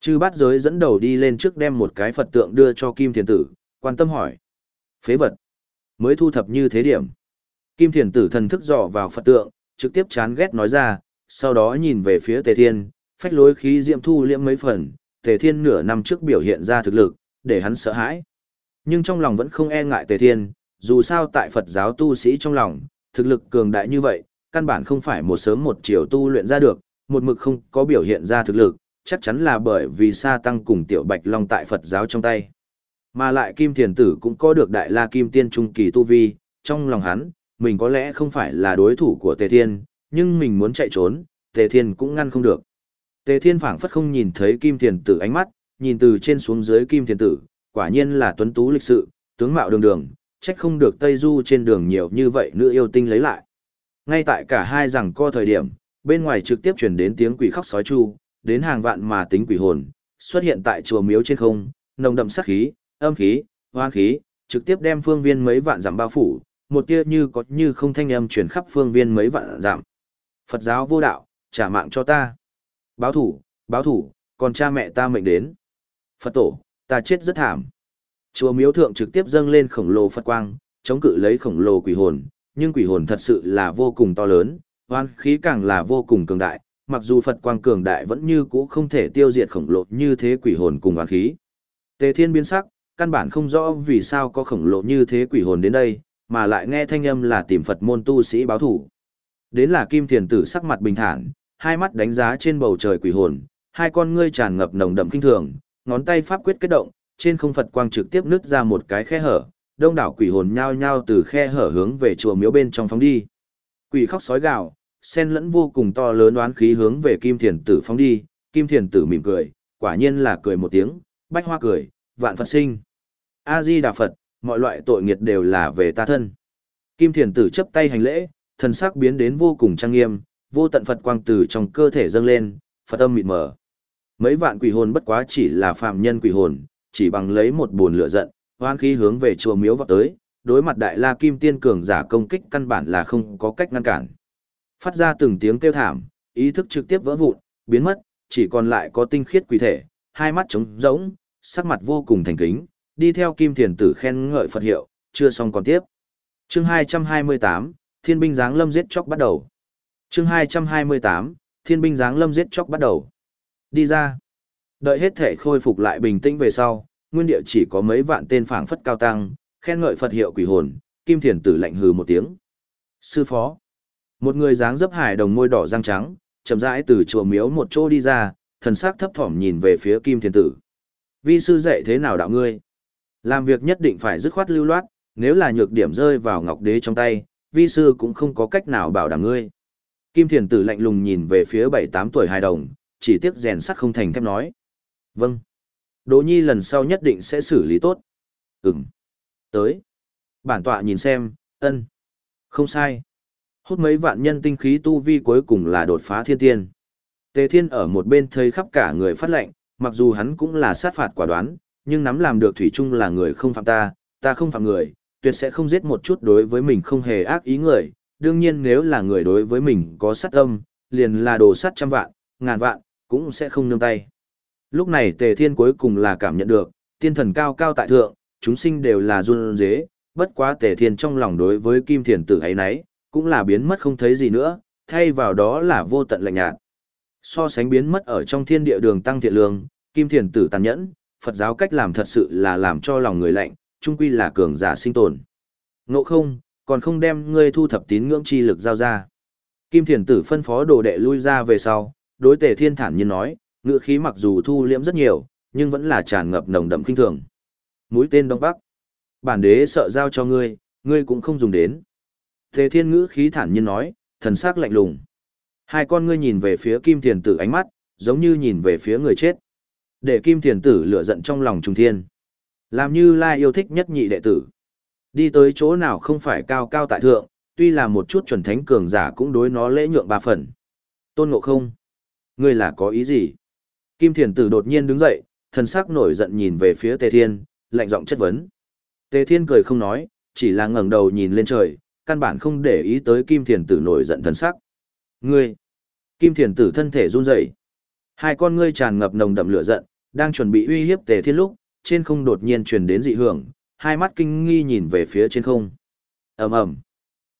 Speaker 1: Chư bát giới dẫn đầu đi lên trước đem một cái Phật tượng đưa cho Kim Thiền Tử, quan tâm hỏi. Phế vật. Mới thu thập như thế điểm. Kim Thiền Tử thần thức dò vào Phật tượng, trực tiếp chán ghét nói ra, sau đó nhìn về phía Tề Thiên, phách lối khí diệm thu liễm mấy phần, Tề Thiên nửa năm trước biểu hiện ra thực lực, để hắn sợ hãi. Nhưng trong lòng vẫn không e ngại Tề Thiên, dù sao tại Phật giáo tu sĩ trong lòng, thực lực cường đại như vậy, căn bản không phải một sớm một chiều tu luyện ra được, một mực không có biểu hiện ra thực lực, chắc chắn là bởi vì Sa Tăng cùng Tiểu Bạch Long tại Phật giáo trong tay. Mà lại Kim Thiền Tử cũng có được Đại La Kim Tiên Trung Kỳ Tu Vi, trong lòng hắn, mình có lẽ không phải là đối thủ của Tề Thiên, nhưng mình muốn chạy trốn, Tề Thiên cũng ngăn không được. Tề Thiên phảng phất không nhìn thấy Kim Thiền Tử ánh mắt, nhìn từ trên xuống dưới Kim Thiền Tử, quả nhiên là tuấn tú lịch sự, tướng mạo đường đường, trách không được Tây Du trên đường nhiều như vậy nữ yêu tinh lấy lại. Ngay tại cả hai rằng co thời điểm, bên ngoài trực tiếp chuyển đến tiếng quỷ khóc sói chu, đến hàng vạn mà tính quỷ hồn, xuất hiện tại chùa miếu trên không, nồng đậm sát khí, âm khí, hoang khí, trực tiếp đem phương viên mấy vạn giảm bao phủ, một tia như có như không thanh âm truyền khắp phương viên mấy vạn giảm. Phật giáo vô đạo, trả mạng cho ta. Báo thủ, báo thủ, còn cha mẹ ta mệnh đến. Phật tổ, ta chết rất thảm. Chùa miếu thượng trực tiếp dâng lên khổng lồ Phật quang, chống cự lấy khổng lồ quỷ hồn, nhưng quỷ hồn thật sự là vô cùng to lớn, hoan khí càng là vô cùng cường đại, mặc dù Phật quang cường đại vẫn như cũ không thể tiêu diệt khổng lồ như thế quỷ hồn cùng hoan khí. Tề thiên biến sắc, căn bản không rõ vì sao có khổng lồ như thế quỷ hồn đến đây, mà lại nghe thanh âm là tìm Phật môn tu sĩ báo thủ. Đến là Kim Thiền Tử sắc mặt bình thản, hai mắt đánh giá trên bầu trời quỷ hồn, hai con ngươi tràn ngập nồng đậm kinh thường, ngón tay pháp quyết kết động, trên không Phật quang trực tiếp nứt ra một cái khe hở, đông đảo quỷ hồn nhao nhao từ khe hở hướng về chùa miếu bên trong phóng đi. Quỷ khóc sói gào, sen lẫn vô cùng to lớn oán khí hướng về Kim Thiền Tử phóng đi, Kim Thiền Tử mỉm cười, quả nhiên là cười một tiếng, bách hoa cười, vạn Phật sinh. A Di Đà Phật, mọi loại tội nghiệt đều là về ta thân. Kim Thiền Tử chấp tay hành lễ, thần sắc biến đến vô cùng trang nghiêm, vô tận Phật quang từ trong cơ thể dâng lên, Phật âm mịt mờ. Mấy vạn quỷ hồn bất quá chỉ là phàm nhân quỷ hồn, chỉ bằng lấy một buồn lửa giận, hoan khí hướng về chùa miếu vọt tới, đối mặt đại la kim tiên cường giả công kích căn bản là không có cách ngăn cản. Phát ra từng tiếng kêu thảm, ý thức trực tiếp vỡ vụn, biến mất, chỉ còn lại có tinh khiết quỷ thể, hai mắt trống rỗng, sắc mặt vô cùng thành kính, đi theo kim thiền tử khen ngợi Phật hiệu, chưa xong còn tiếp. Chương 228, Thiên binh giáng lâm giết chóc bắt đầu. Chương 228, Thiên binh giáng lâm giết chóc bắt đầu. Đi ra. Đợi hết thể khôi phục lại bình tĩnh về sau, nguyên địa chỉ có mấy vạn tên phảng phất cao tăng, khen ngợi Phật hiệu quỷ hồn, Kim Thiền Tử lạnh hừ một tiếng. Sư phó. Một người dáng dấp hải đồng môi đỏ răng trắng, chậm rãi từ chùa miếu một chỗ đi ra, thần sắc thấp thỏm nhìn về phía Kim Thiền Tử. Vi sư dạy thế nào đạo ngươi? Làm việc nhất định phải dứt khoát lưu loát, nếu là nhược điểm rơi vào ngọc đế trong tay, vi sư cũng không có cách nào bảo đảm ngươi. Kim Thiền Tử lạnh lùng nhìn về phía bảy tám tuổi hài đồng, chỉ tiếc rèn sắt không thành thép nói. Vâng. Đỗ Nhi lần sau nhất định sẽ xử lý tốt. Ừm. Tới. Bản tọa nhìn xem, ân. Không sai. Hút mấy vạn nhân tinh khí tu vi cuối cùng là đột phá thiên tiên. Tề Thiên ở một bên thấy khắp cả người phát lệnh, mặc dù hắn cũng là sát phạt quả đoán, nhưng nắm làm được Thủy chung là người không phạm ta, ta không phạm người, tuyệt sẽ không giết một chút đối với mình không hề ác ý người. Đương nhiên nếu là người đối với mình có sát tâm, liền là đồ sát trăm vạn, ngàn vạn, cũng sẽ không nương tay. Lúc này Tề Thiên cuối cùng là cảm nhận được, tiên thần cao cao tại thượng, chúng sinh đều là run dế, bất quá Tề Thiên trong lòng đối với Kim Thiền tử ấy nấy, cũng là biến mất không thấy gì nữa, thay vào đó là vô tận lạnh nhạt. So sánh biến mất ở trong thiên địa đường tăng thiện lương, Kim Thiền tử tàn nhẫn, Phật giáo cách làm thật sự là làm cho lòng người lạnh, trung quy là cường giả sinh tồn. Ngộ không, còn không đem ngươi thu thập tín ngưỡng chi lực giao ra. Kim Thiền tử phân phó đồ đệ lui ra về sau, đối tề thiên thản nhiên nói, ngựa khí mặc dù thu liễm rất nhiều, nhưng vẫn là tràn ngập nồng đậm kinh thường. Mũi tên Đông Bắc. Bản đế sợ giao cho ngươi, ngươi cũng không dùng đến. Tề thiên ngữ khí thản nhiên nói, thần sắc lạnh lùng. Hai con ngươi nhìn về phía kim thiền tử ánh mắt, giống như nhìn về phía người chết. Để kim thiền tử lửa giận trong lòng trùng thiên. Làm như lai yêu thích nhất nhị đệ tử. Đi tới chỗ nào không phải cao cao tại thượng, tuy là một chút chuẩn thánh cường giả cũng đối nó lễ nhượng ba phần. Tôn ngộ không. Ngươi là có ý gì? Kim thiền tử đột nhiên đứng dậy, thần sắc nổi giận nhìn về phía tề thiên, lạnh giọng chất vấn. Tề thiên cười không nói, chỉ là ngẩng đầu nhìn lên trời, căn bản không để ý tới kim thiền tử nổi giận thần sắc. Ngươi! Kim thiền tử thân thể run rẩy, Hai con ngươi tràn ngập nồng đậm lửa giận, đang chuẩn bị uy hiếp tề thiên lúc, trên không đột nhiên truyền đến dị hưởng, hai mắt kinh nghi nhìn về phía trên không. ầm ầm,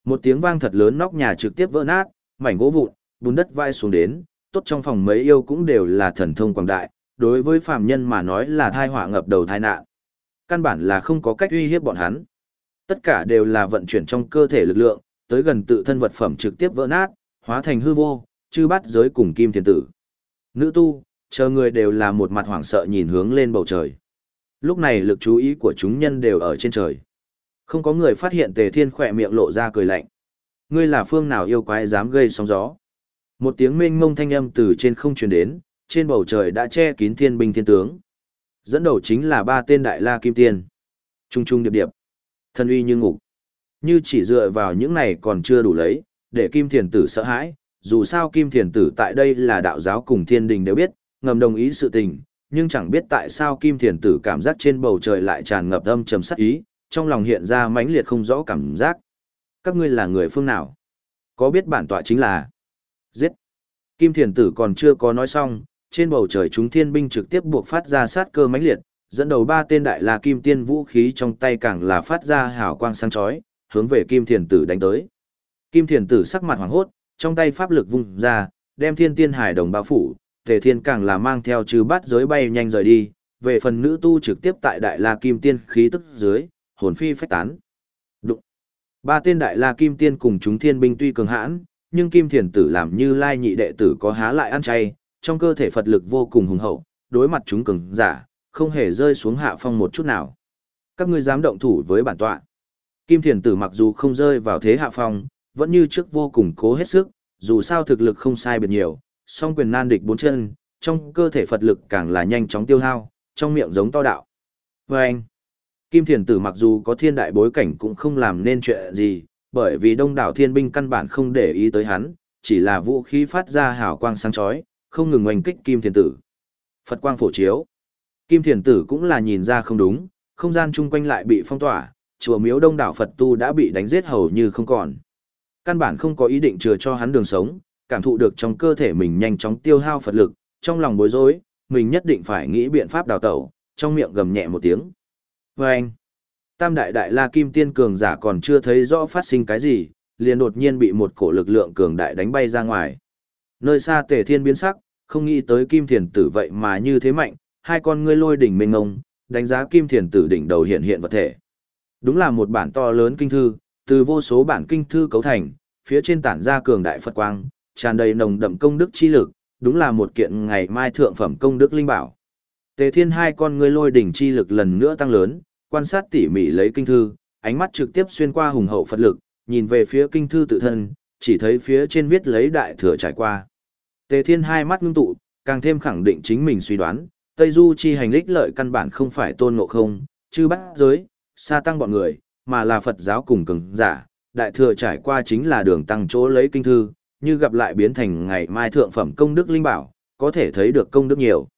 Speaker 1: một tiếng vang thật lớn nóc nhà trực tiếp vỡ nát, mảnh gỗ vụn, bùn đất vai xuống đến, tốt trong phòng mấy yêu cũng đều là thần thông quảng đại, đối với phàm nhân mà nói là thai họa ngập đầu tai nạn. Căn bản là không có cách uy hiếp bọn hắn. Tất cả đều là vận chuyển trong cơ thể lực lượng, tới gần tự thân vật phẩm trực tiếp vỡ nát, hóa thành hư vô, chư bắt giới cùng kim thiên tử. Nữ tu, chờ người đều là một mặt hoảng sợ nhìn hướng lên bầu trời. Lúc này lực chú ý của chúng nhân đều ở trên trời. Không có người phát hiện tề thiên khỏe miệng lộ ra cười lạnh. Ngươi là phương nào yêu quái dám gây sóng gió. Một tiếng mênh mông thanh âm từ trên không truyền đến, trên bầu trời đã che kín thiên binh thiên tướng. Dẫn đầu chính là ba tên đại la kim tiên. Trung trung điệp điệp. Thân uy như ngục. Như chỉ dựa vào những này còn chưa đủ lấy, để Kim Thiền Tử sợ hãi, dù sao Kim Thiền Tử tại đây là đạo giáo cùng thiên đình đều biết, ngầm đồng ý sự tình, nhưng chẳng biết tại sao Kim Thiền Tử cảm giác trên bầu trời lại tràn ngập âm trầm sắc ý, trong lòng hiện ra mãnh liệt không rõ cảm giác. Các ngươi là người phương nào? Có biết bản tọa chính là giết. Kim Thiền Tử còn chưa có nói xong, trên bầu trời chúng thiên binh trực tiếp buộc phát ra sát cơ mãnh liệt, dẫn đầu ba tên đại la kim tiên vũ khí trong tay càng là phát ra hào quang sáng chói, hướng về Kim Thiền Tử đánh tới. Kim Thiền Tử sắc mặt hoảng hốt, trong tay pháp lực vung ra, đem thiên tiên hải đồng bao phủ, Tề Thiên càng là mang theo trừ bát giới bay nhanh rời đi, về phần nữ tu trực tiếp tại đại la kim tiên khí tức dưới, hồn phi phách tán. Đụng. Ba tên đại la kim tiên cùng chúng thiên binh tuy cường hãn, nhưng kim thiền tử làm như lai nhị đệ tử có há lại ăn chay, trong cơ thể Phật lực vô cùng hùng hậu, đối mặt chúng cường giả, không hề rơi xuống hạ phong một chút nào. Các ngươi dám động thủ với bản tọa. Kim thiền tử mặc dù không rơi vào thế hạ phong, vẫn như trước vô cùng cố hết sức, dù sao thực lực không sai biệt nhiều, song quyền nan địch bốn chân, trong cơ thể Phật lực càng là nhanh chóng tiêu hao, trong miệng giống to đạo. Và anh, Kim Thiền Tử mặc dù có thiên đại bối cảnh cũng không làm nên chuyện gì, bởi vì đông đảo thiên binh căn bản không để ý tới hắn, chỉ là vũ khí phát ra hào quang sáng chói, không ngừng oanh kích Kim Thiền Tử. Phật quang phổ chiếu. Kim Thiền Tử cũng là nhìn ra không đúng, không gian chung quanh lại bị phong tỏa, chùa miếu đông đảo Phật tu đã bị đánh giết hầu như không còn. Căn bản không có ý định chừa cho hắn đường sống, cảm thụ được trong cơ thể mình nhanh chóng tiêu hao Phật lực, trong lòng bối rối, mình nhất định phải nghĩ biện pháp đào tẩu, trong miệng gầm nhẹ một tiếng. Vâng! anh, tam đại đại la kim tiên cường giả còn chưa thấy rõ phát sinh cái gì, liền đột nhiên bị một cổ lực lượng cường đại đánh bay ra ngoài. Nơi xa tề thiên biến sắc, không nghĩ tới kim thiền tử vậy mà như thế mạnh, hai con ngươi lôi đỉnh mênh ngông, đánh giá kim thiền tử đỉnh đầu hiện hiện vật thể. Đúng là một bản to lớn kinh thư, từ vô số bản kinh thư cấu thành, phía trên tản ra cường đại Phật quang, tràn đầy nồng đậm công đức chi lực, đúng là một kiện ngày mai thượng phẩm công đức linh bảo. Tề Thiên hai con ngươi lôi đỉnh chi lực lần nữa tăng lớn, quan sát tỉ mỉ lấy kinh thư, ánh mắt trực tiếp xuyên qua hùng hậu Phật lực, nhìn về phía kinh thư tự thân, chỉ thấy phía trên viết lấy đại thừa trải qua. Tề Thiên hai mắt ngưng tụ, càng thêm khẳng định chính mình suy đoán, Tây Du chi hành lích lợi căn bản không phải tôn ngộ không, chư bắt giới, sa tăng bọn người, mà là Phật giáo cùng cường giả, đại thừa trải qua chính là đường tăng chỗ lấy kinh thư, như gặp lại biến thành ngày mai thượng phẩm công đức linh bảo, có thể thấy được công đức nhiều.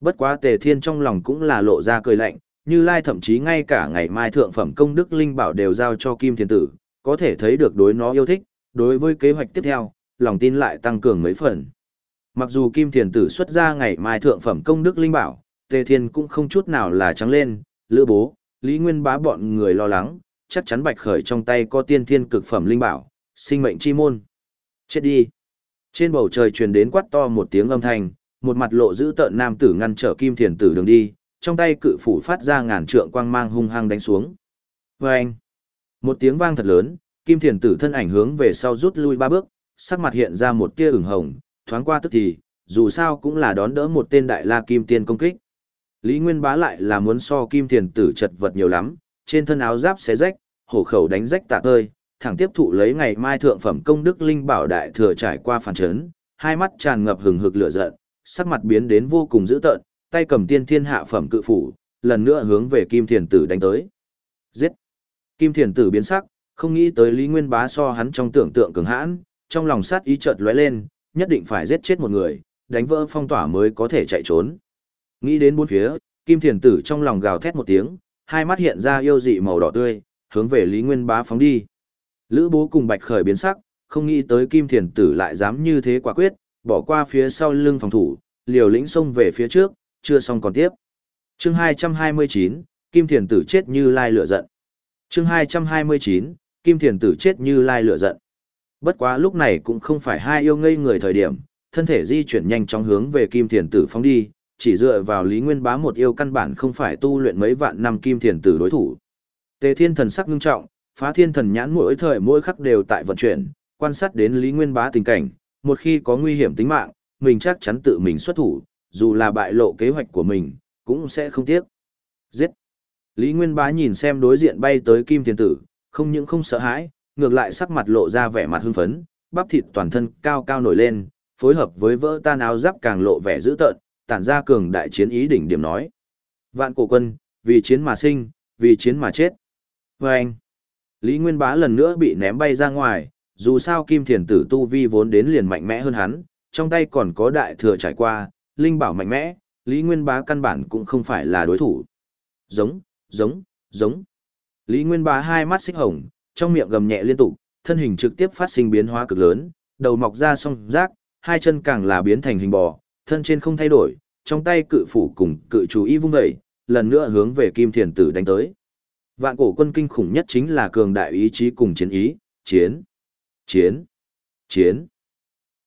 Speaker 1: Bất quá tề thiên trong lòng cũng là lộ ra cười lạnh, như lai thậm chí ngay cả ngày mai thượng phẩm công đức linh bảo đều giao cho kim thiền tử, có thể thấy được đối nó yêu thích, đối với kế hoạch tiếp theo, lòng tin lại tăng cường mấy phần. Mặc dù kim thiền tử xuất ra ngày mai thượng phẩm công đức linh bảo, tề thiên cũng không chút nào là trắng lên, lữ bố, lý nguyên bá bọn người lo lắng, chắc chắn bạch khởi trong tay có tiên thiên cực phẩm linh bảo, sinh mệnh chi môn. Chết đi. Trên bầu trời truyền đến quát to một tiếng âm thanh, một mặt lộ giữ tợn nam tử ngăn trở kim thiền tử đường đi, trong tay cự phủ phát ra ngàn trượng quang mang hung hăng đánh xuống. Và anh. Một tiếng vang thật lớn, kim thiền tử thân ảnh hướng về sau rút lui ba bước, sắc mặt hiện ra một tia ửng hồng, thoáng qua tức thì, dù sao cũng là đón đỡ một tên đại la kim tiên công kích. Lý Nguyên bá lại là muốn so kim thiền tử chật vật nhiều lắm, trên thân áo giáp xé rách, hổ khẩu đánh rách tạ ơi, thẳng tiếp thụ lấy ngày mai thượng phẩm công đức linh bảo đại thừa trải qua phản chấn, hai mắt tràn ngập hừng hực lửa giận, sắc mặt biến đến vô cùng dữ tợn, tay cầm tiên thiên hạ phẩm cự phủ, lần nữa hướng về Kim Thiền Tử đánh tới. Giết! Kim Thiền Tử biến sắc, không nghĩ tới Lý Nguyên Bá so hắn trong tưởng tượng cường hãn, trong lòng sát ý chợt lóe lên, nhất định phải giết chết một người, đánh vỡ phong tỏa mới có thể chạy trốn. Nghĩ đến bốn phía, Kim Thiền Tử trong lòng gào thét một tiếng, hai mắt hiện ra yêu dị màu đỏ tươi, hướng về Lý Nguyên Bá phóng đi. Lữ bố cùng bạch khởi biến sắc, không nghĩ tới kim thiền tử lại dám như thế quả quyết, bỏ qua phía sau lưng phòng thủ, liều lĩnh xông về phía trước, chưa xong còn tiếp. Chương 229, Kim Thiền Tử chết như lai lửa giận. Chương 229, Kim Thiền Tử chết như lai lửa giận. Bất quá lúc này cũng không phải hai yêu ngây người thời điểm, thân thể di chuyển nhanh chóng hướng về Kim Thiền Tử phóng đi, chỉ dựa vào Lý Nguyên Bá một yêu căn bản không phải tu luyện mấy vạn năm Kim Thiền Tử đối thủ. Tề Thiên thần sắc ngưng trọng, phá thiên thần nhãn mỗi thời mỗi khắc đều tại vận chuyển, quan sát đến Lý Nguyên Bá tình cảnh, một khi có nguy hiểm tính mạng, mình chắc chắn tự mình xuất thủ, dù là bại lộ kế hoạch của mình, cũng sẽ không tiếc. Giết! Lý Nguyên Bá nhìn xem đối diện bay tới Kim Thiên Tử, không những không sợ hãi, ngược lại sắc mặt lộ ra vẻ mặt hưng phấn, bắp thịt toàn thân cao cao nổi lên, phối hợp với vỡ tan áo giáp càng lộ vẻ dữ tợn, tản ra cường đại chiến ý đỉnh điểm nói. Vạn cổ quân, vì chiến mà sinh, vì chiến mà chết. Và anh, Lý Nguyên Bá lần nữa bị ném bay ra ngoài, dù sao Kim Thiền Tử tu vi vốn đến liền mạnh mẽ hơn hắn, trong tay còn có đại thừa trải qua, linh bảo mạnh mẽ, Lý Nguyên Bá căn bản cũng không phải là đối thủ. Giống, giống, giống. Lý Nguyên Bá hai mắt xích hồng, trong miệng gầm nhẹ liên tục, thân hình trực tiếp phát sinh biến hóa cực lớn, đầu mọc ra song rác, hai chân càng là biến thành hình bò, thân trên không thay đổi, trong tay cự phủ cùng cự chú ý vung dậy, lần nữa hướng về Kim Thiền Tử đánh tới. Vạn cổ quân kinh khủng nhất chính là cường đại ý chí cùng chiến ý, chiến, chiến, chiến.